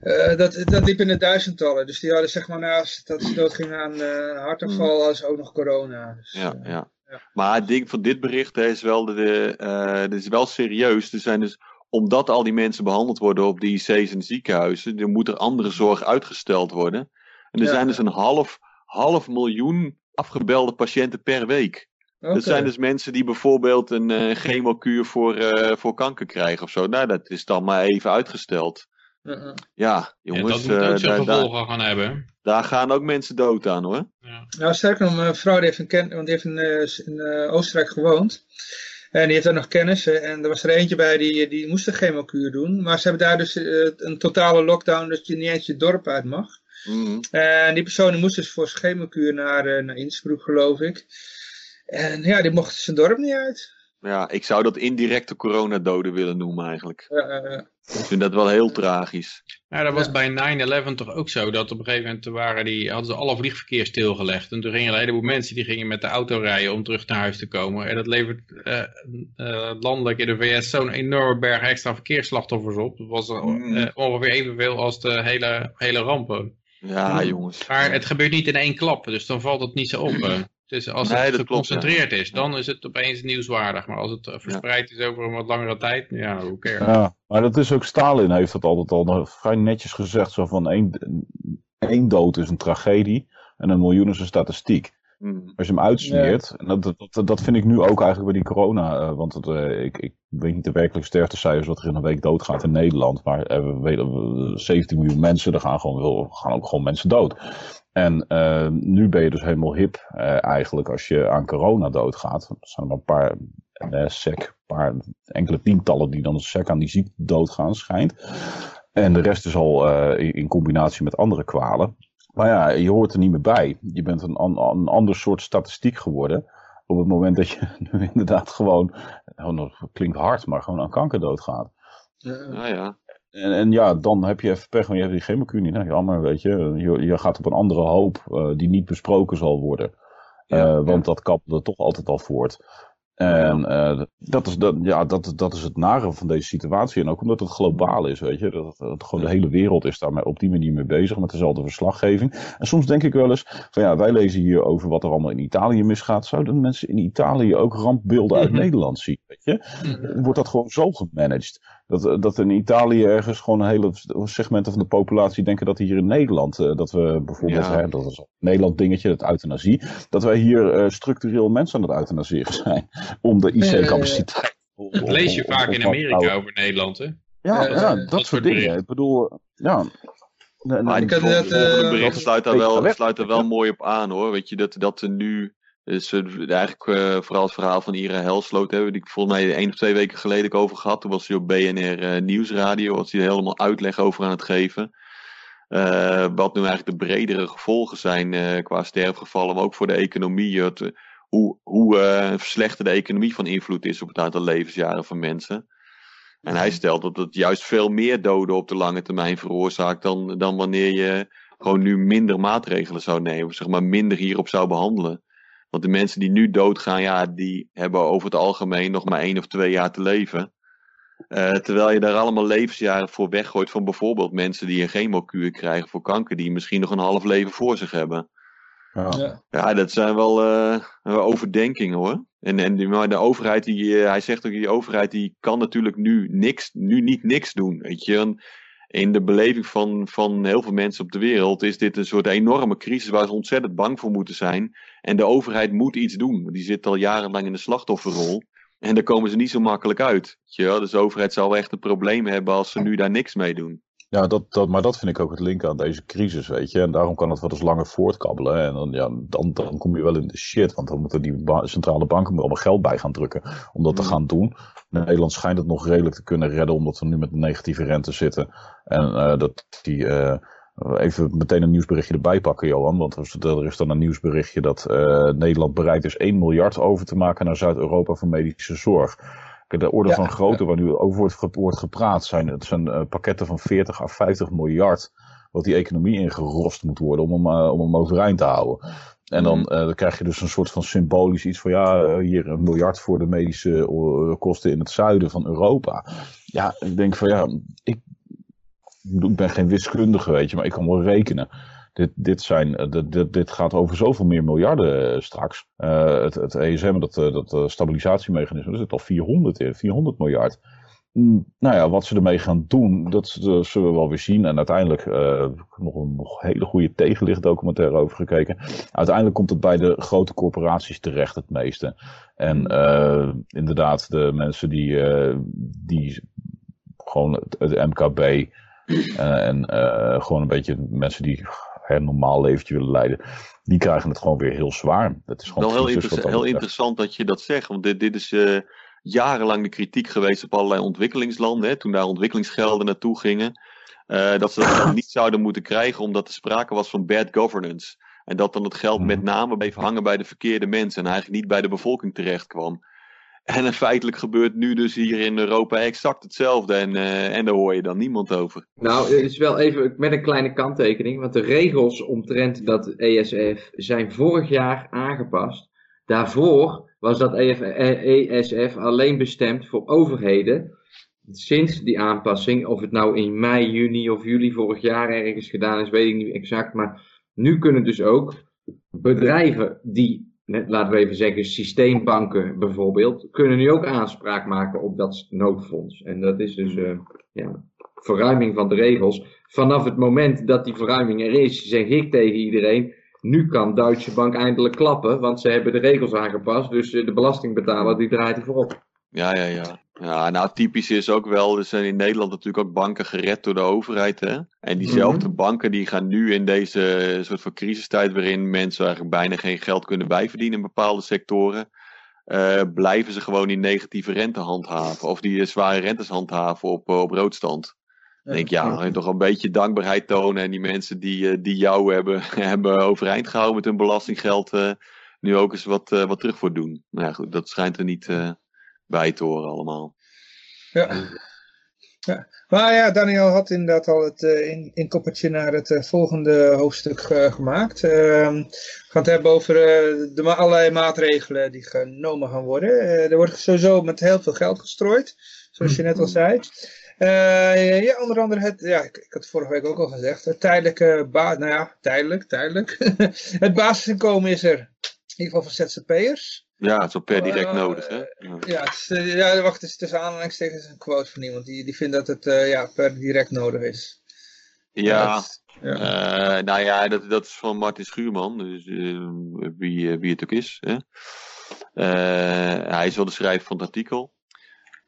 eh, dat, dat liep in de duizendtallen. Dus die hadden zeg maar naast dat ze doodgingen aan hartaanval, hadden ze ook nog corona. Dus, Ja, ja. ja. Maar het ding van dit bericht hè, is wel, de, dit is wel serieus. Er zijn dus, omdat al die mensen behandeld worden op de IC's en ziekenhuizen, er moet er andere zorg uitgesteld worden. En er Ja. zijn dus een half, half miljoen afgebelde patiënten per week. oké. Dat zijn dus mensen die bijvoorbeeld een eh, chemokuur voor, eh, voor kanker krijgen of zo. Nou, dat is dan maar even uitgesteld. Ja, ja. Jongens, dat moet eh, ook zijn gevolgen gaan hebben. daar gaan ook mensen dood aan hoor. Ja. Nou, sterker nog, mijn vrouw die heeft een ken, want die heeft in, eh, eh, Oostenrijk gewoond. En die heeft daar nog kennissen. En er was er eentje bij die, die moest een chemokuur doen. Maar ze hebben daar dus een totale lockdown dat je niet eens je dorp uit mag. Mhm. En die persoon moest dus voor zijn chemokuur naar, eh, naar Innsbruck, geloof ik. En ja, die mocht zijn dorp niet uit. Ja, ik zou dat indirecte coronadoden willen noemen eigenlijk. Uh, ik vind dat wel heel tragisch. Ja, dat was bij 9-11 toch ook zo. Dat op een gegeven moment waren die, hadden ze alle vliegverkeer stilgelegd. En toen gingen een heleboel mensen die gingen met de auto rijden om terug naar huis te komen. En dat levert uh, uh, landelijk in de VS zo'n enorme berg extra verkeersslachtoffers op. Dat was mm. ongeveer evenveel als de hele, hele rampen. Ja, jongens. Maar het gebeurt niet in één klap, dus dan valt het niet zo op. Dus als het geconcentreerd is, dan is het opeens nieuwswaardig. Maar als het eh, verspreid is over een wat langere tijd, ja, hoe cares. Ja, maar dat is ook, Stalin heeft dat altijd al vrij netjes gezegd. Zo van één, één dood is een tragedie en een miljoen is een statistiek. Hmm. Als je hem uitsmeert, en dat, dat, dat vind ik nu ook eigenlijk bij die corona. Uh, want het, uh, ik, ik weet niet de werkelijke sterftecijfers wat er in een week doodgaat in Nederland. Maar uh, we weten 17 miljoen mensen, er gaan, gewoon, gaan ook gewoon mensen dood. En nu ben je dus helemaal hip eigenlijk als je aan corona doodgaat. Er zijn er een paar, sec, paar enkele tientallen die dan sec aan die ziekte doodgaan, schijnt. En de rest is al in, combinatie met andere kwalen. Maar ja, je hoort er niet meer bij. Je bent een, een, een ander soort statistiek geworden. Op het moment dat je nu inderdaad gewoon, oh, dat klinkt hard, maar gewoon aan kanker doodgaat. Ja, ja. En, en, ja, dan heb je even pech, want je hebt die chemokuur niet. Nou, jammer, weet je. je. Je gaat op een andere hoop uh, die niet besproken zal worden. Ja, uh, want ja. dat kapt toch altijd al voort. En uh, dat, is, dat, ja, dat, dat is het nare van deze situatie. En ook omdat het globaal is, weet je. Dat, dat gewoon de hele wereld is daar op die manier mee bezig met dezelfde verslaggeving. En soms denk ik wel eens van ja, wij lezen hier over wat er allemaal in Italië misgaat. Zouden mensen in Italië ook rampbeelden uit -hmm. Nederland zien, weet je? Wordt dat gewoon zo gemanaged? Dat, dat in Italië ergens gewoon een hele segmenten van de populatie denken dat hier in Nederland, uh, dat we bijvoorbeeld, ja. hè, dat is een Nederland dingetje, het euthanasie, dat wij hier uh, structureel mensen aan het euthanasieren zijn om de IC-capaciteit. Uh, dat lees je vaak in Amerika over Nederland, hè? Ja, ja, ja dat, dat soort dingen. Bericht. Ik bedoel, ja. Maar ik dat, uh, bericht sluit daar wel, sluit daar wel mooi op aan hoor. Weet je, dat, dat er nu dus uh, eigenlijk uh, vooral het verhaal van Ira Helsloot hebben, die ik volgens mij één of twee weken geleden ook over gehad. Toen was hij op BNR uh, Nieuwsradio, was hij er helemaal uitleg over aan het geven. wat nu eigenlijk de bredere gevolgen zijn qua sterfgevallen, maar ook voor de economie. Het, hoe hoe verslechterde economie van invloed is op het aantal levensjaren van mensen. En hij stelt dat het juist veel meer doden op de lange termijn veroorzaakt dan, dan wanneer je gewoon nu minder maatregelen zou nemen, zeg maar minder hierop zou behandelen. Want de mensen die nu doodgaan, ja, die hebben over het algemeen nog maar één of twee jaar te leven. Uh, terwijl je daar allemaal levensjaren voor weggooit van bijvoorbeeld mensen die een chemokuur krijgen voor kanker, die misschien nog een half leven voor zich hebben. Ja, ja dat zijn wel uh, overdenkingen hoor. En, en maar de overheid, die, uh, hij zegt ook, die overheid die kan natuurlijk nu niks, nu niet niks doen. Weet je. En in de beleving van, van heel veel mensen op de wereld is dit een soort enorme crisis waar ze ontzettend bang voor moeten zijn. En de overheid moet iets doen. Die zit al jarenlang in de slachtofferrol. En daar komen ze niet zo makkelijk uit. Ja, dus de overheid zal echt een probleem hebben als ze nu daar niks mee doen. Ja, dat, dat, maar dat vind ik ook het link aan deze crisis, weet je. En daarom kan het wel eens langer voortkabbelen. En dan, ja, dan, dan kom je wel in de shit. Want dan moeten die ba centrale banken er allemaal geld bij gaan drukken om dat te gaan doen. Nederland schijnt het nog redelijk te kunnen redden, omdat we nu met negatieve rente zitten. En uh, dat die... Uh, Even meteen een nieuwsberichtje erbij pakken, Johan. Want er is dan een nieuwsberichtje dat uh, Nederland bereid is 1 miljard over te maken naar Zuid-Europa voor medische zorg. De orde ja, van grootte waar nu over wordt, wordt gepraat zijn, het zijn uh, pakketten van 40 à 50 miljard. Wat die economie ingerost moet worden om hem, uh, om hem overeind te houden. En dan, uh, dan krijg je dus een soort van symbolisch iets van ja, hier een miljard voor de medische kosten in het zuiden van Europa. Ja, ik denk van ja, ik, ik ben geen wiskundige, weet je, maar ik kan wel rekenen. Dit, dit, zijn, dit, dit, dit gaat over zoveel meer miljarden straks. Uh, het, het ESM, dat, dat stabilisatiemechanisme, er zit al 400 in, 400 miljard. Mm, nou ja, wat ze ermee gaan doen, dat, zullen we wel weer zien. En uiteindelijk, uh, nog een nog hele goede tegenlichtdocumentaire over gekeken. Uiteindelijk komt het bij de grote corporaties terecht het meeste. En inderdaad, de mensen die, die gewoon het, het MKB en gewoon een beetje mensen die een normaal leventje willen leiden, die krijgen het gewoon weer heel zwaar. Dat is gewoon wel heel, inter heel interessant dat je dat zegt, want dit, dit is uh, jarenlang de kritiek geweest op allerlei ontwikkelingslanden, hè, toen daar ontwikkelingsgelden naartoe gingen, dat ze dat niet zouden moeten krijgen omdat er sprake was van bad governance. En dat dan het geld met name bleef hangen bij de verkeerde mensen en eigenlijk niet bij de bevolking terecht kwam. En feitelijk gebeurt nu dus hier in Europa exact hetzelfde. En, uh, en daar hoor je dan niemand over. Nou, het is wel even met een kleine kanttekening. Want de regels omtrent dat ESF zijn vorig jaar aangepast. Daarvoor was dat ESF alleen bestemd voor overheden. Sinds die aanpassing, of het nou in mei, juni of juli vorig jaar ergens gedaan is, weet ik niet exact. Maar nu kunnen dus ook bedrijven die laten we even zeggen, systeembanken bijvoorbeeld, kunnen nu ook aanspraak maken op dat noodfonds. En dat is dus uh, ja, verruiming van de regels. Vanaf het moment dat die verruiming er is, zeg ik tegen iedereen, nu kan Duitse Bank eindelijk klappen, want ze hebben de regels aangepast, dus eh, de belastingbetaler die draait ervoor op. Ja, ja, ja. Ja, nou typisch is ook wel, er zijn in Nederland natuurlijk ook banken gered door de overheid. Hè? En diezelfde mhm. banken die gaan nu in deze soort van crisistijd waarin mensen eigenlijk bijna geen geld kunnen bijverdienen in bepaalde sectoren. Uh, blijven ze gewoon die negatieve rente handhaven. Of die zware rentes handhaven op, op roodstand. Dan denk ja, dan je toch een beetje dankbaarheid tonen. En die mensen die, eh, die jou hebben, hebben overeind gehouden met hun belastinggeld. Uh, nu ook eens wat, wat terug voor doen. Nou ja, goed, dat schijnt er niet bij te horen allemaal. Ja. ja. Maar ja, Daniel had inderdaad al het uh, in, inkoppertje naar het uh, volgende hoofdstuk uh, gemaakt. Ehm, we gaan het hebben over de allerlei maatregelen die genomen gaan worden. er wordt sowieso met heel veel geld gestrooid, zoals je net al zei. ja, onder andere het, ja, ik, ik, had het vorige week ook al gezegd, het tijdelijke, ba nou ja, tijdelijk, tijdelijk. het basisinkomen is er, in ieder geval voor ZZP'ers. Ja, het is per direct uh, nodig, hè? Ja, het is, ja wacht, het is tussen aanhalingstekens een quote van iemand die, die vindt dat het uh, ja, per direct nodig is. Ja, ja. nou ja, dat, dat is van Martin Schuurman, dus wie, wie het ook is. Hè? hij is wel de schrijver van het artikel.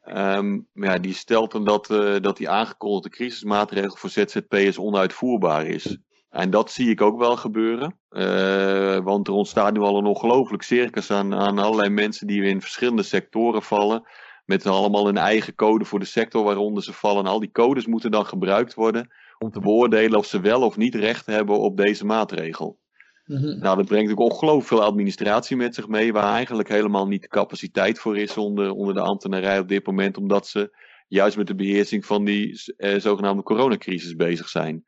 Um, ja, die stelt dan dat, dat die aangekondigde crisismaatregel voor ZZP'ers onuitvoerbaar is. En dat zie ik ook wel gebeuren. Uh, want er ontstaat nu al een ongelooflijk circus aan, aan allerlei mensen die in verschillende sectoren vallen. Met allemaal een eigen code voor de sector waaronder ze vallen. En al die codes moeten dan gebruikt worden om te beoordelen of ze wel of niet recht hebben op deze maatregel. Mm -hmm. Nou, dat brengt ook ongelooflijk veel administratie met zich mee, waar eigenlijk helemaal niet de capaciteit voor is onder, onder de ambtenarij op dit moment, omdat ze juist met de beheersing van die eh, zogenaamde coronacrisis bezig zijn.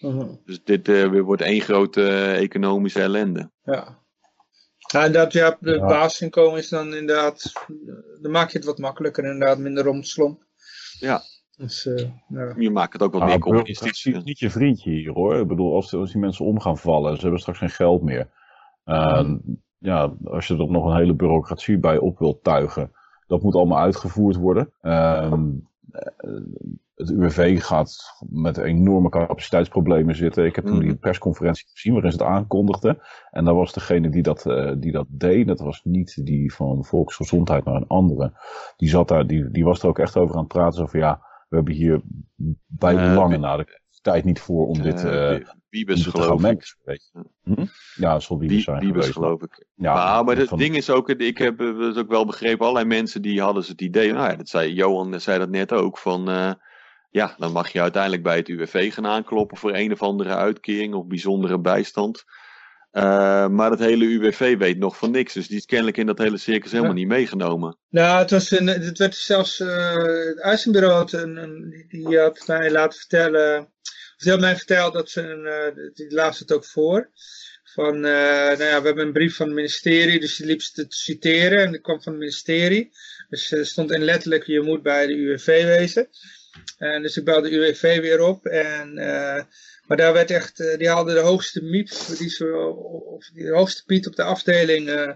Mhm. Dus dit uh, wordt één grote uh, economische ellende. Ja. Ja, inderdaad, ja, de ja. basisinkomen is dan inderdaad, dan maak je het wat makkelijker, inderdaad, minder romslomp. Ja. Dus, uh, ja. Je maakt het ook wat meer communistisch. Het is niet je vriendje hier hoor. Ik bedoel, als, als die mensen om gaan vallen, ze hebben straks geen geld meer. Uh, Ja, als je er nog een hele bureaucratie bij op wilt tuigen, dat moet allemaal uitgevoerd worden. Uh, het UWV gaat met enorme capaciteitsproblemen zitten. Ik heb toen die mm. persconferentie gezien waarin ze het aankondigden. En daar was degene die dat, uh, die dat deed, dat was niet die van Volksgezondheid, maar een andere. Die, zat daar, die, die was er ook echt over aan het praten. Zo van ja, we hebben hier bij uh, lange na de tijd niet voor om dit, uh, Wiebes, om dit geloof ik. Weet je. Hm? Ja, zal Wiebes zijn Wiebes, geweest, geloof ik. Ja, maar, maar het van... ding is ook, ik heb het ook wel begrepen, allerlei mensen die hadden het idee, nou ja, dat zei Johan zei dat net ook, van ja, dan mag je uiteindelijk bij het UWV gaan aankloppen voor een of andere uitkering of bijzondere bijstand. Uh, maar het hele UWV weet nog van niks. Dus die is kennelijk in dat hele circus helemaal ja. niet meegenomen. Nou, het, was een, het werd zelfs uh, het uitzendbureau een, een, die had mij laten vertellen. Of die had mij verteld dat ze een, uh, die las het ook voor. Van, nou ja, we hebben een brief van het ministerie, dus die liep ze te citeren en die kwam van het ministerie. Dus er stond in letterlijk, je moet bij de UWV wezen. En dus ik belde UWV weer op. En, uh, maar daar werd echt, uh, die haalden de hoogste miep, die, zo, of die hoogste Piet op de afdeling. Uh,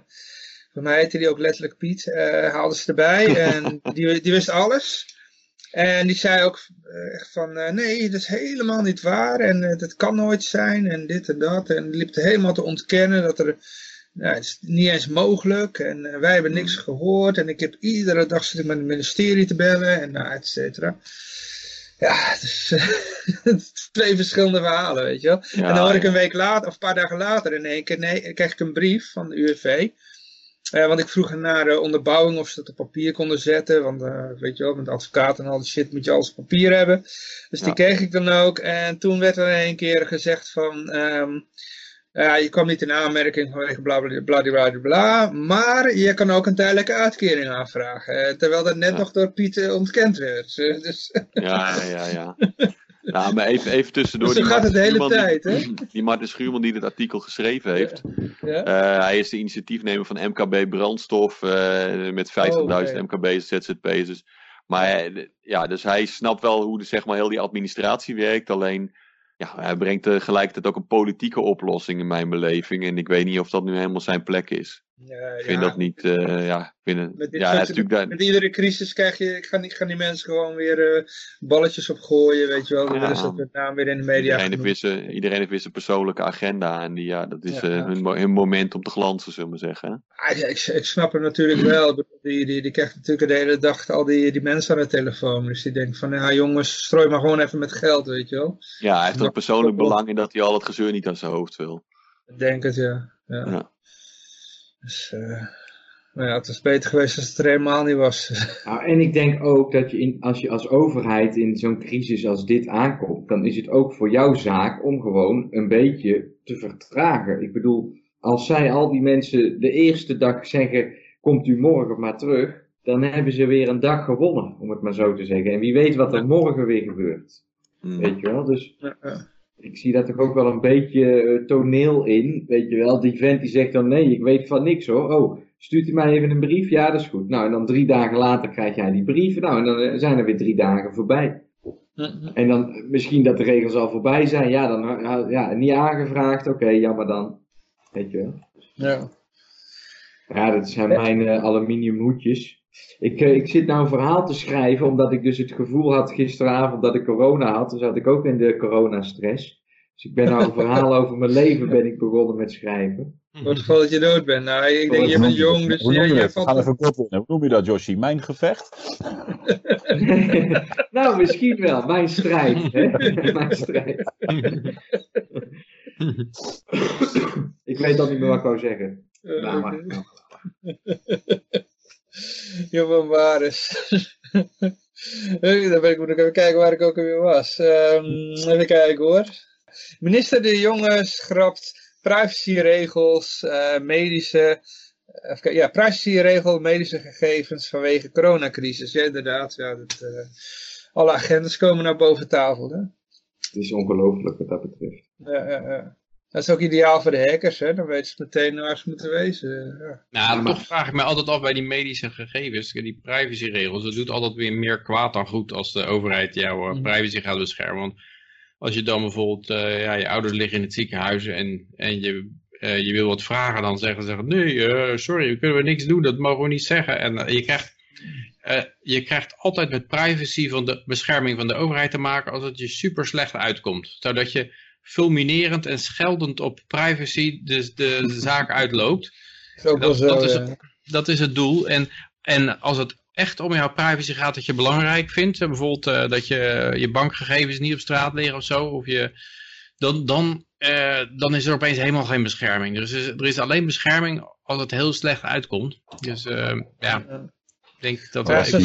voor mij heette die ook letterlijk Piet. haalden ze erbij. en die, die wist alles. En die zei ook echt van, nee, dat is helemaal niet waar. En dat kan nooit zijn. En dit en dat. En die liep helemaal te ontkennen dat er... Nou, het is niet eens mogelijk en wij hebben niks gehoord en ik heb iedere dag zit ik met het ministerie te bellen en nou, et cetera. Ja, het is, twee verschillende verhalen, weet je wel. Ja, en dan hoor ik een week later, of een paar dagen later in één keer, nee, krijg ik een brief van de UWV. Uh, want ik vroeg naar uh, onderbouwing of ze het op papier konden zetten. Want uh, weet je wel, met advocaat en al die shit moet je alles op papier hebben. Dus ja. die kreeg ik dan ook. En toen werd er in één keer gezegd van... Um, Ja, je kwam niet in aanmerking vanwege bla bla bla bla bla, maar je kan ook een tijdelijke uitkering aanvragen. Terwijl dat net Ja. nog door Piet eh, ontkend werd. Dus, Ja, ja, ja. Nou, maar even, even tussendoor. Dus die gaat het de hele tijd, die, Die Martin Schuurman die dit artikel geschreven heeft. ja? eh, hij is de initiatiefnemer van MKB Brandstof. eh, met 50.000 Oh, oké. MKB's, ZZP's. Dus, maar ja, dus hij snapt wel hoe de, zeg maar, heel die administratie werkt. Alleen, ja, hij brengt tegelijkertijd ook een politieke oplossing in mijn beleving. En ik weet niet of dat nu helemaal zijn plek is. Ik vind ja. dat niet, eh, ja, ik vind het, Met dit ja, soort- het is natuurlijk daar, Met iedere crisis krijg je, gaan, die, gaan die mensen gewoon weer eh, balletjes opgooien, weet je wel. Dan Ja. ze dat met name weer in de media Iedereen heeft, genoemd. weer zijn, iedereen heeft weer zijn persoonlijke agenda. En die, ja, dat is Ja, eh. Hun, hun moment om te glanzen, zullen we zeggen. Ah, ja, ik, ik snap hem natuurlijk wel. Die, die, die krijgt natuurlijk de hele dag al die, die mensen aan de telefoon. Dus die denkt van, ja jongens, strooi maar gewoon even met geld, weet je wel. Ja, hij heeft ook persoonlijk belang in dat hij al het gezeur niet aan zijn hoofd wil. Ik denk het, ja. ja. Dus, eh, maar ja, het was beter geweest als het er helemaal niet was. Nou, en ik denk ook dat je in, als je als overheid in zo'n crisis als dit aankomt, dan is het ook voor jouw zaak om gewoon een beetje te vertragen. Ik bedoel, als zij al die mensen de eerste dag zeggen, komt u morgen maar terug, dan hebben ze weer een dag gewonnen, om het maar zo te zeggen. En wie weet wat er morgen weer gebeurt. Hmm. Weet je wel? Dus Ja, ja. Ik zie daar toch ook wel een beetje eh, toneel in. Weet je wel, die vent die zegt dan nee, ik weet van niks hoor. Oh, stuurt u mij even een brief? Ja, dat is goed. Nou, en dan drie dagen later krijg jij die brief. Nou, en dan eh, zijn er weer drie dagen voorbij. En dan eh, misschien dat de regels al voorbij zijn. Ja, dan ja, niet aangevraagd. Oké, jammer dan. Weet je wel. Ja. Ja, dat zijn mijn aluminium hoedjes. Ik, eh, ik zit nou een verhaal te schrijven, omdat ik dus het gevoel had gisteravond dat ik corona had. Dus zat ik ook in de coronastress. Dus ik ben nou een verhaal over mijn leven ben ik begonnen met schrijven. Voor het geval dat je dood bent. Nou, ik denk, je bent jong, dat? dus Hoe je, noem je je dat? We valt... gaan even kort winnen. Hoe noem je dat, Joshi? Mijn gevecht? nou, misschien wel. Mijn strijd. Hè? Mijn strijd. ik weet al niet meer wat ik wou zeggen. Eh, Nou, maar. Johan Baris. Dan ben ik, moet ik even kijken waar ik ook alweer was. Ehm, even kijken hoor. Minister De Jonge schrapt privacyregels, eh, medische, even ja, privacyregel, medische gegevens vanwege coronacrisis. Ja, inderdaad. Ja, dat, eh, alle agendas komen naar boven tafel. Hè? Het is ongelooflijk wat dat betreft. Ja, ja, ja. Dat is ook ideaal voor de hackers. Hè? Dan weten ze meteen waar ze moeten wezen. Ja. Nou, maar- toch vraag ik me altijd af bij die medische gegevens, die privacyregels. Dat doet altijd weer meer kwaad dan goed als de overheid jouw eh, Mhm. privacy gaat beschermen. Want als je dan bijvoorbeeld, eh, ja, je ouders liggen in het ziekenhuis en, en je, eh, je wil wat vragen, dan zeggen ze, nee, eh, sorry, we kunnen we niks doen, dat mogen we niet zeggen. En je krijgt, eh, je krijgt altijd met privacy van de bescherming van de overheid te maken als het je super slecht uitkomt. Zodat je fulminerend en scheldend op privacy dus de zaak uitloopt Dat- zo, dat is ja. dat is het doel. En, en als het echt om jouw privacy gaat dat je belangrijk vindt, eh, bijvoorbeeld eh, dat je je bankgegevens niet op straat liggen of zo, of je, dan, dan, eh, dan is er opeens helemaal geen bescherming. Dus er is, er is alleen bescherming als het heel slecht uitkomt. Dus eh, ja, ik denk dat... Ja, ik zo-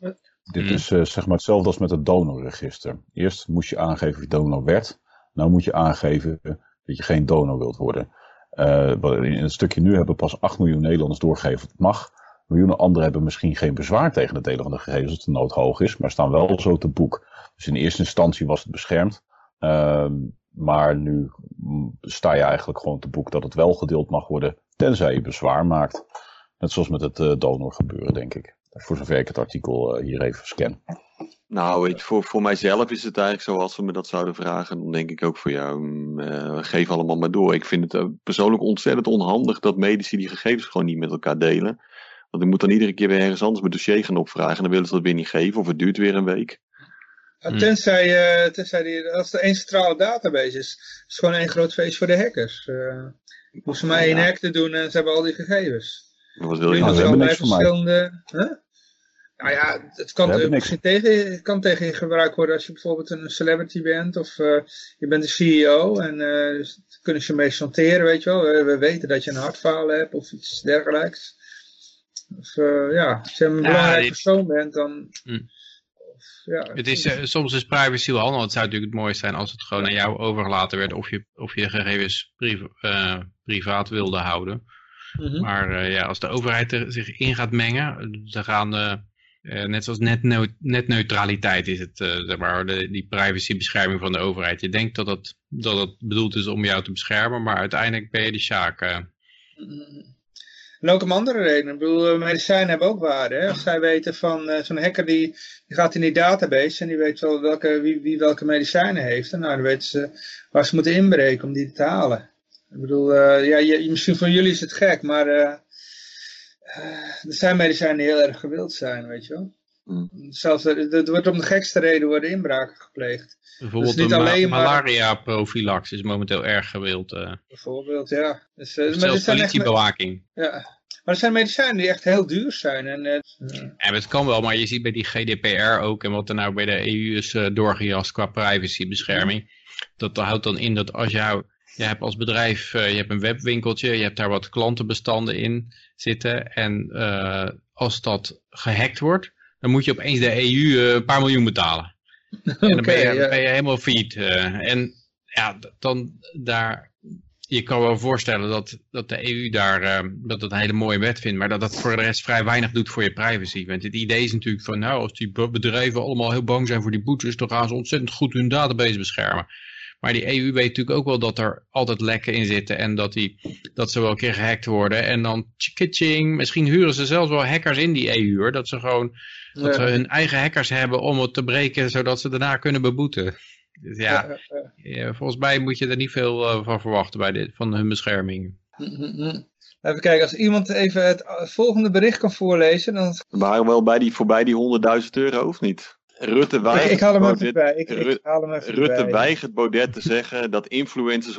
eh. Dit Mm. is eh, zeg maar hetzelfde als met het donorregister. Eerst moest je aangeven of je donor werd. Nou moet je aangeven dat je geen donor wilt worden. Eh, in het stukje nu hebben pas 8 miljoen Nederlanders doorgegeven dat het mag. Miljoenen anderen hebben misschien geen bezwaar tegen het delen van de gegevens als de nood hoog is, maar staan wel zo te boek. Dus in eerste instantie was het beschermd. Ehm, maar nu mm, sta je eigenlijk gewoon te boek dat het wel gedeeld mag worden, tenzij je bezwaar maakt. Net zoals met het eh, donor gebeuren, denk ik. Voor zover ik het artikel eh, hier even scan. Nou, weet je, voor, voor mijzelf is het eigenlijk zo, als ze me dat zouden vragen, dan denk ik ook voor jou, mm, eh, geef allemaal maar door. Ik vind het eh, persoonlijk ontzettend onhandig dat medici die gegevens gewoon niet met elkaar delen. Want ik moet dan iedere keer weer ergens anders mijn dossier gaan opvragen en dan willen ze dat weer niet geven of het duurt weer een week. Ja. Tenzij, eh, tenzij die, als er één centrale database is, is het gewoon één groot feest voor de hackers. Uh, hoeven maar één Ja. hack te doen en ze hebben al die gegevens. Wat wil je nou doen ze ze hebben niks voor mij. Huh? Nou ja, het kan, misschien tegen, het kan tegen je gebruikt worden als je bijvoorbeeld een celebrity bent of eh, je bent de CEO en eh, dus daar kunnen ze mee chanteren, weet je wel. We, we weten dat je een hartfalen hebt of iets dergelijks. Of eh, ja, als je een Ja, belangrijk die- persoon bent, dan... Hmm. ja, Het is, uh, soms is privacy wel handig. Het zou natuurlijk het mooiste zijn als het gewoon aan jou overgelaten werd of je, of je gegevens priva uh, privaat wilde houden. Mm -hmm. Maar uh, ja, als de overheid er zich in gaat mengen, dan gaan net zoals netne netneutraliteit is het, zeg maar, die privacybescherming van de overheid. Je denkt dat het, dat het bedoeld is om jou te beschermen, maar uiteindelijk ben je de sjaak. En ook om andere redenen. Ik bedoel, medicijnen hebben ook waarde. Hè? Als zij weten van uh, zo'n hacker die, die gaat in die database en die weet wel welke, wie, wie welke medicijnen heeft. En nou, dan weten ze waar ze moeten inbreken om die te halen. Ik bedoel, uh, ja, je, misschien voor jullie is het gek, maar uh, er zijn medicijnen die heel erg gewild zijn, weet je wel. Mm. Zelfs, er, wordt om de gekste reden worden inbraken gepleegd. Bijvoorbeeld dus niet de alleen ma malaria-profilax is momenteel erg gewild. Uh. Bijvoorbeeld, ja. Dus, uh, maar zelfs politiebewaking. Ja. Maar er zijn medicijnen die echt heel duur zijn. En, uh, ja, het kan wel, maar je ziet bij die GDPR ook, en wat er nou bij de EU is doorgejast qua privacybescherming, mm. dat houdt dan in dat als jou, je hebt als bedrijf, je hebt een webwinkeltje, je hebt daar wat klantenbestanden in zitten, en als dat gehackt wordt, dan moet je opeens de EU een paar miljoen betalen. En dan, ben je, dan ben je helemaal failliet. Uh, en ja, dan daar, je kan wel voorstellen dat, dat de EU daar, uh, dat het een hele mooie wet vindt, maar dat dat voor de rest vrij weinig doet voor je privacy. Want het idee is natuurlijk van, nou, als die bedrijven allemaal heel bang zijn voor die boetes, dan gaan ze ontzettend goed hun database beschermen. Maar die EU weet natuurlijk ook wel dat er altijd lekken in zitten en dat, die, dat ze wel een keer gehackt worden. En dan tjikitching, misschien huren ze zelfs wel hackers in die EU hoor, dat ze gewoon dat ze hun eigen hackers hebben om het te breken, zodat ze daarna kunnen beboeten. Dus ja, ja volgens mij moet je er niet veel uh, van verwachten bij dit, van hun bescherming. Even kijken, als iemand even het volgende bericht kan voorlezen. Dan... We waren wel bij die, voorbij die 100.000 euro, of niet? Rutte weigert, ik, ik haal hem even bij. Ik, ik haal hem even Rutte bij. weigert Baudet te zeggen dat influencers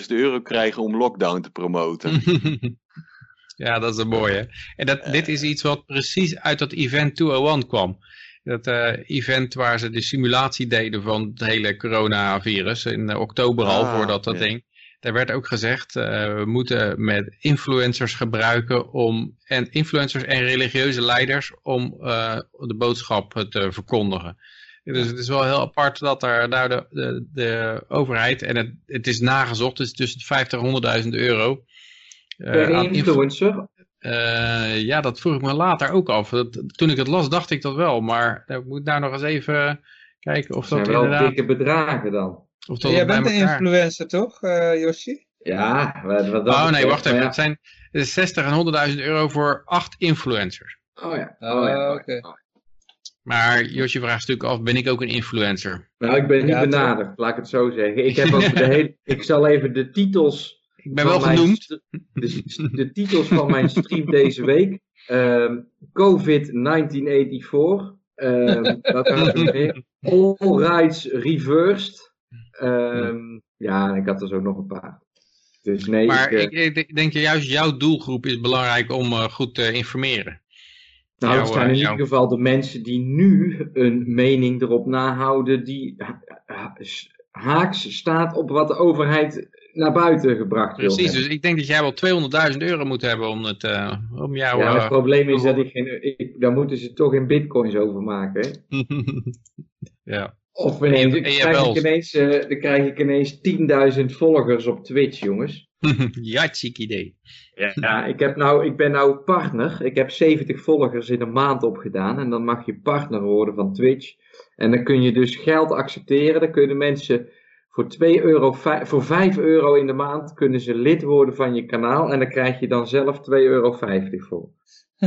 100.000 euro krijgen om lockdown te promoten. Ja, dat is een mooie. En dat, dit is iets wat precies uit dat event 201 kwam. Dat uh, event waar ze de simulatie deden van het hele coronavirus in uh, oktober al ah, voordat dat ja. ding. Daar werd ook gezegd, uh, we moeten met influencers gebruiken om, en influencers en religieuze leiders om de boodschap te verkondigen. Dus het is wel heel apart dat er nou de, de, de overheid, en het, het is nagezocht, het is tussen 50 en 100.000 euro, per uh, influencer? Uh, ja, dat vroeg ik me later ook af. Dat, toen ik het las, dacht ik dat wel. Maar ik moet daar nog eens even kijken of dat, dat zijn wel dikke bedragen dan. Of dat Jij bent een influencer toch, uh, Yoshi? Ja. Wat, wat oh nee, wacht even. Ja. Het zijn 60 en 100.000 euro voor acht influencers. Oh ja. Oh, ja. Uh, oké. Okay. Maar Josje vraagt natuurlijk af, ben ik ook een influencer? Nou, ik ben niet ja, benaderd, toch? laat ik het zo zeggen. Ik, heb ook de hele, ik zal even de titels ik ben wel genoemd. De, de, titels van mijn stream deze week. Um, Covid 1984. Um, wat weer? All Rights Reversed. Um, ja, ik had er zo nog een paar. Dus nee, maar ik, ik, ik denk juist jouw doelgroep is belangrijk om uh, goed te informeren. Nou, het zijn in ieder geval de mensen die nu een mening erop nahouden die haaks staat op wat de overheid naar buiten gebracht Precies, wil dus ik denk dat jij wel 200.000 euro moet hebben om, het, uh, om jou... Ja, het probleem is dat ik geen... Ik, dan moeten ze toch in bitcoins overmaken. ja. Of ineens, dan, krijg ik ineens, uh, dan krijg ik ineens 10.000 volgers op Twitch, jongens. ja, chic idee. Ja, ja, ik, heb nou, ik ben nou partner. Ik heb 70 volgers in een maand opgedaan. En dan mag je partner worden van Twitch. En dan kun je dus geld accepteren. Dan kunnen mensen voor, 2 euro, voor 5 euro in de maand kunnen ze lid worden van je kanaal. En dan krijg je dan zelf 2,50 euro voor.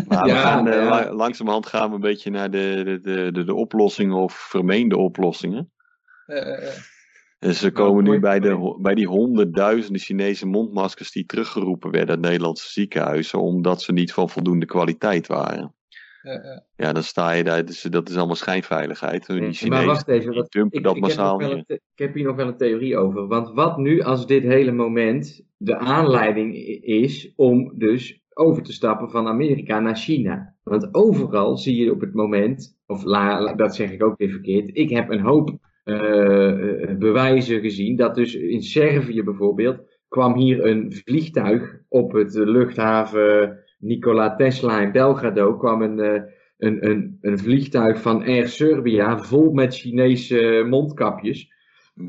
Maar ja, gaan, ja. langzamerhand gaan we een beetje naar de, de, de, de oplossingen of vermeende oplossingen. Uh, dus we komen nu bij, de, bij die honderdduizenden Chinese mondmaskers die teruggeroepen werden uit Nederlandse ziekenhuizen, omdat ze niet van voldoende kwaliteit waren. Uh, ja, dan sta je daar, dus dat is allemaal schijnveiligheid. Die Chinezen, maar wacht even, wat, dumpen ik, dat massaal ik heb, ik heb hier nog wel een theorie over. Want wat nu als dit hele moment de aanleiding is om dus over te stappen van Amerika naar China? Want overal zie je op het moment, of dat zeg ik ook weer verkeerd, ik heb een hoop uh, bewijzen gezien dat dus in Servië bijvoorbeeld kwam hier een vliegtuig op het luchthaven Nikola Tesla in Belgrado kwam een, uh, een, een, een vliegtuig van Air Serbia vol met Chinese mondkapjes.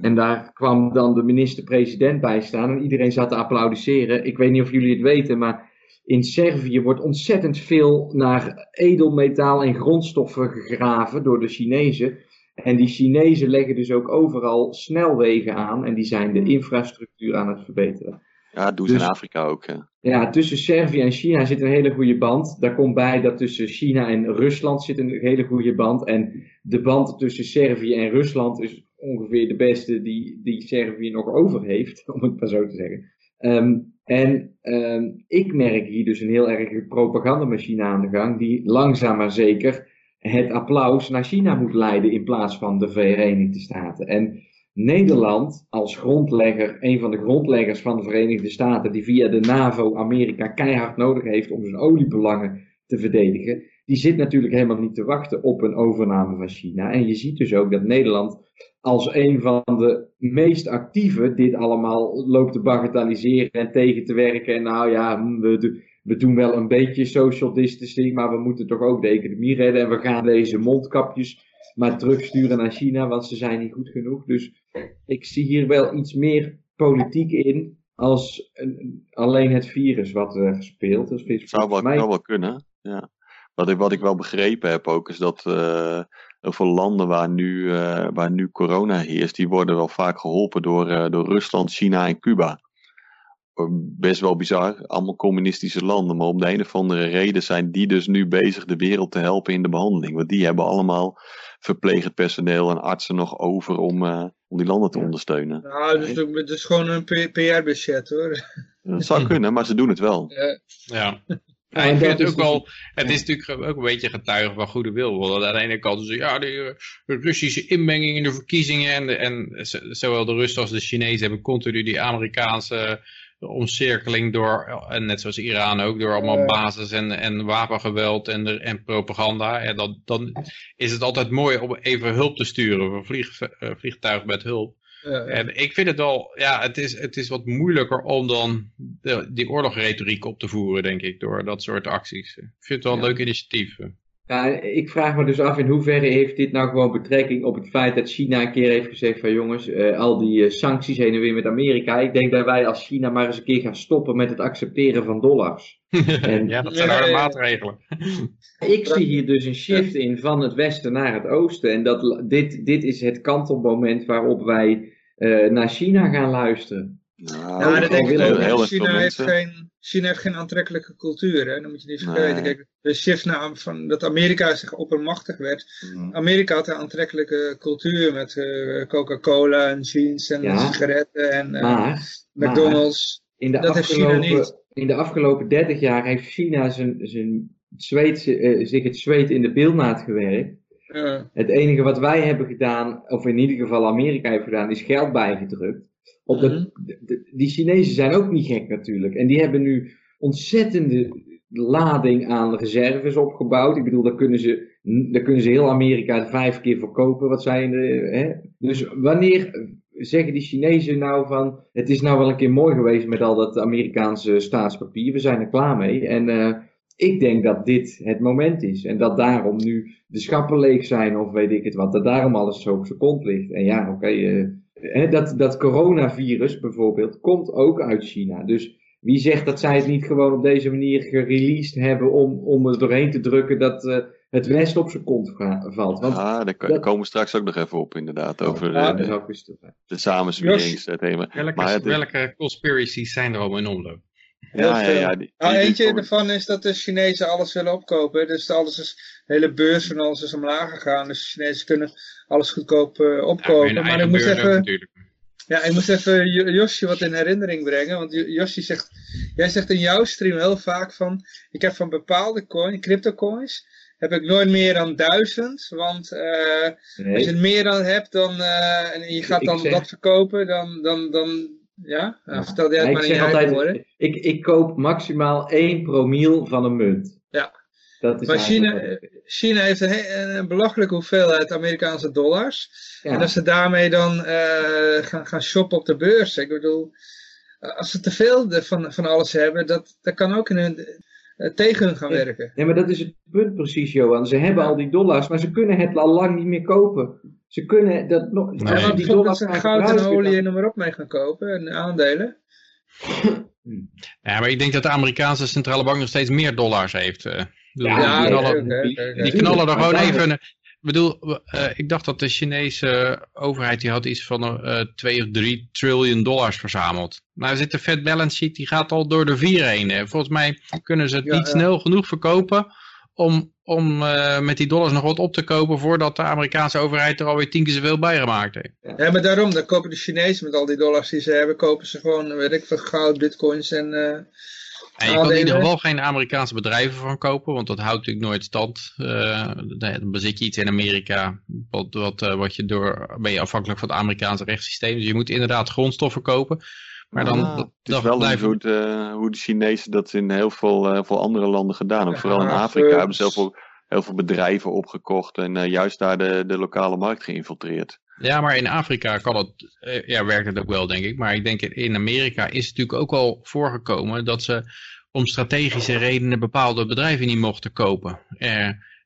En daar kwam dan de minister-president bij staan en iedereen zat te applaudisseren. Ik weet niet of jullie het weten, maar in Servië wordt ontzettend veel naar edelmetaal en grondstoffen gegraven door de Chinezen. En die Chinezen leggen dus ook overal snelwegen aan en die zijn de infrastructuur aan het verbeteren. Ja, dat doen ze Dus- in Afrika ook. Ja. Ja, tussen Servië en China zit een hele goede band. Daar komt bij dat tussen China en Rusland zit een hele goede band. En de band tussen Servië en Rusland is ongeveer de beste die, die Servië nog over heeft, om het maar zo te zeggen. Ehm, en ehm, ik merk hier dus een heel erge propagandamachine aan de gang, die langzaam maar zeker het applaus naar China moet leiden in plaats van de Verenigde Staten. En Nederland als grondlegger, een van de grondleggers van de Verenigde Staten, die via de NAVO Amerika keihard nodig heeft om zijn oliebelangen te verdedigen, die zit natuurlijk helemaal niet te wachten op een overname van China. En je ziet dus ook dat Nederland als een van de meest actieve dit allemaal loopt te bagatelliseren en tegen te werken. En nou ja, hm, we, we doen wel een beetje social distancing, maar we moeten toch ook de economie redden. En we gaan deze mondkapjes maar terugsturen naar China, want ze zijn niet goed genoeg. Dus ik zie hier wel iets meer politiek in als een- alleen het virus wat er speelt. Dus Het zou wel, mij zou wel kunnen. Ja. Wat, ik, wat ik wel begrepen heb ook, is dat eh heel veel landen waar nu, eh, waar nu corona heerst, die worden wel vaak geholpen door, eh, door Rusland, China en Cuba. Eh, Best wel bizar, allemaal communistische landen, maar om de een of andere reden zijn die dus nu bezig de wereld te helpen in de behandeling. Want die hebben allemaal verplegend personeel en artsen nog over om, eh, om die landen te ondersteunen. Nou, dus het is gewoon een PR-budget hoor. Dat zou kunnen, maar ze doen het wel. Ja. Ja. Ja, ik vind het is ook dus- wel, het is natuurlijk ook een beetje getuige van goede wil. Want aan de ene kant is ja, de eh, Russische inmenging in de verkiezingen en, de, en zowel de Russen als de Chinezen hebben continu die Amerikaanse omcirkeling door, en net zoals Iran ook, door allemaal basis en, en wapengeweld en, de, en propaganda. En dan, dan is het altijd mooi om even hulp te sturen, een vlieg, eh, vliegtuig met hulp. En ik vind het wel, ja, het is, het is wat moeilijker om dan de, die oorlogretoriek op te voeren, denk ik, door dat soort acties. Ik vind het wel een Ja. leuk initiatief. Ja, ik vraag me dus af in hoeverre heeft dit nou gewoon betrekking op het feit dat China een keer heeft gezegd van jongens, eh, al die eh, sancties heen en weer met Amerika. Ik denk dat wij als China maar eens een keer gaan stoppen met het accepteren van dollars. En- ja, dat zijn harde maatregelen. Ik zie hier dus een shift in van het westen naar het oosten. En dat, dit, dit is het kantelmoment waarop wij eh, naar China gaan luisteren. Nou, Ja, dat denk ik heel- China, heeft geen, China heeft geen aantrekkelijke cultuur, hè? dat moet je niet vergeten. Nee. Kijk, de shift naar, van, dat Amerika zich oppermachtig werd. Mm. Amerika had een aantrekkelijke cultuur met eh, Coca-Cola en jeans en Ja. sigaretten en eh, Maar McDonald's. in de, Dat heeft China afgelopen, niet. in de afgelopen 30 jaar heeft China zijn, zijn zweet, zich het zweet in de bilnaad gewerkt. Eh, Het enige wat wij hebben gedaan, of in ieder geval Amerika heeft gedaan, is geld bijgedrukt. Op dat, Mhm. d- d- die Chinezen zijn ook niet gek natuurlijk. En die hebben nu ontzettende lading aan reserves opgebouwd. Ik bedoel, daar kunnen ze, daar kunnen ze heel Amerika vijf keer verkopen. Wat zijn de, hè? Dus wanneer zeggen die Chinezen nou van, het is nou wel een keer mooi geweest met al dat Amerikaanse staatspapier, we zijn er klaar mee. En eh, ik denk dat dit het moment is. En dat daarom nu de schappen leeg zijn of weet ik het wat. Dat daarom alles zo op zijn kont ligt. En ja, oké. eh, hè, dat, dat coronavirus bijvoorbeeld komt ook uit China. Dus wie zegt dat zij het niet gewoon op deze manier gereleased hebben om, om er doorheen te drukken dat eh, het West op zijn kont va- valt. Want Ja, daar dat- komen we straks ook nog even op, inderdaad. Over Ja, eh, dat de, de samensweringsthema. Welke, Maar het is- welke conspiracies zijn er al in omloop? Ja, ja, ja. Die, Nou, die- eentje ervan is dat de Chinezen alles willen opkopen. Dus alles is, de hele beurs van alles is omlaag gegaan. Dus de Chinezen kunnen alles goedkoop eh, opkopen. maar ik ook even, natuurlijk. ja, ik moet even Jo- Josje wat in herinnering brengen. Want Jo- Josje zegt, jij zegt in jouw stream heel vaak van, ik heb van bepaalde coin, crypto coins, heb ik nooit meer dan duizend. Want eh, Nee. als je het meer dan hebt dan, eh, en je gaat dan zeg- dat verkopen, dan, dan, dan ja, nou, vertel jij het maar ik zeg altijd, woorden. ik, ik koop maximaal 1 promiel van een munt. Ja. Dat is Maar China, China heeft een, een belachelijke hoeveelheid Amerikaanse dollars. ja. En als ze daarmee dan eh, gaan, gaan shoppen op de beurs. Ik bedoel, als ze te veel van, van alles hebben, dat, dat kan ook in hun... eh, tegen hun gaan werken. Nee, maar dat is het punt precies, Johan. Ze hebben al die dollars, maar ze kunnen het al lang niet meer kopen. Ze kunnen dat nog. Nee. Als die dollars goud en olie en noem maar op mee gaan kopen en aandelen. Ja, maar ik denk dat de Amerikaanse centrale bank nog steeds meer dollars heeft. Uh, ja, knallen. Die knallen er gewoon even. Ik bedoel, uh, ik dacht dat de Chinese overheid die had iets van uh, 2 of 3 triljoen dollars verzameld. Nou zit de Fed balance sheet, die gaat al door de vier heen. Hè. Volgens mij kunnen ze het ja, niet ja. snel genoeg verkopen om, om uh, met die dollars nog wat op te kopen voordat de Amerikaanse overheid er alweer tien keer zoveel bij gemaakt heeft. Ja, maar daarom, dan kopen de Chinezen met al die dollars die ze hebben, kopen ze gewoon, weet ik veel, goud, bitcoins en... En je kan in ieder geval geen Amerikaanse bedrijven van kopen, want dat houdt natuurlijk nooit stand. Uh, dan bezit je iets in Amerika, wat, wat, uh, wat je door, ben je afhankelijk van het Amerikaanse rechtssysteem. Dus je moet inderdaad grondstoffen kopen. Maar dan, ah, het is wel blijft... hoe, uh, hoe de Chinezen dat in heel veel, uh, veel andere landen gedaan hebben. Ja, Vooral in Afrika hebben ze heel veel, heel veel bedrijven opgekocht en uh, juist daar de, de lokale markt geïnfiltreerd. Ja, maar in Afrika kan het, ja, werkt het ook wel, denk ik. Maar ik denk in Amerika is het natuurlijk ook al voorgekomen dat ze om strategische redenen bepaalde bedrijven niet mochten kopen.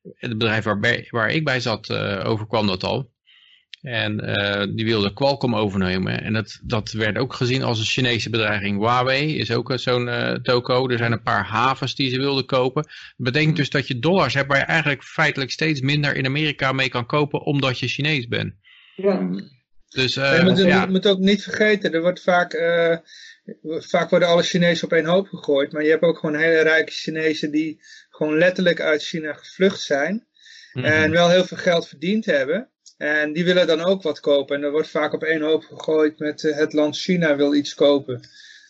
het bedrijf waar, waar ik bij zat overkwam dat al. En die wilde Qualcomm overnemen. En dat, dat werd ook gezien als een Chinese bedreiging. Huawei is ook zo'n uh, toko. Er zijn een paar havens die ze wilden kopen. Dat betekent dus dat je dollars hebt waar je eigenlijk feitelijk steeds minder in Amerika mee kan kopen omdat je Chinees bent. Ja. Dus, uh, je, moet, ja. je moet ook niet vergeten, er wordt vaak, vaak worden alle Chinezen op één hoop gegooid. Maar je hebt ook gewoon hele rijke Chinezen die gewoon letterlijk uit China gevlucht zijn. Mm -hmm. En wel heel veel geld verdiend hebben. En die willen dan ook wat kopen. En er wordt vaak op één hoop gegooid met uh, het land China wil iets kopen.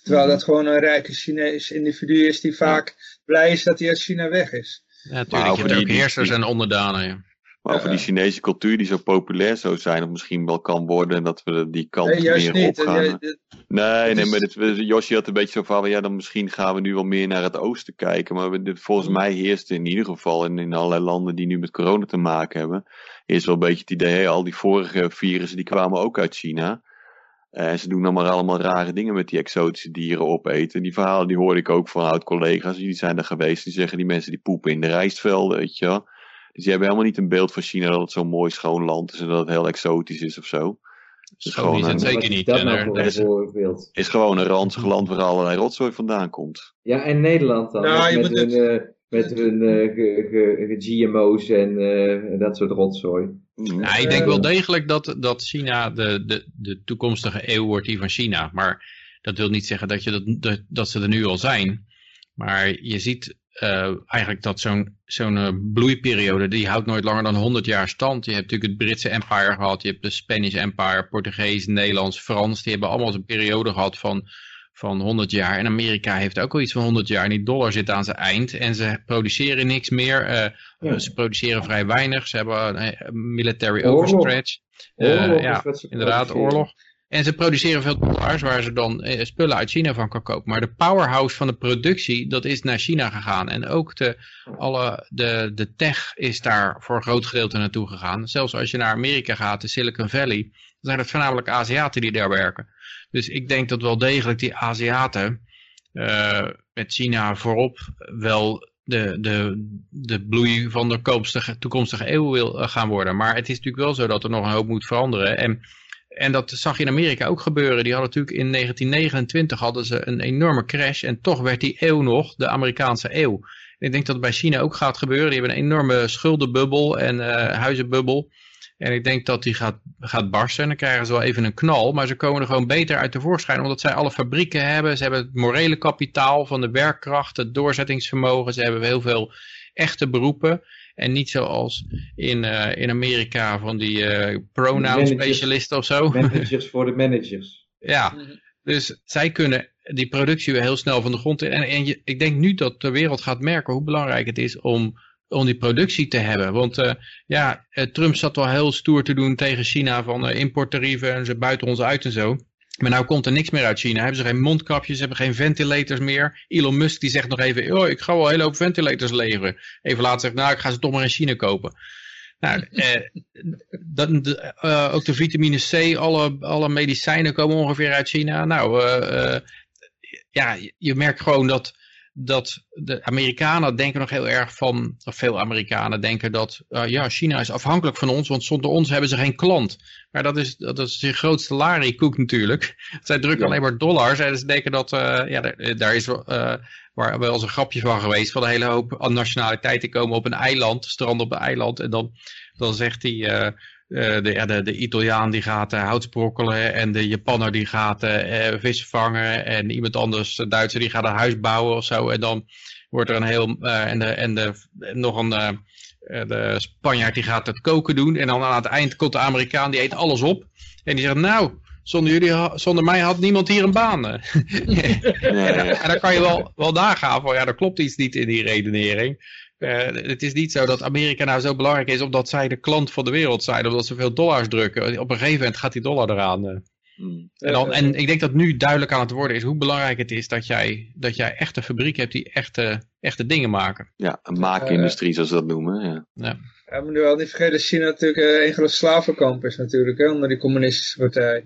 Terwijl mm -hmm. dat gewoon een rijke Chinees individu is die vaak ja. blij is dat hij uit China weg is. Ja, natuurlijk. Je hebt ook heersers die, en onderdanen. Ja. Maar over die Chinese cultuur die zo populair zou zijn, of misschien wel kan worden, en dat we die kant nee, meer niet. dit, nee, nee, maar dit, Josje had een beetje zo van, ja, dan misschien gaan we nu wel meer naar het oosten kijken. Maar dit, volgens mij heerst in ieder geval in, in allerlei landen die nu met corona te maken hebben, is wel een beetje het idee, al die vorige virussen die kwamen ook uit China. En ze doen dan maar allemaal rare dingen met die exotische dieren opeten. Die verhalen die hoor ik ook van oud-collega's. Die zijn er geweest. Die zeggen die mensen die poepen in de rijstvelden, weet je wel. Dus die hebben helemaal niet een beeld van China dat het zo'n mooi schoon land is. En dat het heel exotisch is of zo. Het is gewoon een, zeker niet. Dat nou is, is gewoon een ranzig land waar allerlei rotzooi vandaan komt. Ja, en Nederland dan. Nou, met, met hun, uh, met hun uh, GMO's en uh, dat soort rotzooi. Ja, ik denk wel degelijk dat, dat China de, de, de toekomstige eeuw wordt die van China. Maar dat wil niet zeggen dat, je dat, dat, dat ze er nu al zijn. Maar je ziet uh, eigenlijk dat zo'n zo'n uh, bloeiperiode, die houdt nooit langer dan 100 jaar stand. Je hebt natuurlijk het Britse Empire gehad, je hebt de Spanish Empire, Portugees, Nederlands, Frans. Die hebben allemaal een periode gehad van, van 100 jaar. En Amerika heeft ook al iets van 100 jaar. En die dollar zit aan zijn eind. En ze produceren niks meer. Uh, ja. Ze produceren vrij weinig. Ze hebben military oorlog. overstretch. Oorlog ja, inderdaad, oorlog. En ze produceren veel dollars waar ze dan eh, spullen uit China van kan kopen. Maar de powerhouse van de productie, dat is naar China gegaan. En ook de, alle, de, de tech is daar voor een groot gedeelte naartoe gegaan. Zelfs als je naar Amerika gaat, de Silicon Valley, dan zijn het voornamelijk Aziaten die daar werken. Dus ik denk dat wel degelijk die Aziaten uh, met China voorop wel de, de, de bloei van de toekomstige, eeuw wil gaan worden. Maar het is natuurlijk wel zo dat er nog een hoop moet veranderen. En en dat zag je in Amerika ook gebeuren. Die hadden natuurlijk in 1929 hadden ze een enorme crash. En toch werd die eeuw nog de Amerikaanse eeuw. En ik denk dat het bij China ook gaat gebeuren. Die hebben een enorme schuldenbubbel en uh, huizenbubbel. En ik denk dat die gaat, gaat barsten. En dan krijgen ze wel even een knal. Maar ze komen er gewoon beter uit tevoorschijn. Omdat zij alle fabrieken hebben. Ze hebben het morele kapitaal van de werkkracht. Het doorzettingsvermogen. Ze hebben heel veel echte beroepen. En niet zoals in, uh, in Amerika van die uh, pronoun specialisten of zo. Managers voor de managers. ja, dus zij kunnen die productie weer heel snel van de grond in. En, en je, ik denk nu dat de wereld gaat merken hoe belangrijk het is om, om die productie te hebben. Want uh, ja, Trump zat wel heel stoer te doen tegen China van importtarieven en ze buiten ons uit en zo. Maar nou komt er niks meer uit China. Hebben ze geen mondkapjes, hebben geen ventilators meer. Elon Musk die zegt nog even, oh, ik ga wel een hele hoop ventilators leveren. Even later zegt, nou, ik ga ze toch maar in China kopen. Nou, eh, dat, uh, ook de vitamine C, alle, alle medicijnen komen ongeveer uit China. Nou, uh, ja, je merkt gewoon dat dat de Amerikanen denken nog heel erg van, of veel Amerikanen denken dat, ja, China is afhankelijk van ons, want zonder ons hebben ze geen klant. Maar dat is, dat is de grootste lariekoek natuurlijk. Zij drukken alleen maar dollars en ze denken dat, uh, ja, daar, daar is uh, waar wel eens een grapje van geweest, van een hele hoop nationaliteiten komen op een eiland, stranden op een eiland, en dan, dan zegt hij, uh, de, de, de, Italiaan die gaat hout sprokkelen en de Japanner die gaat uh, vis vangen en iemand anders, de Duitser, die gaat een huis bouwen of zo. En dan wordt er een heel, en, de, en de, nog een, de Spanjaard die gaat het koken doen. En dan aan het eind komt de Amerikaan, die eet alles op. En die zegt, nou, zonder, jullie, zonder mij had niemand hier een baan. en, en dan kan je wel, wel nagaan van, ja, er klopt iets niet in die redenering. Uh, het is niet zo dat Amerika nou zo belangrijk is omdat zij de klant van de wereld zijn, omdat ze veel dollars drukken. Op een gegeven moment gaat die dollar eraan. Hmm. En, dan, en ik denk dat nu duidelijk aan het worden is hoe belangrijk het is dat jij, dat jij echte fabriek hebt die echte, echte dingen maken. Ja, een maakindustrie zoals ze dat noemen. Ja. Ja. Ja, maar nu wel niet vergeten dat China natuurlijk uh, een groot slavenkamp is natuurlijk, hè, onder die communistische partij.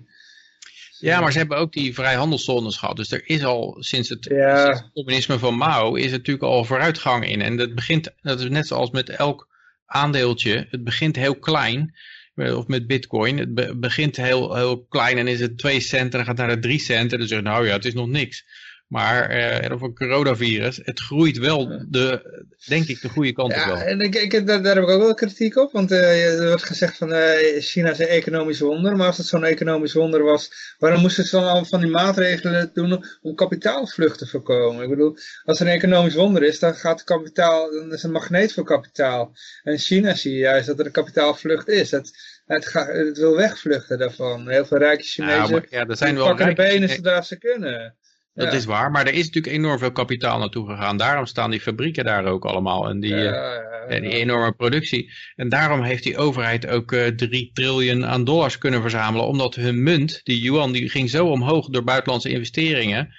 Ja, maar ze hebben ook die vrijhandelszones gehad. Dus er is al sinds het, sinds het, communisme van Mao is er natuurlijk al vooruitgang in. En dat begint, dat is net zoals met elk aandeeltje. Het begint heel klein. Of met bitcoin. Het begint heel, heel klein en is het 2 cent en dan gaat naar de 3 cent. En dan zeg nou ja, het is nog niks. Maar uh, of een coronavirus, het groeit wel, de, denk ik, de goede kant op wel. En ik, ik, daar, daar heb ik ook wel kritiek op, want uh, er wordt gezegd van uh, China is een economisch wonder. Maar als het zo'n economisch wonder was, waarom moesten ze dan al van die maatregelen doen om kapitaalvlucht te voorkomen? Ik bedoel, als er een economisch wonder is, dan gaat kapitaal, dan is een magneet voor kapitaal. En China zie je juist dat er een kapitaalvlucht is. Dat, het, gaat, het wil wegvluchten daarvan. Heel veel rijke Chinezen ja, maar, ja, er zijn wel pakken de benen zodra ze kunnen. Dat is waar, maar er is natuurlijk enorm veel kapitaal naartoe gegaan. Daarom staan die fabrieken daar ook allemaal en die, ja, uh, die enorme productie. En daarom heeft die overheid ook uh, 3 triljoen aan dollars kunnen verzamelen. Omdat hun munt, die yuan, die ging zo omhoog door buitenlandse investeringen.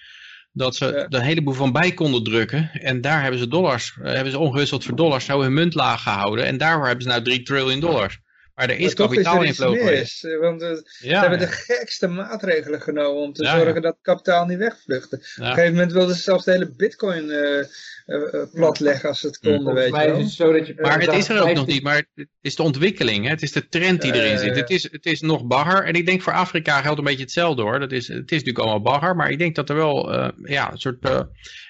Dat ze er een heleboel van bij konden drukken. En daar hebben ze dollars, uh, hebben ze ongewisseld voor dollars, zo hun munt laag gehouden. En daarvoor hebben ze nou 3 triljoen dollars. Maar er is kapitaalinvloed geweest. Want uh, ze hebben de gekste maatregelen genomen om te zorgen dat kapitaal niet wegvluchtte. Op een gegeven moment wilden ze zelfs de hele bitcoin uh, uh, platleggen als ze het konden, weet je wel. Is het maar het is er ook nog niet, maar het is de ontwikkeling, hè? het is de trend die erin zit. Het is, het is nog bagger en ik denk voor Afrika geldt een beetje hetzelfde hoor. Dat is, het is natuurlijk allemaal bagger, maar ik denk dat er wel ja, een soort...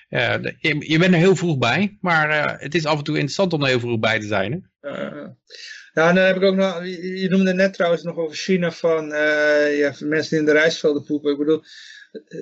je, je, bent er heel vroeg bij, maar het is af en toe interessant om er heel vroeg bij te zijn. Hè? Ja, en dan heb ik ook nog, je noemde net trouwens nog over China van uh, ja, mensen die in de rijstvelden poepen. Ik bedoel,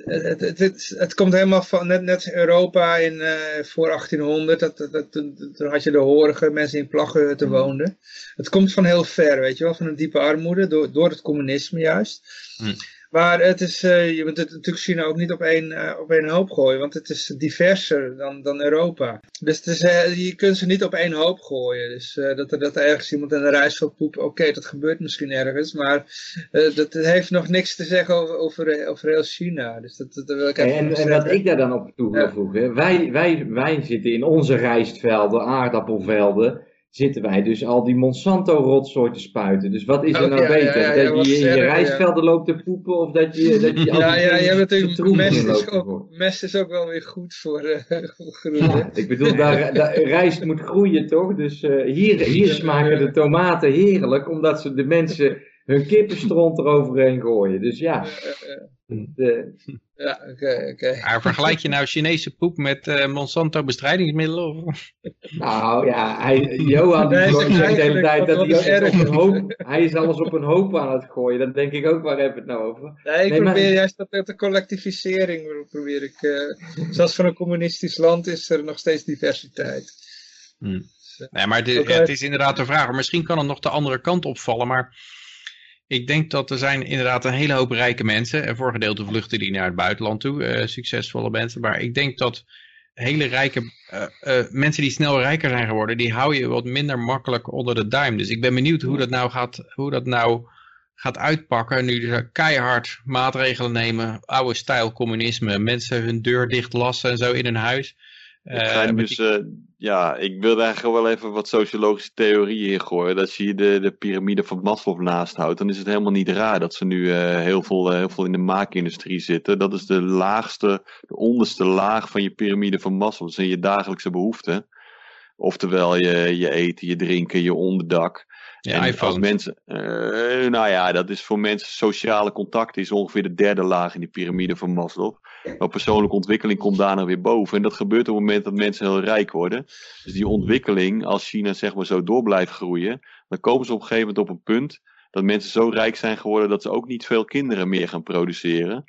het, het, het, het komt helemaal van net, net Europa in, uh, voor 1800. Dat, dat, dat, toen had je de horige mensen in plaggenhutten mm. woonden. Het komt van heel ver, weet je wel, van een diepe armoede, door, door het communisme juist. Mm. Maar het is, uh, je moet het natuurlijk China ook niet op één, uh, op één hoop gooien, want het is diverser dan, dan Europa. Dus het is, uh, je kunt ze niet op één hoop gooien. Dus dat, er, dat er ergens iemand in de reis wil poepen, oké, dat gebeurt misschien ergens, maar dat, dat, heeft nog niks te zeggen over, over, over heel China. Dus dat, dat wil ik even en, en wat ik daar dan op toe wil ja. voegen, wij, wij, wij zitten in onze rijstvelden, aardappelvelden, zitten wij dus al die Monsanto-rotzooi te spuiten. Dus wat is er oh, nou beter? Ja, ja, dat je in je rijstvelden loopt te poepen of dat je, dat je Ja, ja, je hebt natuurlijk mest is, ook, mest is ook wel weer goed voor uh, groenten. ik bedoel, daar, daar, rijst moet groeien toch? Dus uh, hier, hier smaken de tomaten heerlijk, omdat ze de mensen hun kippenstront eroverheen gooien. Dus ja... De, ja, oké, oké. Maar vergelijk je nou Chinese poep met uh, Monsanto bestrijdingsmiddelen? Of? Nou ja, hij, Johan die zegt de hele tijd dat hij, op een hoop, hij is alles op een hoop aan het gooien. Dan denk ik ook, waar hebben we het nou over? Nee, ik nee, probeer maar... juist dat met de collectivisering, probeer ik, uh, zelfs van een communistisch land is er nog steeds diversiteit. Hmm. Nee, maar de, okay. ja, het is inderdaad de vraag. Misschien kan het nog de andere kant opvallen, maar ik denk dat er zijn inderdaad een hele hoop rijke mensen. En voor gedeelte vluchten die naar het buitenland toe. Uh, succesvolle mensen. Maar ik denk dat hele rijke uh, uh, mensen die snel rijker zijn geworden. Die hou je wat minder makkelijk onder de duim. Dus ik ben benieuwd hoe dat nou gaat, hoe dat nou gaat uitpakken. Nu ze keihard maatregelen nemen. Oude stijl communisme. Mensen hun deur dicht lassen en zo in hun huis. Het zijn dus... Die ja, ik wilde eigenlijk wel even wat sociologische theorieën ingooien. Dat je de, de piramide van Maslow naast houdt, dan is het helemaal niet raar dat ze nu uh, heel, veel, uh, heel veel in de maakindustrie zitten. Dat is de laagste, de onderste laag van je piramide van Maslow. Dat zijn je dagelijkse behoeften. Oftewel je, je eten, je drinken, je onderdak. Ja, en iPhone. Als mensen, uh, nou ja, dat is voor mensen sociale contact is ongeveer de derde laag in die piramide van Maslow. Maar persoonlijke ontwikkeling komt daarna weer boven. En dat gebeurt op het moment dat mensen heel rijk worden. Dus die ontwikkeling, als China zeg maar zo door blijft groeien, dan komen ze op een gegeven moment op een punt dat mensen zo rijk zijn geworden dat ze ook niet veel kinderen meer gaan produceren.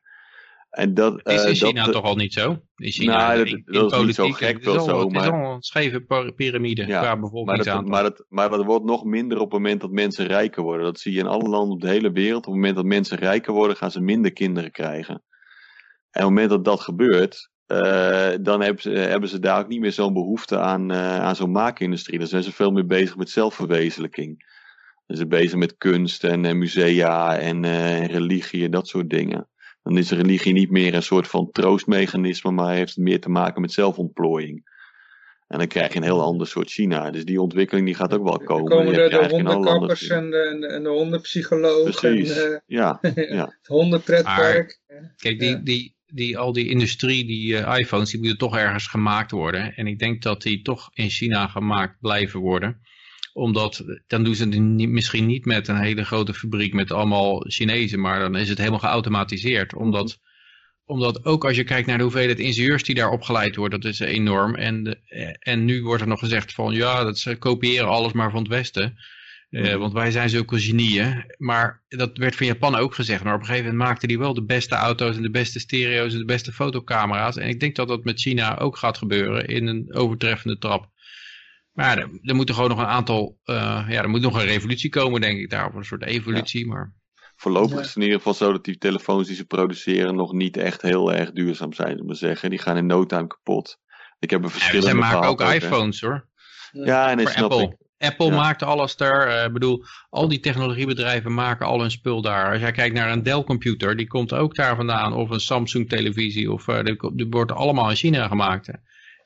En dat, is in uh, China dat, toch al niet zo? In China, nou, dat, in, dat is politiek, niet zo gek het wel is al, zo. Het is Maar, al een scheve piramide Ja, qua maar, bevolkingsaantal. dat, maar, dat, maar dat wordt nog minder op het moment dat mensen rijker worden. Dat zie je in alle landen op de hele wereld. Op het moment dat mensen rijker worden, gaan ze minder kinderen krijgen. En op het moment dat dat gebeurt, uh, dan hebben ze, hebben ze daar ook niet meer zo'n behoefte aan, uh, aan zo'n maakindustrie. Dan zijn ze veel meer bezig met zelfverwezenlijking. Dan zijn ze bezig met kunst en, en musea en, uh, en religie en dat soort dingen. Dan is religie niet meer een soort van troostmechanisme, maar heeft het meer te maken met zelfontplooiing. En dan krijg je een heel ander soort China. Dus die ontwikkeling die gaat ook wel komen. Dan komen de, je de hondenkappers en de, en de, en de hondenpsycholoog. Precies, En, uh, ja, ja. het hondenpretpark. Kijk, die, die, die, al die industrie, die uh, iPhones, die moeten toch ergens gemaakt worden. En ik denk dat die toch in China gemaakt blijven worden. Omdat, dan doen ze het misschien niet met een hele grote fabriek met allemaal Chinezen, maar dan is het helemaal geautomatiseerd. Omdat, omdat ook als je kijkt naar de hoeveelheid ingenieurs die daar opgeleid worden, dat is enorm. En, de, en nu wordt er nog gezegd van, ja, dat ze kopiëren alles maar van het Westen. Uh, want wij zijn zulke genieën. Maar dat werd van Japan ook gezegd. Maar op een gegeven moment maakten die wel de beste auto's en de beste stereo's en de beste fotocamera's. En ik denk dat dat met China ook gaat gebeuren in een overtreffende trap. Maar er, er moet er gewoon nog een aantal, uh, ja, er moet nog een revolutie komen denk ik daar. Of een soort evolutie, ja. maar... Voorlopig Ja. is het in ieder geval zo dat die telefoons die ze produceren nog niet echt heel erg duurzaam zijn, we maar zeggen. Die gaan in no time kapot. Ik heb een Ja, verschillende zij maken gehad ook hè. iPhones hoor. Ja, en snap Apple. ik. Apple Ja. maakt alles daar. eh, Ik bedoel, al die technologiebedrijven maken al hun spul daar. Als jij kijkt naar een Dell computer, die komt ook daar vandaan. Of een Samsung televisie. Of eh, die, die wordt allemaal in China gemaakt.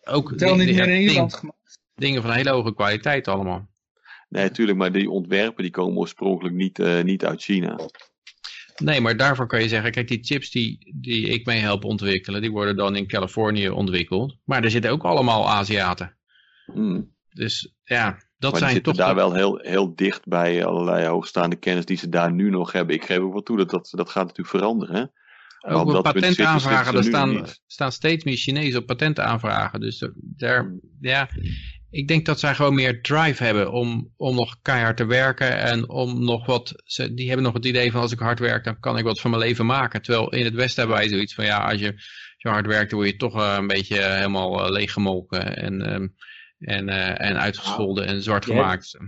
Ook Tel niet die- meer in Nederland ding- gemaakt. dingen van hele hoge kwaliteit allemaal. Nee, natuurlijk, maar die ontwerpen die komen oorspronkelijk niet, eh, niet uit China. Nee, maar daarvoor kan je zeggen, kijk die chips die, die ik mee help ontwikkelen, die worden dan in Californië ontwikkeld. Maar er zitten ook allemaal Aziaten. Hmm. Dus ja, dat maar die zijn zitten toch... daar wel heel, heel dicht bij allerlei hoogstaande kennis die ze daar nu nog hebben. Ik geef ook wel toe dat dat, dat gaat natuurlijk veranderen. Hè? Ook op patentaanvragen, er nu staan, staan steeds meer Chinezen op patentaanvragen. Dus daar, ja, ik denk dat zij gewoon meer drive hebben om, om nog keihard te werken. En om nog wat, ze, die hebben nog het idee van als ik hard werk, dan kan ik wat van mijn leven maken. Terwijl in het Westen hebben wij zoiets van, ja, als je, als je hard werkt, dan word je toch eh, een beetje eh, helemaal eh, leeggemolken. En, ehm, en, eh, en uitgescholden en zwart je hebt- gemaakt.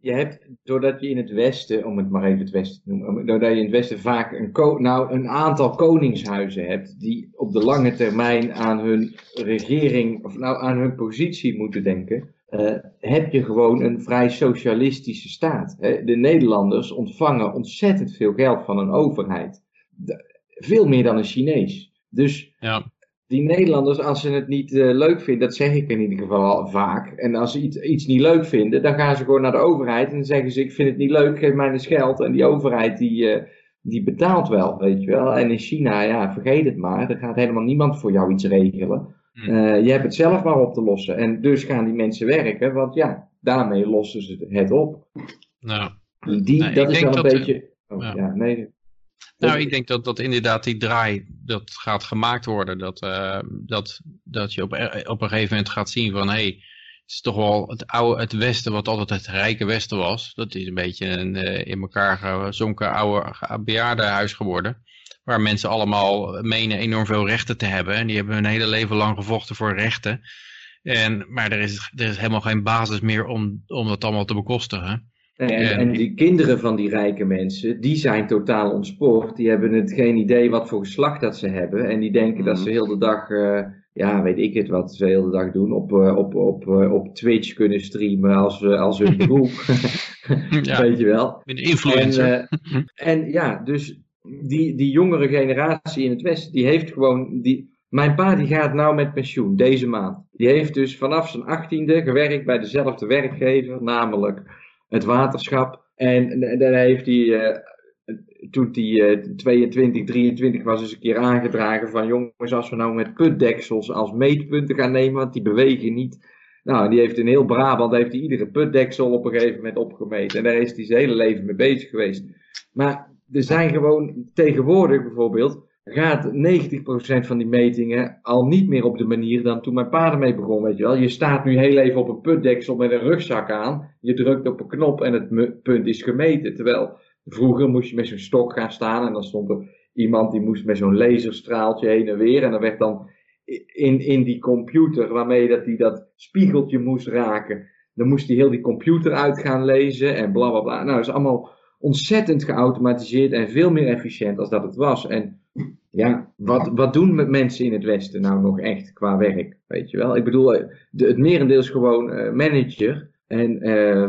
Je hebt, doordat je in het Westen, om het maar even het Westen te noemen, doordat je in het Westen vaak een, nou, een aantal koningshuizen hebt die op de lange termijn aan hun regering, of nou aan hun positie moeten denken, eh, heb je gewoon een vrij socialistische staat. Hè? De Nederlanders ontvangen ontzettend veel geld van een overheid. De- veel meer dan een Chinees. Dus Ja. Die Nederlanders, als ze het niet eh, leuk vinden, dat zeg ik in ieder geval al vaak. En als ze iets, iets niet leuk vinden, dan gaan ze gewoon naar de overheid en dan zeggen ze: Ik vind het niet leuk, geef mij eens geld. En die overheid die, eh, die betaalt wel, weet je wel. En in China, ja, vergeet het maar. Er gaat helemaal niemand voor jou iets regelen. Hm. Eh, je hebt het zelf maar op te lossen. En dus gaan die mensen werken, want ja, daarmee lossen ze het op. Nou, Die, dat is wel een beetje. Oh, ja. ja. nee. Nou, ik denk dat, dat inderdaad die draai, dat gaat gemaakt worden. Dat, eh, dat, dat je op, op een gegeven moment gaat zien van, hé, hey, het is toch wel het oude, het Westen, wat altijd het rijke Westen was. Dat is een beetje een eh, in elkaar gezonken oude bejaardenhuis geworden. Waar mensen allemaal menen enorm veel rechten te hebben. En die hebben hun hele leven lang gevochten voor rechten. En, maar er is, er is helemaal geen basis meer om, om dat allemaal te bekostigen. En, en, Ja. en die kinderen van die rijke mensen, die zijn totaal ontspoord. Die hebben het geen idee wat voor geslacht dat ze hebben. En die denken dat Mhm. ze heel de dag, eh, ja, weet ik het wat ze heel de dag doen, op, eh, op, op, eh, op Twitch kunnen streamen als, als hun beroep. Ja. Weet je wel. Een influencer. En, en ja, dus die, die jongere generatie in het Westen, die heeft gewoon, die mijn pa die gaat nou met pensioen deze maand. Die heeft dus vanaf zijn achttiende gewerkt bij dezelfde werkgever, namelijk het waterschap. En dan heeft hij, uh, toen hij uh, 22, 23 was, eens een keer aangedragen van jongens, als we nou met putdeksels als meetpunten gaan nemen, want die bewegen niet. Nou, die heeft in heel Brabant heeft hij iedere putdeksel op een gegeven moment opgemeten. En daar is hij zijn hele leven mee bezig geweest. Maar er zijn gewoon tegenwoordig bijvoorbeeld gaat 90% van die metingen al niet meer op de manier dan toen mijn pa ermee begon, weet je wel. Je staat nu heel even op een putdeksel met een rugzak aan, je drukt op een knop en het punt is gemeten. Terwijl vroeger moest je met zo'n stok gaan staan en dan stond er iemand die moest met zo'n laserstraaltje heen en weer en dan werd dan in, in die computer waarmee dat die dat spiegeltje moest raken, dan moest hij heel die computer uit gaan lezen en bla bla bla. Nou, dat is allemaal ontzettend geautomatiseerd en veel meer efficiënt als dat het was. En ja, wat, wat doen mensen in het Westen nou nog echt qua werk? Weet je wel? Ik bedoel, eh, de, het merendeel is gewoon uh, manager en uh,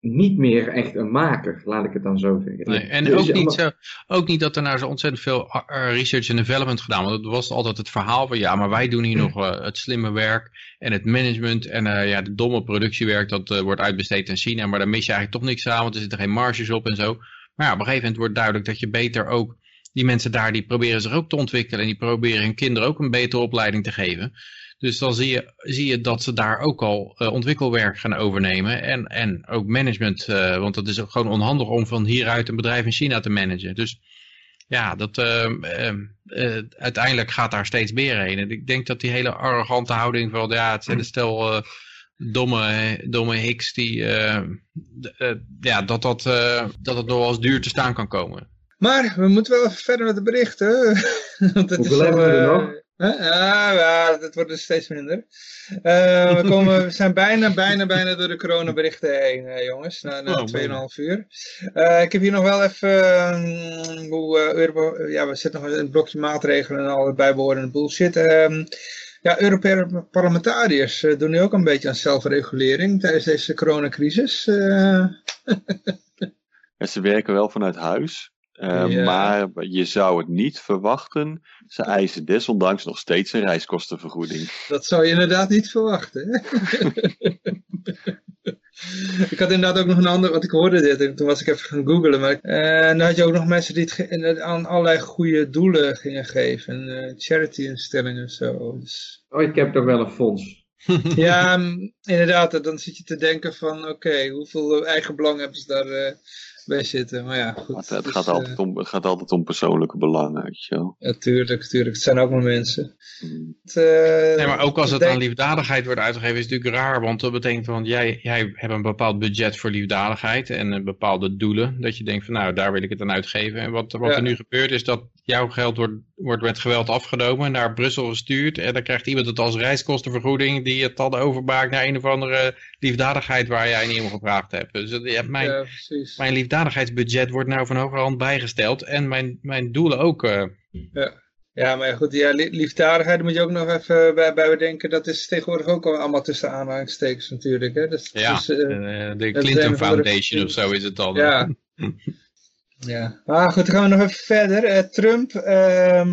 niet meer echt een maker, laat ik het dan zo zeggen. Nee, en ook, niet zo, ook niet dat er nou zo ontzettend veel research en development gedaan wordt. Dat was altijd het verhaal van ja, maar wij doen hier nog uh, het slimme werk en het management en uh, ja, de domme productiewerk dat uh, wordt uitbesteed in China. Maar daar mis je eigenlijk toch niks aan, want er zitten geen marges op en zo. Maar ja, op een gegeven moment wordt duidelijk dat je beter ook die mensen daar die proberen zich ook te ontwikkelen en die proberen hun kinderen ook een betere opleiding te geven. Dus dan zie je, zie je dat ze daar ook al uh, ontwikkelwerk gaan overnemen en, en ook management, uh, want het is ook gewoon onhandig om van hieruit een bedrijf in China te managen. Dus ja, dat, uh, uiteindelijk gaat daar steeds meer heen. En ik denk dat die hele arrogante houding van, ja, het zijn stel domme, domme hicks die, ja, dat dat, dat het nog wel eens duur te staan kan komen. Maar we moeten wel even verder met de berichten. Want het Hoeveel hebben we er nog? Ja, ja, dat wordt dus steeds minder. Uh, we, komen, we zijn bijna, bijna, bijna door de coronaberichten heen, uh, jongens. Na, na oh, 2,5 uur. Uh, ik heb hier nog wel even um, hoe Europa, ja, we zitten nog in een blokje maatregelen en alle bijbehorende bullshit. Um, ja, Europese parlementariërs doen nu ook een beetje aan zelfregulering tijdens deze coronacrisis. ja, ze werken wel vanuit huis. Uh, Maar je zou het niet verwachten. Ze eisen desondanks nog steeds een reiskostenvergoeding. Dat zou je inderdaad niet verwachten. Hè? ik had inderdaad ook nog een ander, want ik hoorde dit en toen was ik even gaan googlen. Maar, uh, dan had je ook nog mensen die het aan allerlei goede doelen gingen geven. Uh, charity-instellingen en zo. Dus... Oh, ik heb toch wel een fonds. ja, inderdaad. Dan zit je te denken van, oké, hoeveel eigen belang hebben ze daar bij zitten. Maar ja, goed. Het, het dus, gaat, uh, altijd om, het gaat altijd om persoonlijke belangen, weet je wel. Ja, tuurlijk, tuurlijk. Het zijn ook maar mensen. Mm. Het, uh, nee, maar ook als het denk... aan liefdadigheid wordt uitgegeven, is het natuurlijk raar. Want dat betekent van, jij, jij hebt een bepaald budget voor liefdadigheid en een bepaalde doelen. Dat je denkt van, nou, daar wil ik het aan uitgeven. En wat, wat ja. er nu gebeurt, is dat jouw geld wordt, wordt met geweld afgenomen, naar Brussel gestuurd. En dan krijgt iemand het als reiskostenvergoeding, die het dan overmaakt naar een of andere liefdadigheid waar jij niet om gevraagd hebt. Dus ja, mijn, ja, mijn liefdadigheidsbudget wordt nou van hogerhand bijgesteld en mijn, mijn doelen ook. Uh... Ja. Ja, maar goed, ja, liefdadigheid moet je ook nog even bij, bij bedenken. Dat is tegenwoordig ook allemaal tussen aanhalingstekens natuurlijk. Hè? Dat, ja, dus, uh, de Clinton Foundation of zo is het dan. Ja. ja. Maar goed, dan gaan we nog even verder. Uh, Trump uh,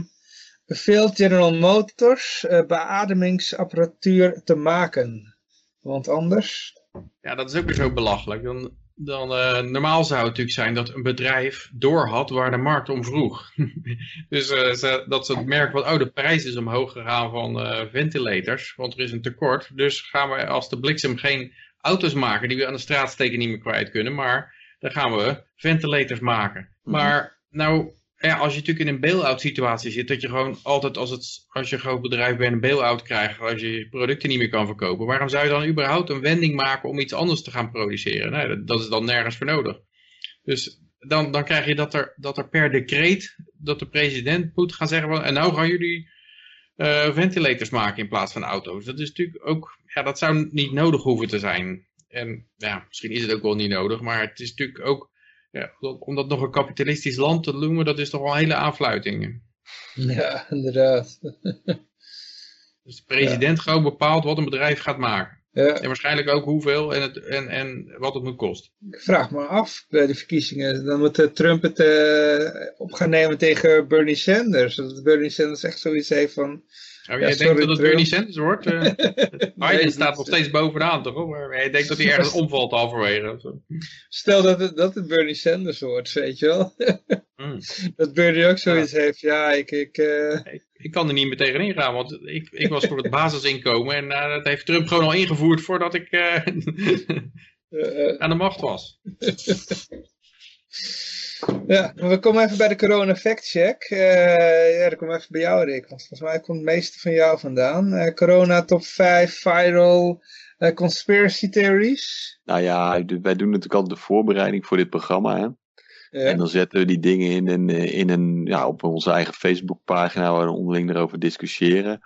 beveelt General Motors uh, beademingsapparatuur te maken. Want anders... Ja, dat is ook weer zo belachelijk. Dan dan uh, normaal zou het natuurlijk zijn dat een bedrijf doorhad waar de markt om vroeg. dus uh, ze, dat ze merken van, oh de prijs is omhoog gegaan van uh, ventilators, want er is een tekort. Dus gaan we als de bliksem geen auto's maken die we aan de straat steken niet meer kwijt kunnen, maar dan gaan we ventilators maken. Mhm. Maar nou ja, als je natuurlijk in een bail-out situatie zit, dat je gewoon altijd als, het, als je groot bedrijf bent een bail-out krijgt, als je producten niet meer kan verkopen, waarom zou je dan überhaupt een wending maken om iets anders te gaan produceren? Dat, dat is dan nergens voor nodig. Dus dan, dan krijg je dat er, dat er per decreet, dat de president moet gaan zeggen, van, en nou gaan jullie uh, ventilators maken in plaats van auto's. Dat is natuurlijk ook, ja, dat zou niet nodig hoeven te zijn. En ja, misschien is het ook wel niet nodig, maar het is natuurlijk ook ja, om dat nog een kapitalistisch land te noemen, dat is toch wel een hele aanfluiting. Ja, inderdaad. Dus de president ja. gewoon bepaalt wat een bedrijf gaat maken. Ja. En waarschijnlijk ook hoeveel en, het, en, en wat het moet kosten. Ik vraag me af bij de verkiezingen. Dan moet Trump het uh, op gaan nemen tegen Bernie Sanders. Dat Bernie Sanders echt zoiets heeft van... Oh, jij denkt dat het Bernie Sanders wordt? Uh, Biden staat nog steeds bovenaan, toch? Maar jij denkt dat hij ergens omvalt halverwege. Stel dat het, dat het Bernie Sanders wordt, weet je wel. Hmm. Dat Bernie ook zoiets heeft. Ja, ik... Ik, uh... ik, ik, kan er niet meer tegenin gaan, want ik, ik was voor het basisinkomen. En uh, dat heeft Trump gewoon al ingevoerd voordat ik aan de macht was. Ja, we komen even bij de corona fact check. Uh, ja, dan we even bij jou Rick, want volgens mij komt het meeste van jou vandaan. Uh, corona top 5 viral uh, conspiracy theories. Nou ja, wij doen natuurlijk altijd de voorbereiding voor dit programma. Hè? Ja. En dan zetten we die dingen in een, in een, ja, op onze eigen Facebookpagina waar we onderling erover discussiëren.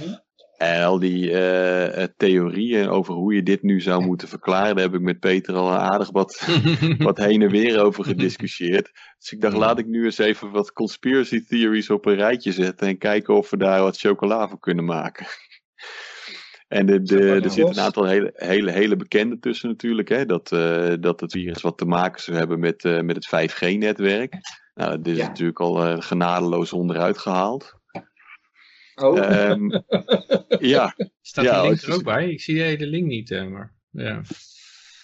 Ja. En al die uh, theorieën over hoe je dit nu zou moeten verklaren, daar heb ik met Peter al aardig wat, wat heen en weer over gediscussieerd. Dus ik dacht, laat ik nu eens even wat conspiracy theories op een rijtje zetten en kijken of we daar wat chocola voor kunnen maken. En de, de, er zitten een aantal hele, hele, hele bekende tussen natuurlijk. Hè? Dat, uh, dat het virus wat te maken zou hebben met, uh, met het 5G-netwerk. Nou, dit is ja. natuurlijk al genadeloos onderuit gehaald. Oh. Um, ja. Staat ja, die link er ook bij? Ik zie de hele link niet, uh, maar ja.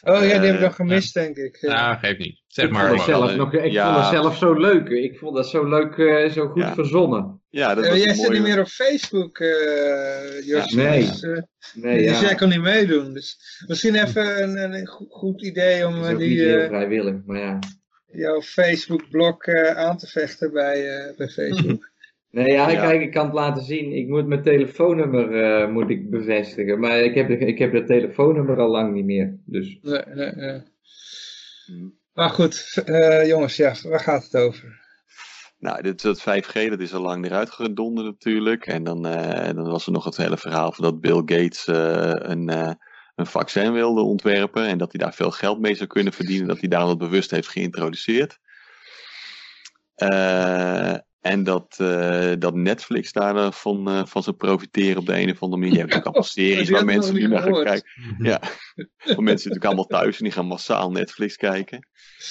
Oh ja, die heb ik nog gemist, ja. denk ik. Ja, nou, geeft niet. Zeg ik maar. Vond zelf nog, ik Ja. vond het zelf zo leuk. Ik vond dat zo leuk, uh, zo goed Ja. verzonnen. Ja, dat Uh, was jij zit niet meer op Facebook, uh, Jos. Ja, nee. Dus, uh, Nee, dus ja. jij kan niet meedoen. Dus misschien even een, een, goed, idee om Dat is ook niet die, heel uh, vrijwillig, maar ja. jouw Facebook-blog uh, aan te vechten bij, uh, bij Facebook. Nee, ja, Ja. kijk, ik kan het laten zien. Ik moet mijn telefoonnummer uh, moet ik bevestigen. Maar ik heb, ik heb dat telefoonnummer al lang niet meer. Dus nee, nee, nee. Maar goed, uh, jongens, ja, waar gaat het over? Nou, dit, dat 5G, dat is al lang eruit gedonderd natuurlijk. En dan, uh, dan was er nog het hele verhaal van dat Bill Gates uh, een, uh, een vaccin wilde ontwerpen. En dat hij daar veel geld mee zou kunnen verdienen. Dat hij daar wat bewust heeft geïntroduceerd. Uh, en dat, uh, dat Netflix daarvan uh, van zou profiteren op de een of andere manier. Je hebt natuurlijk allemaal series waar mensen nu naar gaan kijken. Ja, waar mensen natuurlijk allemaal thuis en die gaan massaal Netflix kijken.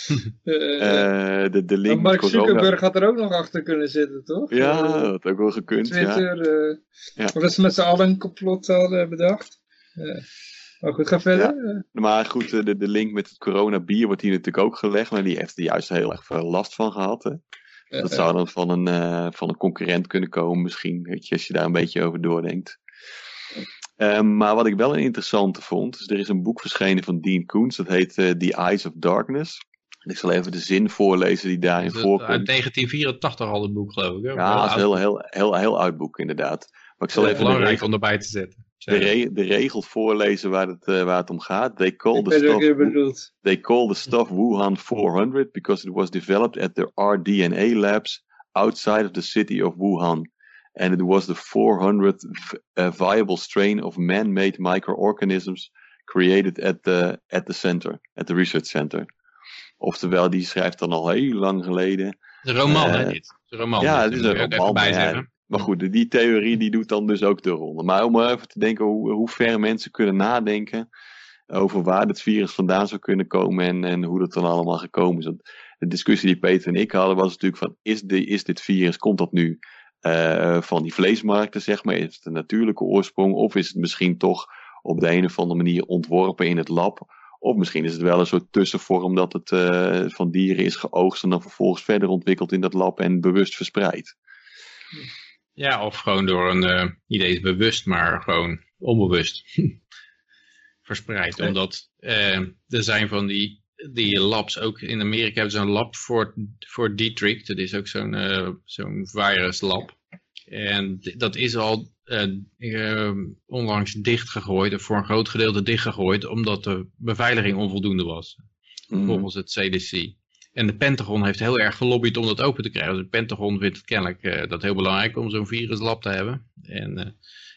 Uh, de, de link Mark met corona... Zuckerberg had er ook nog achter kunnen zitten, toch? Ja, dat had ook wel gekund. Twitter, ja. ja. Of ze met z'n allen een complot hadden bedacht. Maar goed, ga verder. Ja. Maar goed, de, de link met het coronabier wordt hier natuurlijk ook gelegd. Maar die heeft er juist heel erg veel last van gehad. Hè? Dat zou dan van een, uh, van een concurrent kunnen komen misschien, weet je, als je daar een beetje over doordenkt. Um, maar wat ik wel een interessante vond, is er is een boek verschenen van Dean Koens, dat heet uh, The Eyes of Darkness. En ik zal even de zin voorlezen die daarin dat voorkomt. Uit 1984 al het boek, geloof ik. Hè? Ja, dat is een heel, heel, heel, heel oud boek inderdaad. Maar ik zal heel even belangrijk om erbij te zetten. De, re de, regel voorlezen waar het, uh, waar het om gaat. They call, ik the stuff, they call the stuff Wuhan 400 because it was developed at their rDNA labs outside of the city of Wuhan. And it was the 400th uh, viable strain of man-made microorganisms created at the, at the center, at the research center. Oftewel, die schrijft dan al heel lang geleden. Het is een roman, uh, hè, dit? Het is een roman. Ja, het is een roman. Maar, goed, die theorie die doet dan dus ook de ronde. Maar om even te denken hoe, hoe ver mensen kunnen nadenken over waar het virus vandaan zou kunnen komen en, en hoe dat dan allemaal gekomen is. De discussie die Peter en ik hadden was natuurlijk van, is, is dit virus, komt dat nu uh, van die vleesmarkten, zeg maar? Is het een natuurlijke oorsprong? Of is het misschien toch op de een of andere manier ontworpen in het lab? Of misschien is het wel een soort tussenvorm dat het uh, van dieren is geoogst en dan vervolgens verder ontwikkeld in dat lab en bewust verspreid. Ja, of gewoon door een, uh, niet eens bewust, maar gewoon onbewust verspreid. Omdat uh, er zijn van die, die labs, ook in Amerika hebben ze een lab voor, voor Dietrich. Dat is ook zo'n uh, zo'n viruslab. En dat is al onlangs dichtgegooid, voor een groot gedeelte dichtgegooid, omdat de beveiliging onvoldoende was. Mm. Volgens het CDC. En de Pentagon heeft heel erg gelobbyd om dat open te krijgen. De Pentagon vindt het kennelijk uh, dat heel belangrijk om zo'n viruslab te hebben. En, uh,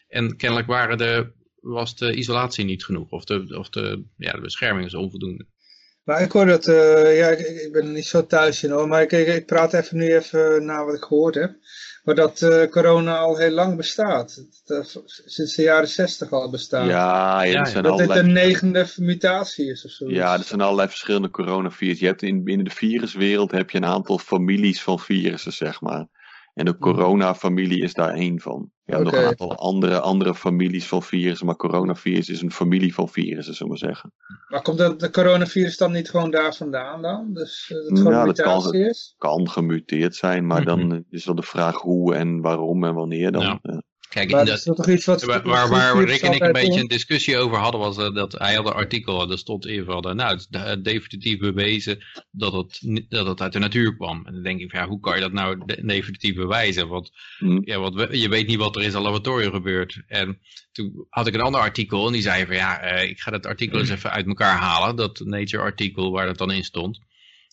en kennelijk waren de, was de isolatie niet genoeg. Of de, of de, ja, de bescherming is onvoldoende. Maar ik hoor dat, uh, ja, ik, ik, ben niet zo thuis in hoor. Maar ik, ik, ik praat even nu even na wat ik gehoord heb. Maar dat uh, corona al heel lang bestaat. Dat, sinds de jaren zestig al bestaat. Ja, ja, ja, zijn dat allerlei... dit een negende mutatie is of zo. Ja, er zijn allerlei verschillende coronavirus. Je hebt in, binnen de viruswereld heb je een aantal families van virussen, zeg maar. En de coronafamilie is daar één van. Ja, nog een aantal andere, andere families van virussen, maar coronavirus is een familie van virussen, zullen we maar zeggen. Maar komt dat de coronavirus dan niet gewoon daar vandaan dan? Dus eh, dat het Ja, gewoon een dat kan is? Kan gemuteerd zijn, maar dan is wel de vraag hoe en waarom en wanneer dan. Ja. Eh, Kijk, Maar dat dat, is toch iets wat... Waar, waar, waar Rick en ik een beetje een discussie over hadden, was eh, dat hij had een artikel, en daar stond in van, eh, nou, het is de- definitief bewezen dat het, dat het uit de natuur kwam. En dan denk ik, van, ja, hoe kan je dat nou de- definitief bewijzen? Want, hm. ja, want we- je weet niet wat er in zijn laboratorium gebeurt. En toen had ik een ander artikel en die zei van, ja, eh, ik ga dat artikel eens even uit elkaar halen, dat Nature artikel waar dat dan in stond.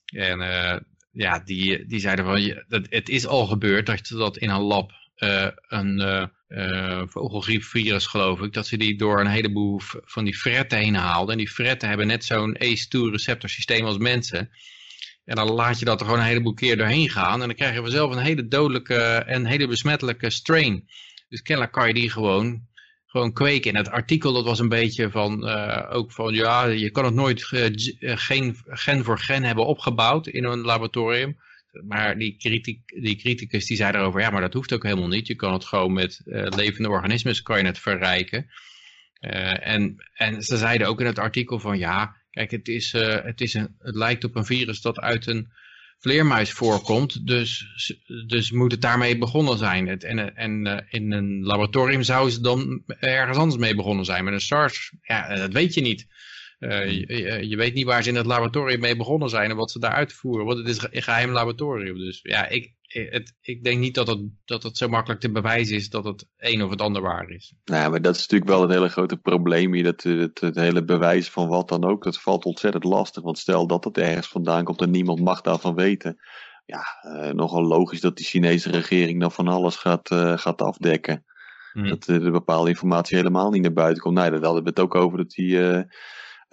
En eh, ja, die, die zeiden van, je- dat, het is al gebeurd dat je dat in een lab eh, een eh eh, vogelgriepvirus geloof ik, dat ze die door een heleboel van die fretten heen haalden. En die fretten hebben net zo'n ACE2 receptor systeem als mensen. En dan laat je dat er gewoon een heleboel keer doorheen gaan. En dan krijg je vanzelf een hele dodelijke en hele besmettelijke strain. Dus kennelijk kan je die gewoon, gewoon kweken. En het artikel dat was een beetje van, eh, ook van, ja, je kan het nooit eh, g- eh, gen, gen voor gen hebben opgebouwd in een laboratorium. Maar die, kritiek, die criticus die zei daarover, ja, maar dat hoeft ook helemaal niet. Je kan het gewoon met eh, levende organismen kan je het verrijken. Eh, en, en ze zeiden ook in het artikel van, ja, kijk, het, is, eh, het, is een, het lijkt op een virus dat uit een vleermuis voorkomt. Dus, dus moet het daarmee begonnen zijn. Het, en en in een laboratorium zouden ze dan ergens anders mee begonnen zijn. Met een SARS, ja, dat weet je niet. Eh, je, je- je weet niet waar ze in het laboratorium mee begonnen zijn en wat ze daar uitvoeren. Want het is een geheim laboratorium. Dus ja, ik, het, ik denk niet dat het, dat het zo makkelijk te bewijzen is dat het een of het ander waar is. Nou, maar dat is natuurlijk wel het hele grote probleem hier. Dat, eh, het, het hele bewijs van wat dan ook, dat valt ontzettend lastig. Want stel dat het ergens vandaan komt en niemand mag daarvan weten. Ja, eh, nogal logisch dat die Chinese regering dan van alles gaat, eh, gaat afdekken. Hm. Dat eh, de bepaalde informatie helemaal niet naar buiten komt. Nee, daar hadden we het ook over dat die... eh,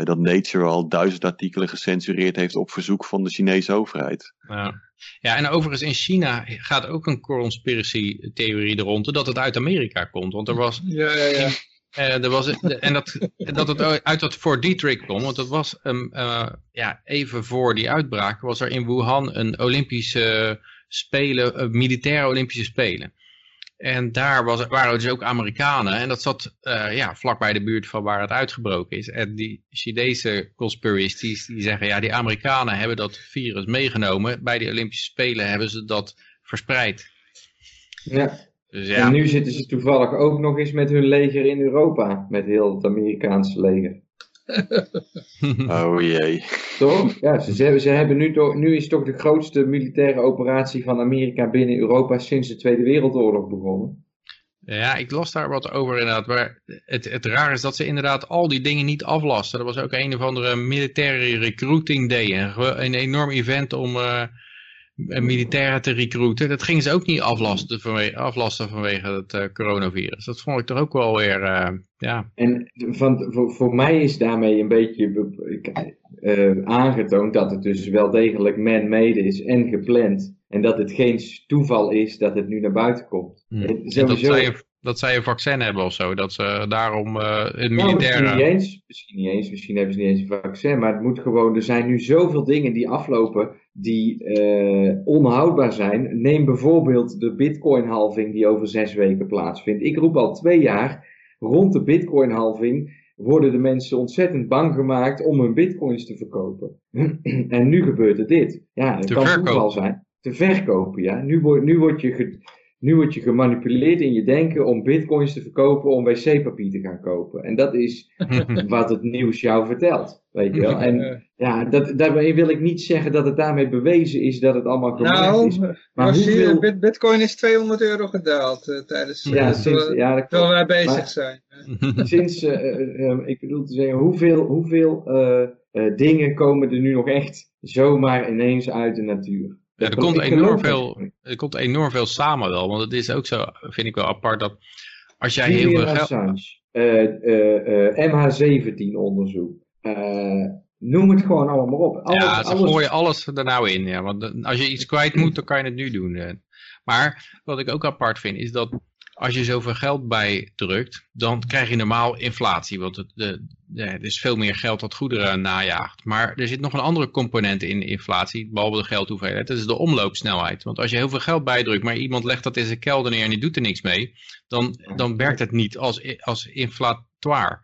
dat Nature al duizend artikelen gecensureerd heeft op verzoek van de Chinese overheid. Ja. ja, en overigens in China gaat ook een conspiracy-theorie er rond dat het uit Amerika komt. Want er was, Ja, ja, ja. eh, er was en dat, dat het uit dat Fort Detrick kwam, want dat was um, uh, ja, even voor die uitbraak was er in Wuhan een Olympische Spelen, uh, militaire Olympische Spelen. En daar was, waren dus ook Amerikanen. En dat zat uh, ja, vlakbij de buurt van waar het uitgebroken is. En die Chinese conspiracies die zeggen... ja, die Amerikanen hebben dat virus meegenomen. Bij de Olympische Spelen hebben ze dat verspreid. Ja. Dus ja. En nu zitten ze toevallig ook nog eens met hun leger in Europa. Met heel het Amerikaanse leger. oh jee. Toch? Ja, ze, ze, hebben, ze hebben nu, toch, nu is toch de grootste militaire operatie van Amerika binnen Europa sinds de Tweede Wereldoorlog begonnen. Ja, ik las daar wat over inderdaad. Maar het, het raar is dat ze inderdaad al die dingen niet aflasten. Er was ook een of andere militaire recruiting day. Een, een enorm event om uh, militairen te recruiten. Dat gingen ze ook niet aflasten vanwege, aflasten vanwege het uh, coronavirus. Dat vond ik toch ook wel weer, uh, ja. En van, voor, voor mij is daarmee een beetje uh, aangetoond dat het dus wel degelijk man-made is en gepland. En dat het geen toeval is dat het nu naar buiten komt. Hmm. En dat, dat zij een vaccin hebben of zo. Dat ze daarom uh, het militaire... Nou, misschien, niet eens, misschien niet eens. Misschien hebben ze niet eens een vaccin. Maar het moet gewoon... Er zijn nu zoveel dingen die aflopen die uh, onhoudbaar zijn. Neem bijvoorbeeld de bitcoin-halving die over zes weken plaatsvindt. Ik roep al twee jaar rond de bitcoin-halving worden de mensen ontzettend bang gemaakt om hun bitcoins te verkopen. en nu gebeurt er dit. Ja, het te kan verkopen. toeval zijn. Te verkopen, ja. Nu, word, nu, word je nu word je gemanipuleerd in je denken om bitcoins te verkopen om wc-papier te gaan kopen. En dat is wat het nieuws jou vertelt. Weet je wel. En ja, dat, daarmee wil ik niet zeggen dat het daarmee bewezen is dat het allemaal gemaakt nou, is. Maar hoeveel... Bit, bitcoin is 200 euro gedaald uh, tijdens ja, uh, sinds, terwijl, ja, terwijl wij bezig maar, zijn. Sinds, uh, ik bedoel te zeggen, hoeveel, hoeveel dingen komen er nu nog echt zomaar ineens uit de natuur? Ja, er, komt enorm veel, er komt enorm veel samen wel, want het is ook zo, vind ik wel apart, dat als jij heel veel geld... Uh, MH17 onderzoek, noem het gewoon allemaal maar op. Alles, ja, ze alles... gooien alles er nou in, ja, want als je iets kwijt moet, dan kan je het nu doen. Maar wat ik ook apart vind, is dat als je zoveel geld bijdrukt, dan krijg je normaal inflatie. Want het, de, de, er is veel meer geld dat goederen najaagt. Maar er zit nog een andere component in inflatie, behalve de geldhoeveelheid. Dat is de omloopsnelheid. Want als je heel veel geld bijdrukt, maar iemand legt dat in zijn kelder neer en die doet er niks mee, dan, dan werkt het niet als, als inflatoire.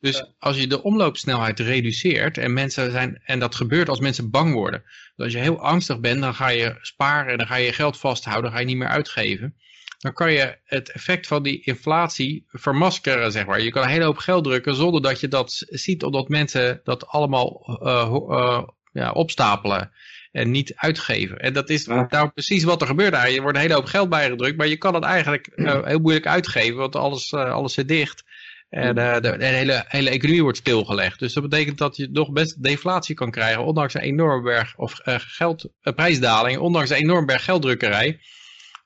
Dus als je de omloopsnelheid reduceert en mensen zijn, en dat gebeurt als mensen bang worden. Dus als je heel angstig bent, dan ga je sparen, dan ga je je geld vasthouden, dan ga je niet meer uitgeven dan kan je het effect van die inflatie vermaskeren, zeg maar. Je kan een hele hoop geld drukken zonder dat je dat ziet, omdat mensen dat allemaal uh, uh, ja, opstapelen en niet uitgeven. En dat is nou precies wat er gebeurt daar. Je wordt een hele hoop geld bijgedrukt, maar je kan het eigenlijk uh, heel moeilijk uitgeven, want alles, alles zit dicht. En de, de, hele, hele economie wordt stilgelegd. Dus dat betekent dat je nog best deflatie kan krijgen, ondanks een enorme berg, of geld, prijsdaling, ondanks een enorme berg gelddrukkerij.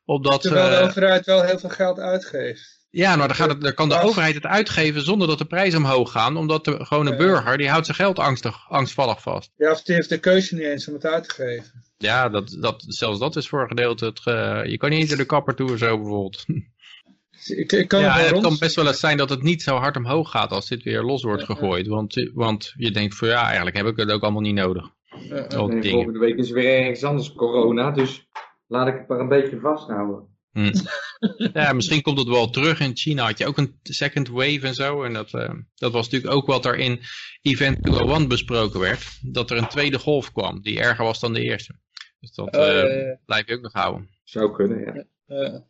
Omdat, Terwijl de overheid wel heel veel geld uitgeeft. Ja, nou dan, gaat het, dan kan de overheid het uitgeven zonder dat de prijzen omhoog gaan. Omdat de gewone burger, die houdt zijn geld angstig, angstvallig vast. Ja, of die heeft de keuze niet eens om het uit te geven. Ja, dat, dat, zelfs dat is voor een gedeelte. Het, uh, je kan niet eens naar de kapper toe zo bijvoorbeeld. Ik, ik kan ja, het kan best wel eens zijn dat het niet zo hard omhoog gaat als dit weer los wordt gegooid. Want, want je denkt van ja, eigenlijk heb ik het ook allemaal niet nodig. Uh, uh, volgende week is weer ergens anders corona, dus laat ik het maar een beetje vasthouden. Hm. ja, misschien komt het wel terug. In China had je ook een second wave en zo. En dat, uh, dat was natuurlijk ook wat er in Event 201 besproken werd. Dat er een tweede golf kwam, die erger was dan de eerste. Dus dat uh, blijf je ook nog houden. Zou kunnen, ja.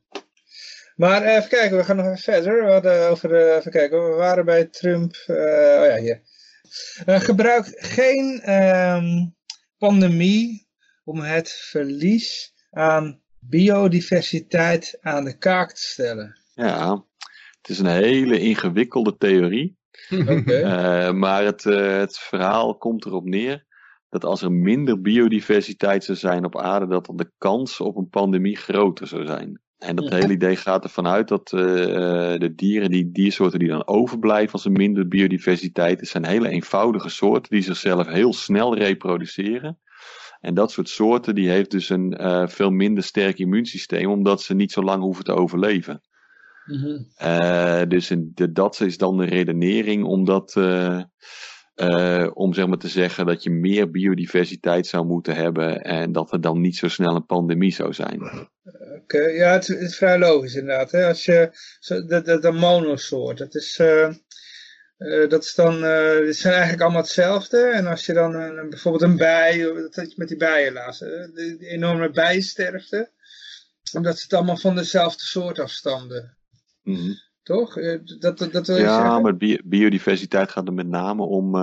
Maar even kijken, we gaan nog even verder. We hadden over, even kijken, we waren bij Trump. oh ja, hier. gebruik geen um, pandemie om het verlies aan biodiversiteit aan de kaak te stellen. Ja, het is een hele ingewikkelde theorie. Okay. Uh, maar het, uh, het verhaal komt erop neer dat als er minder biodiversiteit zou zijn op aarde, dat dan de kans op een pandemie groter zou zijn. En dat hele idee gaat ervan uit dat uh, de dieren, die diersoorten die dan overblijven als er minder biodiversiteit is, zijn hele eenvoudige soorten die zichzelf heel snel reproduceren. En dat soort soorten die heeft dus een uh, veel minder sterk immuunsysteem, omdat ze niet zo lang hoeven te overleven. Mm -hmm. uh, dus in de, dat is dan de redenering omdat, uh, om zeg maar te zeggen dat je meer biodiversiteit zou moeten hebben en dat er dan niet zo snel een pandemie zou zijn. Oké, okay, ja, het, het, is vrij logisch inderdaad. Hè? Als je, de, de, de monosoort, dat is, uh, dat is dan, uh, die zijn eigenlijk allemaal hetzelfde. En als je dan een, bijvoorbeeld een bij, dat had je met die bijen laatst, de, de enorme bijensterfte. Omdat ze het allemaal van dezelfde soort afstamden. Mm -hmm. Toch? Dat, dat, dat wil ja, maar bi biodiversiteit gaat er met name om,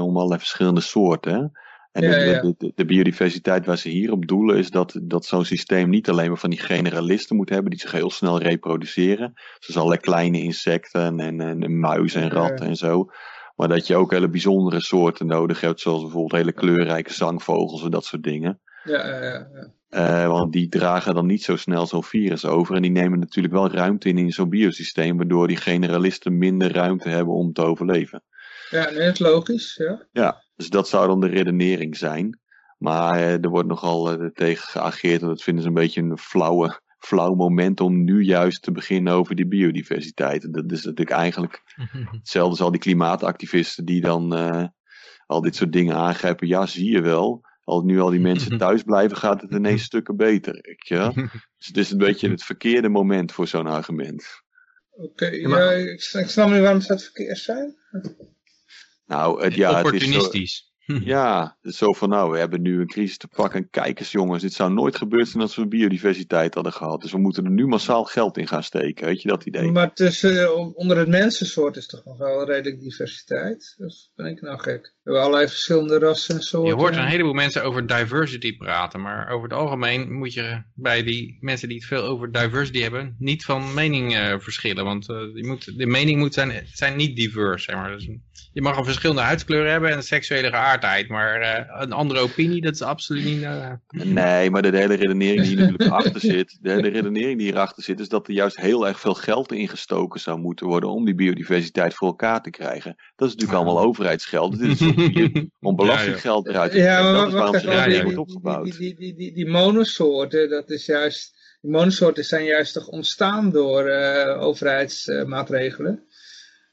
om allerlei verschillende soorten. Hè? En Ja, de, biodiversiteit waar ze hier op doelen is dat, dat zo'n systeem niet alleen maar van die generalisten moet hebben die zich heel snel reproduceren. Zoals allerlei kleine insecten en, en, en muizen en ratten en zo. Maar dat je ook hele bijzondere soorten nodig hebt, zoals bijvoorbeeld hele kleurrijke zangvogels en dat soort dingen. Ja, ja, ja. Eh, want die dragen dan niet zo snel zo'n virus over. En die nemen natuurlijk wel ruimte in in zo'n biosysteem, waardoor die generalisten minder ruimte hebben om te overleven. Ja, nee, dat is logisch, ja. Ja, dus dat zou dan de redenering zijn. Maar eh, er wordt nogal eh, tegen geageerd en dat vinden ze een beetje een flauwe, flauw moment om nu juist te beginnen over die biodiversiteit. Dat is natuurlijk eigenlijk hetzelfde als al die klimaatactivisten die dan eh, al dit soort dingen aangrijpen. Ja, zie je wel. Als nu al die mensen thuis blijven, gaat het ineens stukken beter. Weet je? wel? Dus het is een beetje het verkeerde moment voor zo'n argument. Oké, ja, maar- ik, snap- ik snap niet waarom ze het verkeerd zijn. Nou, het, ja, het is zo, Opportunistisch. ja, het is zo van nou, we hebben nu een crisis te pakken. En kijk eens jongens, dit zou nooit gebeurd zijn als we biodiversiteit hadden gehad. Dus we moeten er nu massaal geld in gaan steken. Weet je dat idee? Maar tussen, eh, onder het mensensoort is toch nog wel redelijk diversiteit? Dus ben ik nou gek? We hebben allerlei verschillende rassen en soorten. Je hoort een heleboel mensen over diversity praten, maar over het algemeen moet je bij die mensen die het veel over diversity hebben, niet van mening eh, verschillen. Want eh, je moet, de mening moet zijn, zijn niet divers. Zeg maar. Dus je mag een verschillende huidskleur hebben en een seksuele geaardheid, maar eh, een andere opinie, dat is absoluut niet... eh, Nee, maar de, de hele redenering die hier natuurlijk achter zit, de hele redenering die hierachter zit, is dat er juist heel erg veel geld ingestoken zou moeten worden om die biodiversiteit voor elkaar te krijgen. Dat is natuurlijk allemaal overheidsgeld. Dit is om, belastinggeld eruit te Ja, krijgen. maar Dat is waarom ja, wordt die, opgebouwd. die, die, die, die, die monosoorten, dat is juist die monosoorten zijn juist toch ontstaan door overheidsmaatregelen.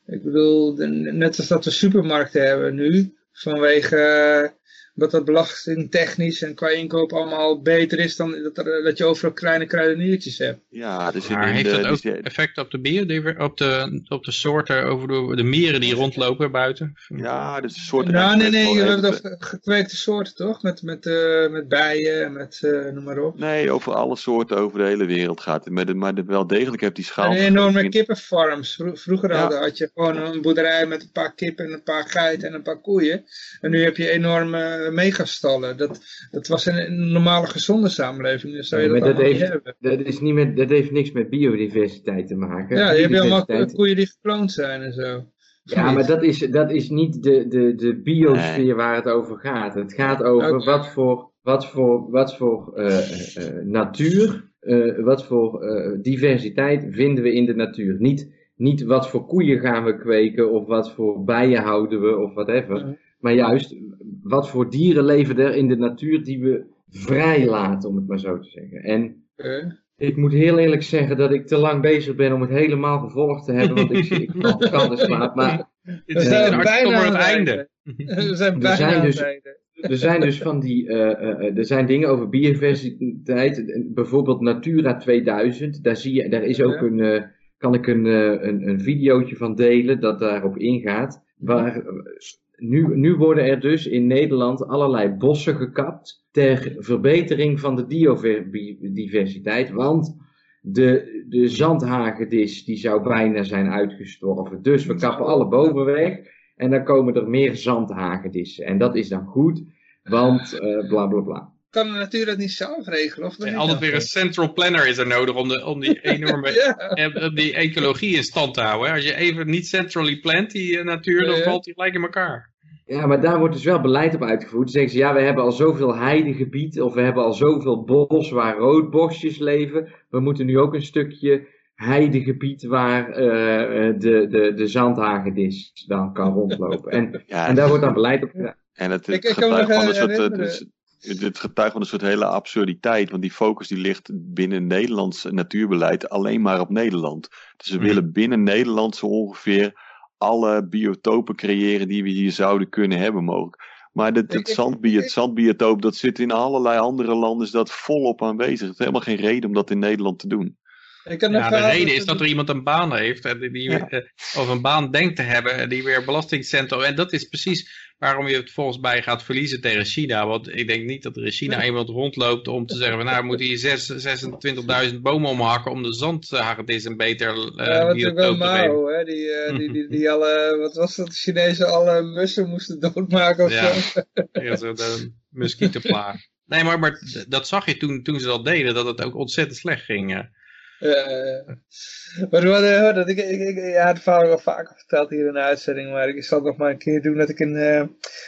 Ik bedoel, net als dat we supermarkten hebben nu, vanwege dat dat belastingtechnisch en qua inkoop allemaal beter is dan dat, er, dat je overal kleine kruideniertjes hebt. Ja, dus maar heeft dat ook effect op de bier, op de, op de soorten, over de, de mieren die rondlopen buiten? Ja, dus de soorten... Nou, nee, nee, je hebt toch gekweekte soorten toch? Met, met, uh, met bijen en met uh, noem maar op. Nee, over alle soorten over de hele wereld gaat het. Maar, de, maar de, wel degelijk heb die schaal... En enorme kippenfarms. Vroeger ja. had je gewoon een boerderij met een paar kippen en een paar geiten en een paar koeien. En nu heb je enorme megastallen. Dat, dat was een, normale gezonde samenleving. Dus zou je dat, dat heeft, hebben. Dat, is niet met, dat heeft niks met biodiversiteit te maken. Ja, je hebt allemaal koeien die gekloond zijn en zo. Ja, maar dat is, dat is niet de, de, de biosfeer waar het over gaat. Het gaat over wat voor, wat voor, wat voor uh, uh, natuur, uh, wat voor diversiteit vinden we in de natuur. Niet, niet wat voor koeien gaan we kweken of wat voor bijen houden we of whatever. Maar juist, wat voor dieren leven er in de natuur die we vrij laten, om het maar zo te zeggen. En ik moet heel eerlijk zeggen dat ik te lang bezig ben om het helemaal gevolgd te hebben, want ik, ik kan de slaap. Maar, we zijn bijna aan het einde. We zijn bijna aan het einde. Er zijn dus van die, uh, uh, er zijn dingen over biodiversiteit, bijvoorbeeld Natura 2000, daar zie je, daar is ook een, uh, kan ik een, een, een videootje van delen dat daarop ingaat, waar nu, nu worden er dus in Nederland allerlei bossen gekapt ter verbetering van de biodiversiteit, want de, de zandhagedis die zou bijna zijn uitgestorven. Dus we kappen alle bomen weg en dan komen er meer zandhagedissen. En dat is dan goed, want uh, bla bla bla kan de natuur dat niet zelf regelen? Of ja, altijd weer een central planner is er nodig om, de, om die enorme ja. die ecologie in stand te houden. Als je even niet centrally plant, die uh, natuur, dan valt die gelijk in elkaar. Ja, maar daar wordt dus wel beleid op uitgevoerd. Dan zeggen ze, ja, we hebben al zoveel heidegebied, of we hebben al zoveel bos waar roodbosjes leven. We moeten nu ook een stukje heidegebied waar uh, de, de, de zandhagedis dan kan rondlopen. En, ja, en daar wordt dan beleid op gedaan. En het, het getuigt van een soort, dus, dit getuigt van een soort hele absurditeit, want die focus die ligt binnen Nederlands natuurbeleid alleen maar op Nederland. Dus we mm. willen binnen Nederland zo ongeveer alle biotopen creëren die we hier zouden kunnen hebben mogelijk. Maar het, het, zandbiot, zandbiotoop, dat zit in allerlei andere landen, is dat volop aanwezig. Het is helemaal geen reden om dat in Nederland te doen. Ja, de reden is dat er iemand een baan heeft, die, eh, of een baan denkt te hebben, die weer belastingcentrum. En dat is precies waarom je het volgens mij gaat verliezen tegen China. Want ik denk niet dat er in China iemand rondloopt om te zeggen, nou we moeten hier 26.000 bomen omhakken om de zandhagedis een beter uh, ja, biotoop te geven. Hè? Die, uh, die, die, die alle, wat was dat, de Chinezen alle mussen moesten doodmaken of ja. zo. ja, zo de muskietenplaag. Nee, maar, maar dat zag je toen, toen ze dat deden, dat het ook ontzettend slecht ging. Uh, maar wat, dat ik, ik, ik, ja, het verhaal wel vaker verteld hier in de uitzending, maar ik zal het nog maar een keer doen dat ik in uh,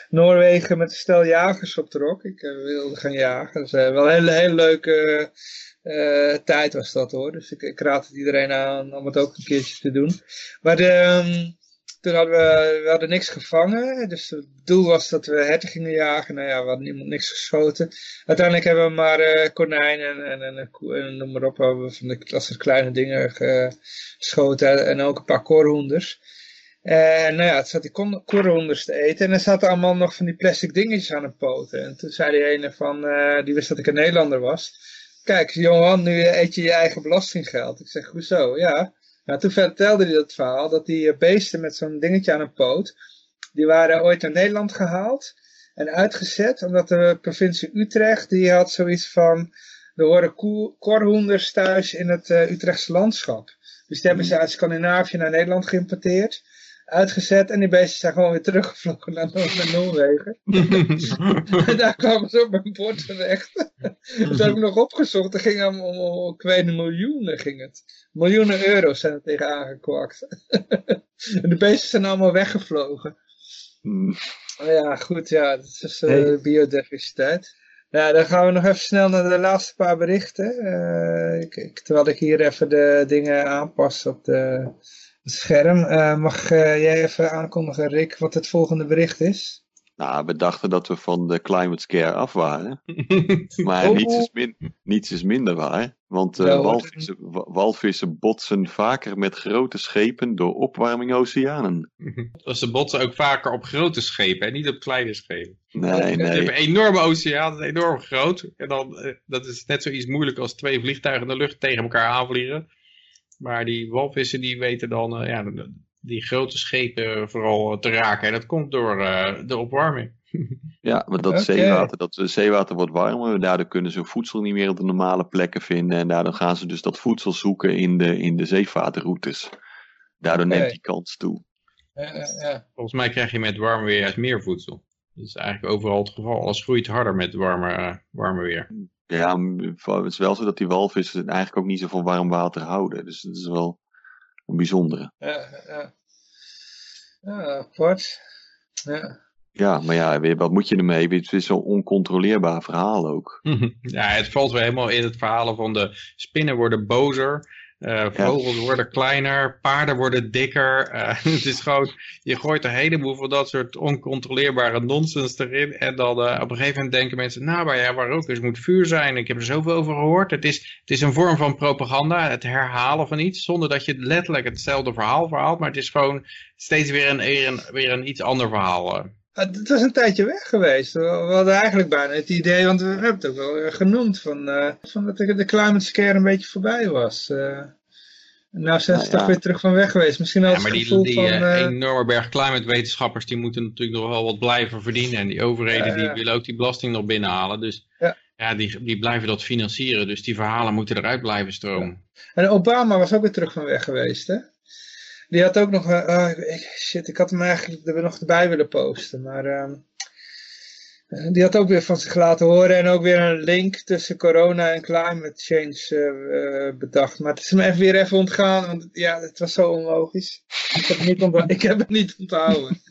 Noorwegen met een stel jagers optrok. Ik uh, wilde gaan jagen. Dus wel een hele, leuke tijd was dat hoor. Dus ik, ik raad het iedereen aan om het ook een keertje te doen. Maar de, um, toen hadden we, we hadden niks gevangen. Dus het doel was dat we herten gingen jagen. Nou ja, we hadden niemand niks geschoten. Uiteindelijk hebben we maar uh, konijnen en, en, en, noem maar op. Hebben van de klasse kleine dingen geschoten. En ook een paar korhoenders. En nou ja, het zat die korhoenders te eten. En er zaten allemaal nog van die plastic dingetjes aan de poten. En toen zei die ene van, uh, die wist dat ik een Nederlander was. Kijk, Johan, nu eet je je eigen belastinggeld. Ik zeg, hoezo? Ja, nou, toen vertelde hij dat verhaal, dat die eh, beesten met zo'n dingetje aan een poot, die waren ooit naar Nederland gehaald en uitgezet, omdat de provincie Utrecht, die had zoiets van, er horen korhoenders thuis in het uh, Utrechtse landschap. Dus die hebben ze uit Scandinavië naar Nederland geïmporteerd uitgezet en die beesten zijn gewoon weer teruggevlogen naar, naar Noorwegen. en daar kwamen ze op mijn bord terecht. Toen heb ik nog opgezocht, er ging om, om, om ik weet miljoenen ging het. Miljoenen euro's zijn er tegen aangekwakt. en de beesten zijn allemaal weggevlogen. Mm. ja, goed, ja, dat is uh, biodiversiteit. Ja, dan gaan we nog even snel naar de laatste paar berichten. Uh, ik, terwijl ik hier even de dingen aanpas op de scherm. Uh, mag uh, jij even aankondigen, Rick, wat het volgende bericht is? Nou, we dachten dat we van de climate scare af waren. Maar Oh. niets, is min, niets is minder waar. Want eh, walvissen, wa- walvissen botsen vaker met grote schepen door opwarming oceanen. Dus ze botsen ook vaker op grote schepen en niet op kleine schepen. Nee, Je hebt nee. een enorme oceaan, enorm groot. En dan, eh, dat is net zoiets moeilijk als twee vliegtuigen in de lucht tegen elkaar aanvliegen. Maar die walvissen die weten dan eh, ja, die grote schepen vooral te raken. En dat komt door eh, de opwarming. Ja, want dat zeewater, dat eh, zeewater wordt warmer. Daardoor kunnen ze voedsel niet meer op de normale plekken vinden. En daardoor gaan ze dus dat voedsel zoeken in de, in de zeevaartroutes. Daardoor neemt die kans toe. Ja, ja, ja. Volgens mij krijg je met warm weer juist meer voedsel. Dat is eigenlijk overal het geval. Alles groeit harder met warme, eh, warme weer. Ja, het is wel zo dat die walvissen eigenlijk ook niet zo van warm water houden. Dus dat is wel een bijzondere. Ja, ja. Ja, apart. Ja. Ja, maar ja, weer, wat moet je ermee? Het is zo'n oncontroleerbaar verhaal ook. ja, het valt weer helemaal in het verhaal van de spinnen worden bozer. Eh, vogels worden kleiner, paarden worden dikker. eh, het is gewoon, je gooit een heleboel van dat soort oncontroleerbare nonsens erin. En dan eh, op een gegeven moment denken mensen, nou, maar ja, waar ook, er moet vuur zijn. Ik heb er zoveel over gehoord. Het is, het is een vorm van propaganda, het herhalen van iets, zonder dat je letterlijk hetzelfde verhaal verhaalt. Maar het is gewoon steeds weer een, weer een, weer een iets ander verhaal. Ah, Het was een tijdje weg geweest. We hadden eigenlijk bijna het idee, want we hebben het ook wel eh, genoemd, van, eh, van dat de de climate scare een beetje voorbij was. Eh, en nou zijn ze Nou toch ja. weer terug van weg geweest. Misschien al Ja, maar die, die van... enorme berg climate-wetenschappers die moeten natuurlijk nog wel wat blijven verdienen. En die overheden Ja, ja. die willen ook die belasting nog binnenhalen. Dus Ja. ja, die, die blijven dat financieren. Dus die verhalen moeten eruit blijven stromen. En Obama was ook weer terug van weg geweest, hè? Die had ook nog... ik- shit, ik had hem eigenlijk er nog erbij willen posten, maar... ehm, eh, die had ook weer van zich laten horen en ook weer een link tussen corona en climate change eh, bedacht. Maar het is me even weer even ontgaan, want ja, het was zo onlogisch. Ik heb het niet, ontho- ik heb het niet onthouden.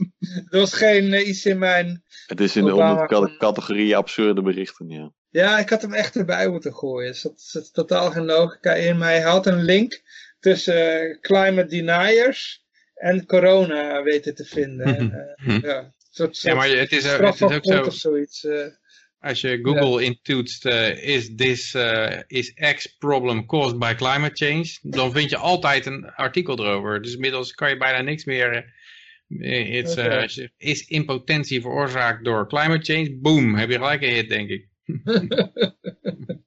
er was geen iets in mijn... Het is in de onder categorie absurde berichten, ja. Ja, ik had hem echt erbij moeten gooien. Er zat, zat totaal geen logica in. Maar hij had een link tussen eh, climate deniers en corona weten te vinden. En, eh, ja, een soort, Ja, maar het is, ook- het is ook zo. of zoiets. eh. Als je Google intoetst, eh, is, this, eh, is X problem caused by climate change? Dan vind je altijd een artikel erover. Dus inmiddels kan je bijna niks meer... je- is impotentie veroorzaakt door climate change? Boom, heb je gelijk een hit, denk ik.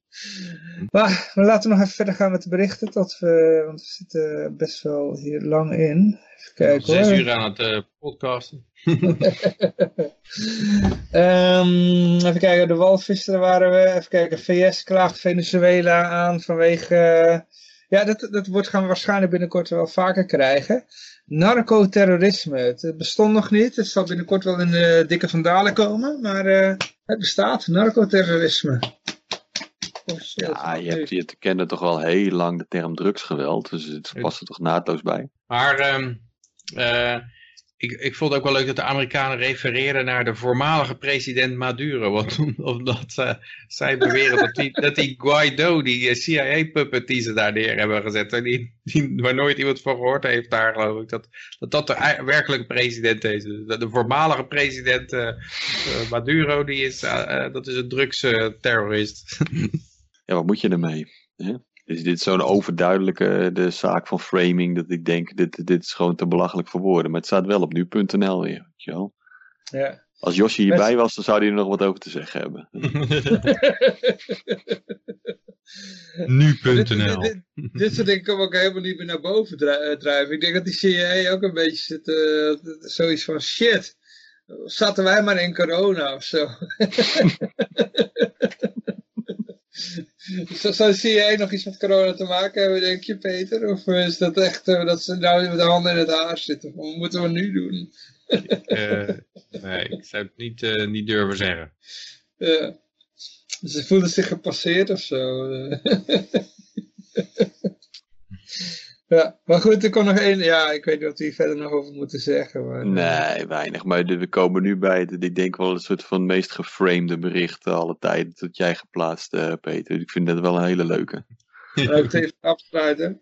Maar, maar laten we nog even verder gaan met de berichten. Tot we, want we zitten best wel hier lang in. Even kijken Zes hoor. uur aan het eh, podcasten. Ehm, even kijken, de walvissen waren we. Even kijken, VS klaagt Venezuela aan vanwege... ja, dat, dat wordt gaan we waarschijnlijk binnenkort wel vaker krijgen. Narcoterrorisme. Het bestond nog niet. Het zal binnenkort wel in de dikke vandalen komen. Maar eh, het bestaat, narcoterrorisme. Ja, je hebt te kennen toch al heel lang de term drugsgeweld. Dus het past er toch naadloos bij. Maar ehm, eh, ik, ik vond het ook wel leuk dat de Amerikanen refereren naar de voormalige president Maduro. Want omdat eh, zij beweren dat die, dat die Guaido, die CIA-puppet die ze daar neer hebben gezet, en die, die, waar nooit iemand van gehoord heeft daar geloof ik, dat dat, dat de werkelijke president is. Dus De, de voormalige president eh, eh, Maduro, die is, eh, eh, dat is een drugsterrorist. Ja, wat moet je ermee? Hè? Is dit zo'n overduidelijke de zaak van framing dat ik denk, dit, dit is gewoon te belachelijk voor woorden. Maar het staat wel op nu.nl weer, weet je wel. Ja. Als Josje hierbij was, dan zou hij er nog wat over te zeggen hebben. Dit, Nu.nl. dit, dit, dit soort dingen komen ook helemaal niet meer naar boven eh, drijven. Ik denk dat die CIA ook een beetje zit, eh, zoiets van shit. Zaten wij maar in corona of zo. Zou de CIA nog iets met corona te maken hebben, denk je, Peter? Of is dat echt eh, dat ze nou met de handen in het haar zitten? Wat moeten we nu doen? Eh, nee, ik zou het niet, eh, niet durven zeggen. Ja. Ze voelen zich gepasseerd of zo. ja, maar goed, er kon nog één. Ja, ik weet niet wat we hier verder nog over moeten zeggen. Maar, Nee, weinig. Maar de- we komen nu bij, het, ik denk wel een soort van meest geframede berichten alle tijden dat jij geplaatst, eh, Peter. Ik vind dat wel een hele leuke. Ik het even afsluiten.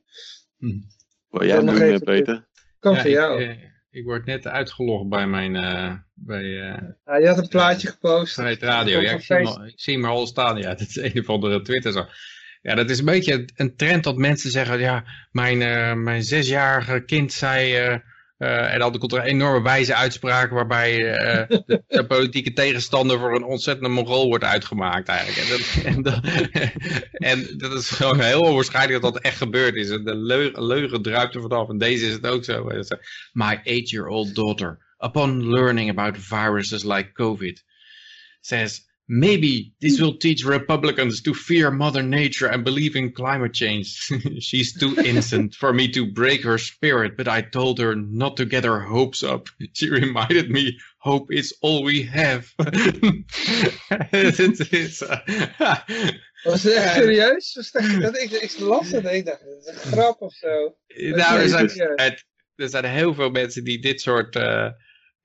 Wil jij even eh, Peter? Kan Ja, voor ik, jou. eh, ik word net uitgelogd bij mijn... Uh, bij, ja, je had een plaatje gepost. Bij het radio. Ja, ik, zie me, ik zie me al staan. Ja, dat is een of andere Twitter zo. Ja, dat is een beetje een trend dat mensen zeggen, ja, mijn, uh, mijn zesjarige kind zei, uh, uh, en dan komt er een enorme wijze uitspraak waarbij de, de, politieke tegenstander voor een ontzettende mongool wordt uitgemaakt eigenlijk. En dat, en, dat, en dat is gewoon heel onwaarschijnlijk dat dat echt gebeurd is. De leugen, leugen druipt er vanaf en deze is het ook zo. My eight-year-old daughter, upon learning about viruses like COVID, says... Maybe this will teach Republicans to fear Mother Nature and believe in climate change. She's too innocent for me to break her spirit, but I told her not to get her hopes up. She reminded me, hope is all we have. is, Was het echt serieus? Dat, ik, ik las het ik dacht, dat is een grap of zo. Nou, er zijn, er zijn heel veel mensen die dit soort... Uh,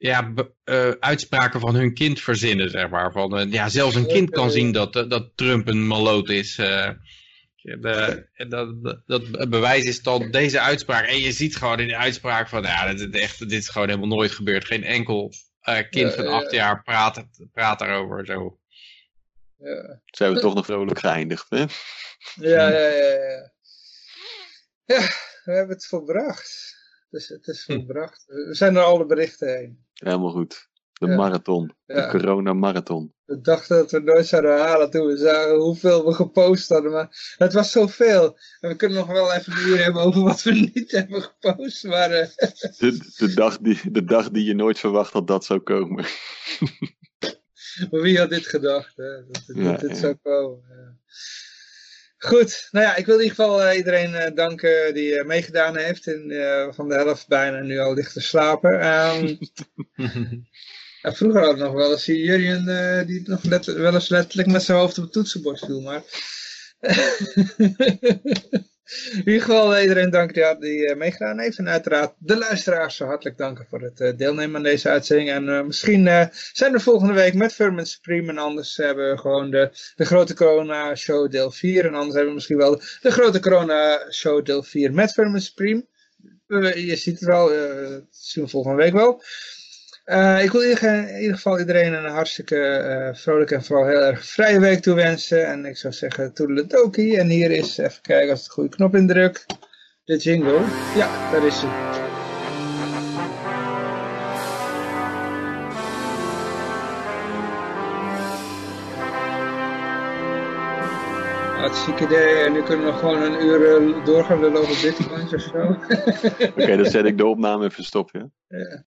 ja, uh, uitspraken van hun kind verzinnen, zeg maar. Van, uh, ja, zelfs een kind kan zien dat, uh, dat Trump een maloot is. De, dat, dat bewijs is dan deze uitspraak. En je ziet gewoon in de uitspraak van, ja, dit, echt, dit is gewoon helemaal nooit gebeurd. Geen enkel kind van acht jaar praat, praat daarover zo. Ja. Zijn we toch nog vrolijk geëindigd, hè? Ja, ja, ja, ja. Ja, we hebben het volbracht. Dus het is volbracht. We zijn er alle berichten heen. Helemaal goed. De marathon. De corona-marathon. We dachten dat we nooit zouden halen toen we zagen hoeveel we gepost hadden. Maar het was zoveel. En we kunnen nog wel even een uur hebben over wat we niet hebben gepost. Maar, uh... de, de, dag die, de dag die je nooit verwacht had dat zou komen. maar wie had dit gedacht? Hè? Dat, dat dit zou komen. Goed, nou ja, ik wil in ieder geval uh, iedereen uh, danken die uh, meegedaan heeft. En, van de helft bijna nu al ligt te slapen. Um, ja, vroeger had ik nog wel eens Jurjen die nog wel eens letterlijk met zijn hoofd op het toetsenbord viel. Maar in ieder geval iedereen dank die, uh, meegedaan heeft. En uiteraard de luisteraars zo hartelijk danken voor het deelnemen aan deze uitzending. En misschien zijn we volgende week met Vermin Supreme. En anders hebben we gewoon de, de grote corona show deel 4. En anders hebben we misschien wel de grote corona show deel 4 met Vermin Supreme. je ziet het wel, zien we volgende week wel. Uh, ik wil in ieder geval iedereen een hartstikke uh, vrolijke en vooral heel erg vrije week toewensen. En ik zou zeggen toedeledokie. En hier is, even kijken als ik de goede knop indruk, de jingle. Ja, daar is hij. Hartstikke idee. En nu kunnen we gewoon een uur uh, doorgaan lullen over bitcoins of zo. Oké, okay, dan zet ik de opname even stop, ja? Ja.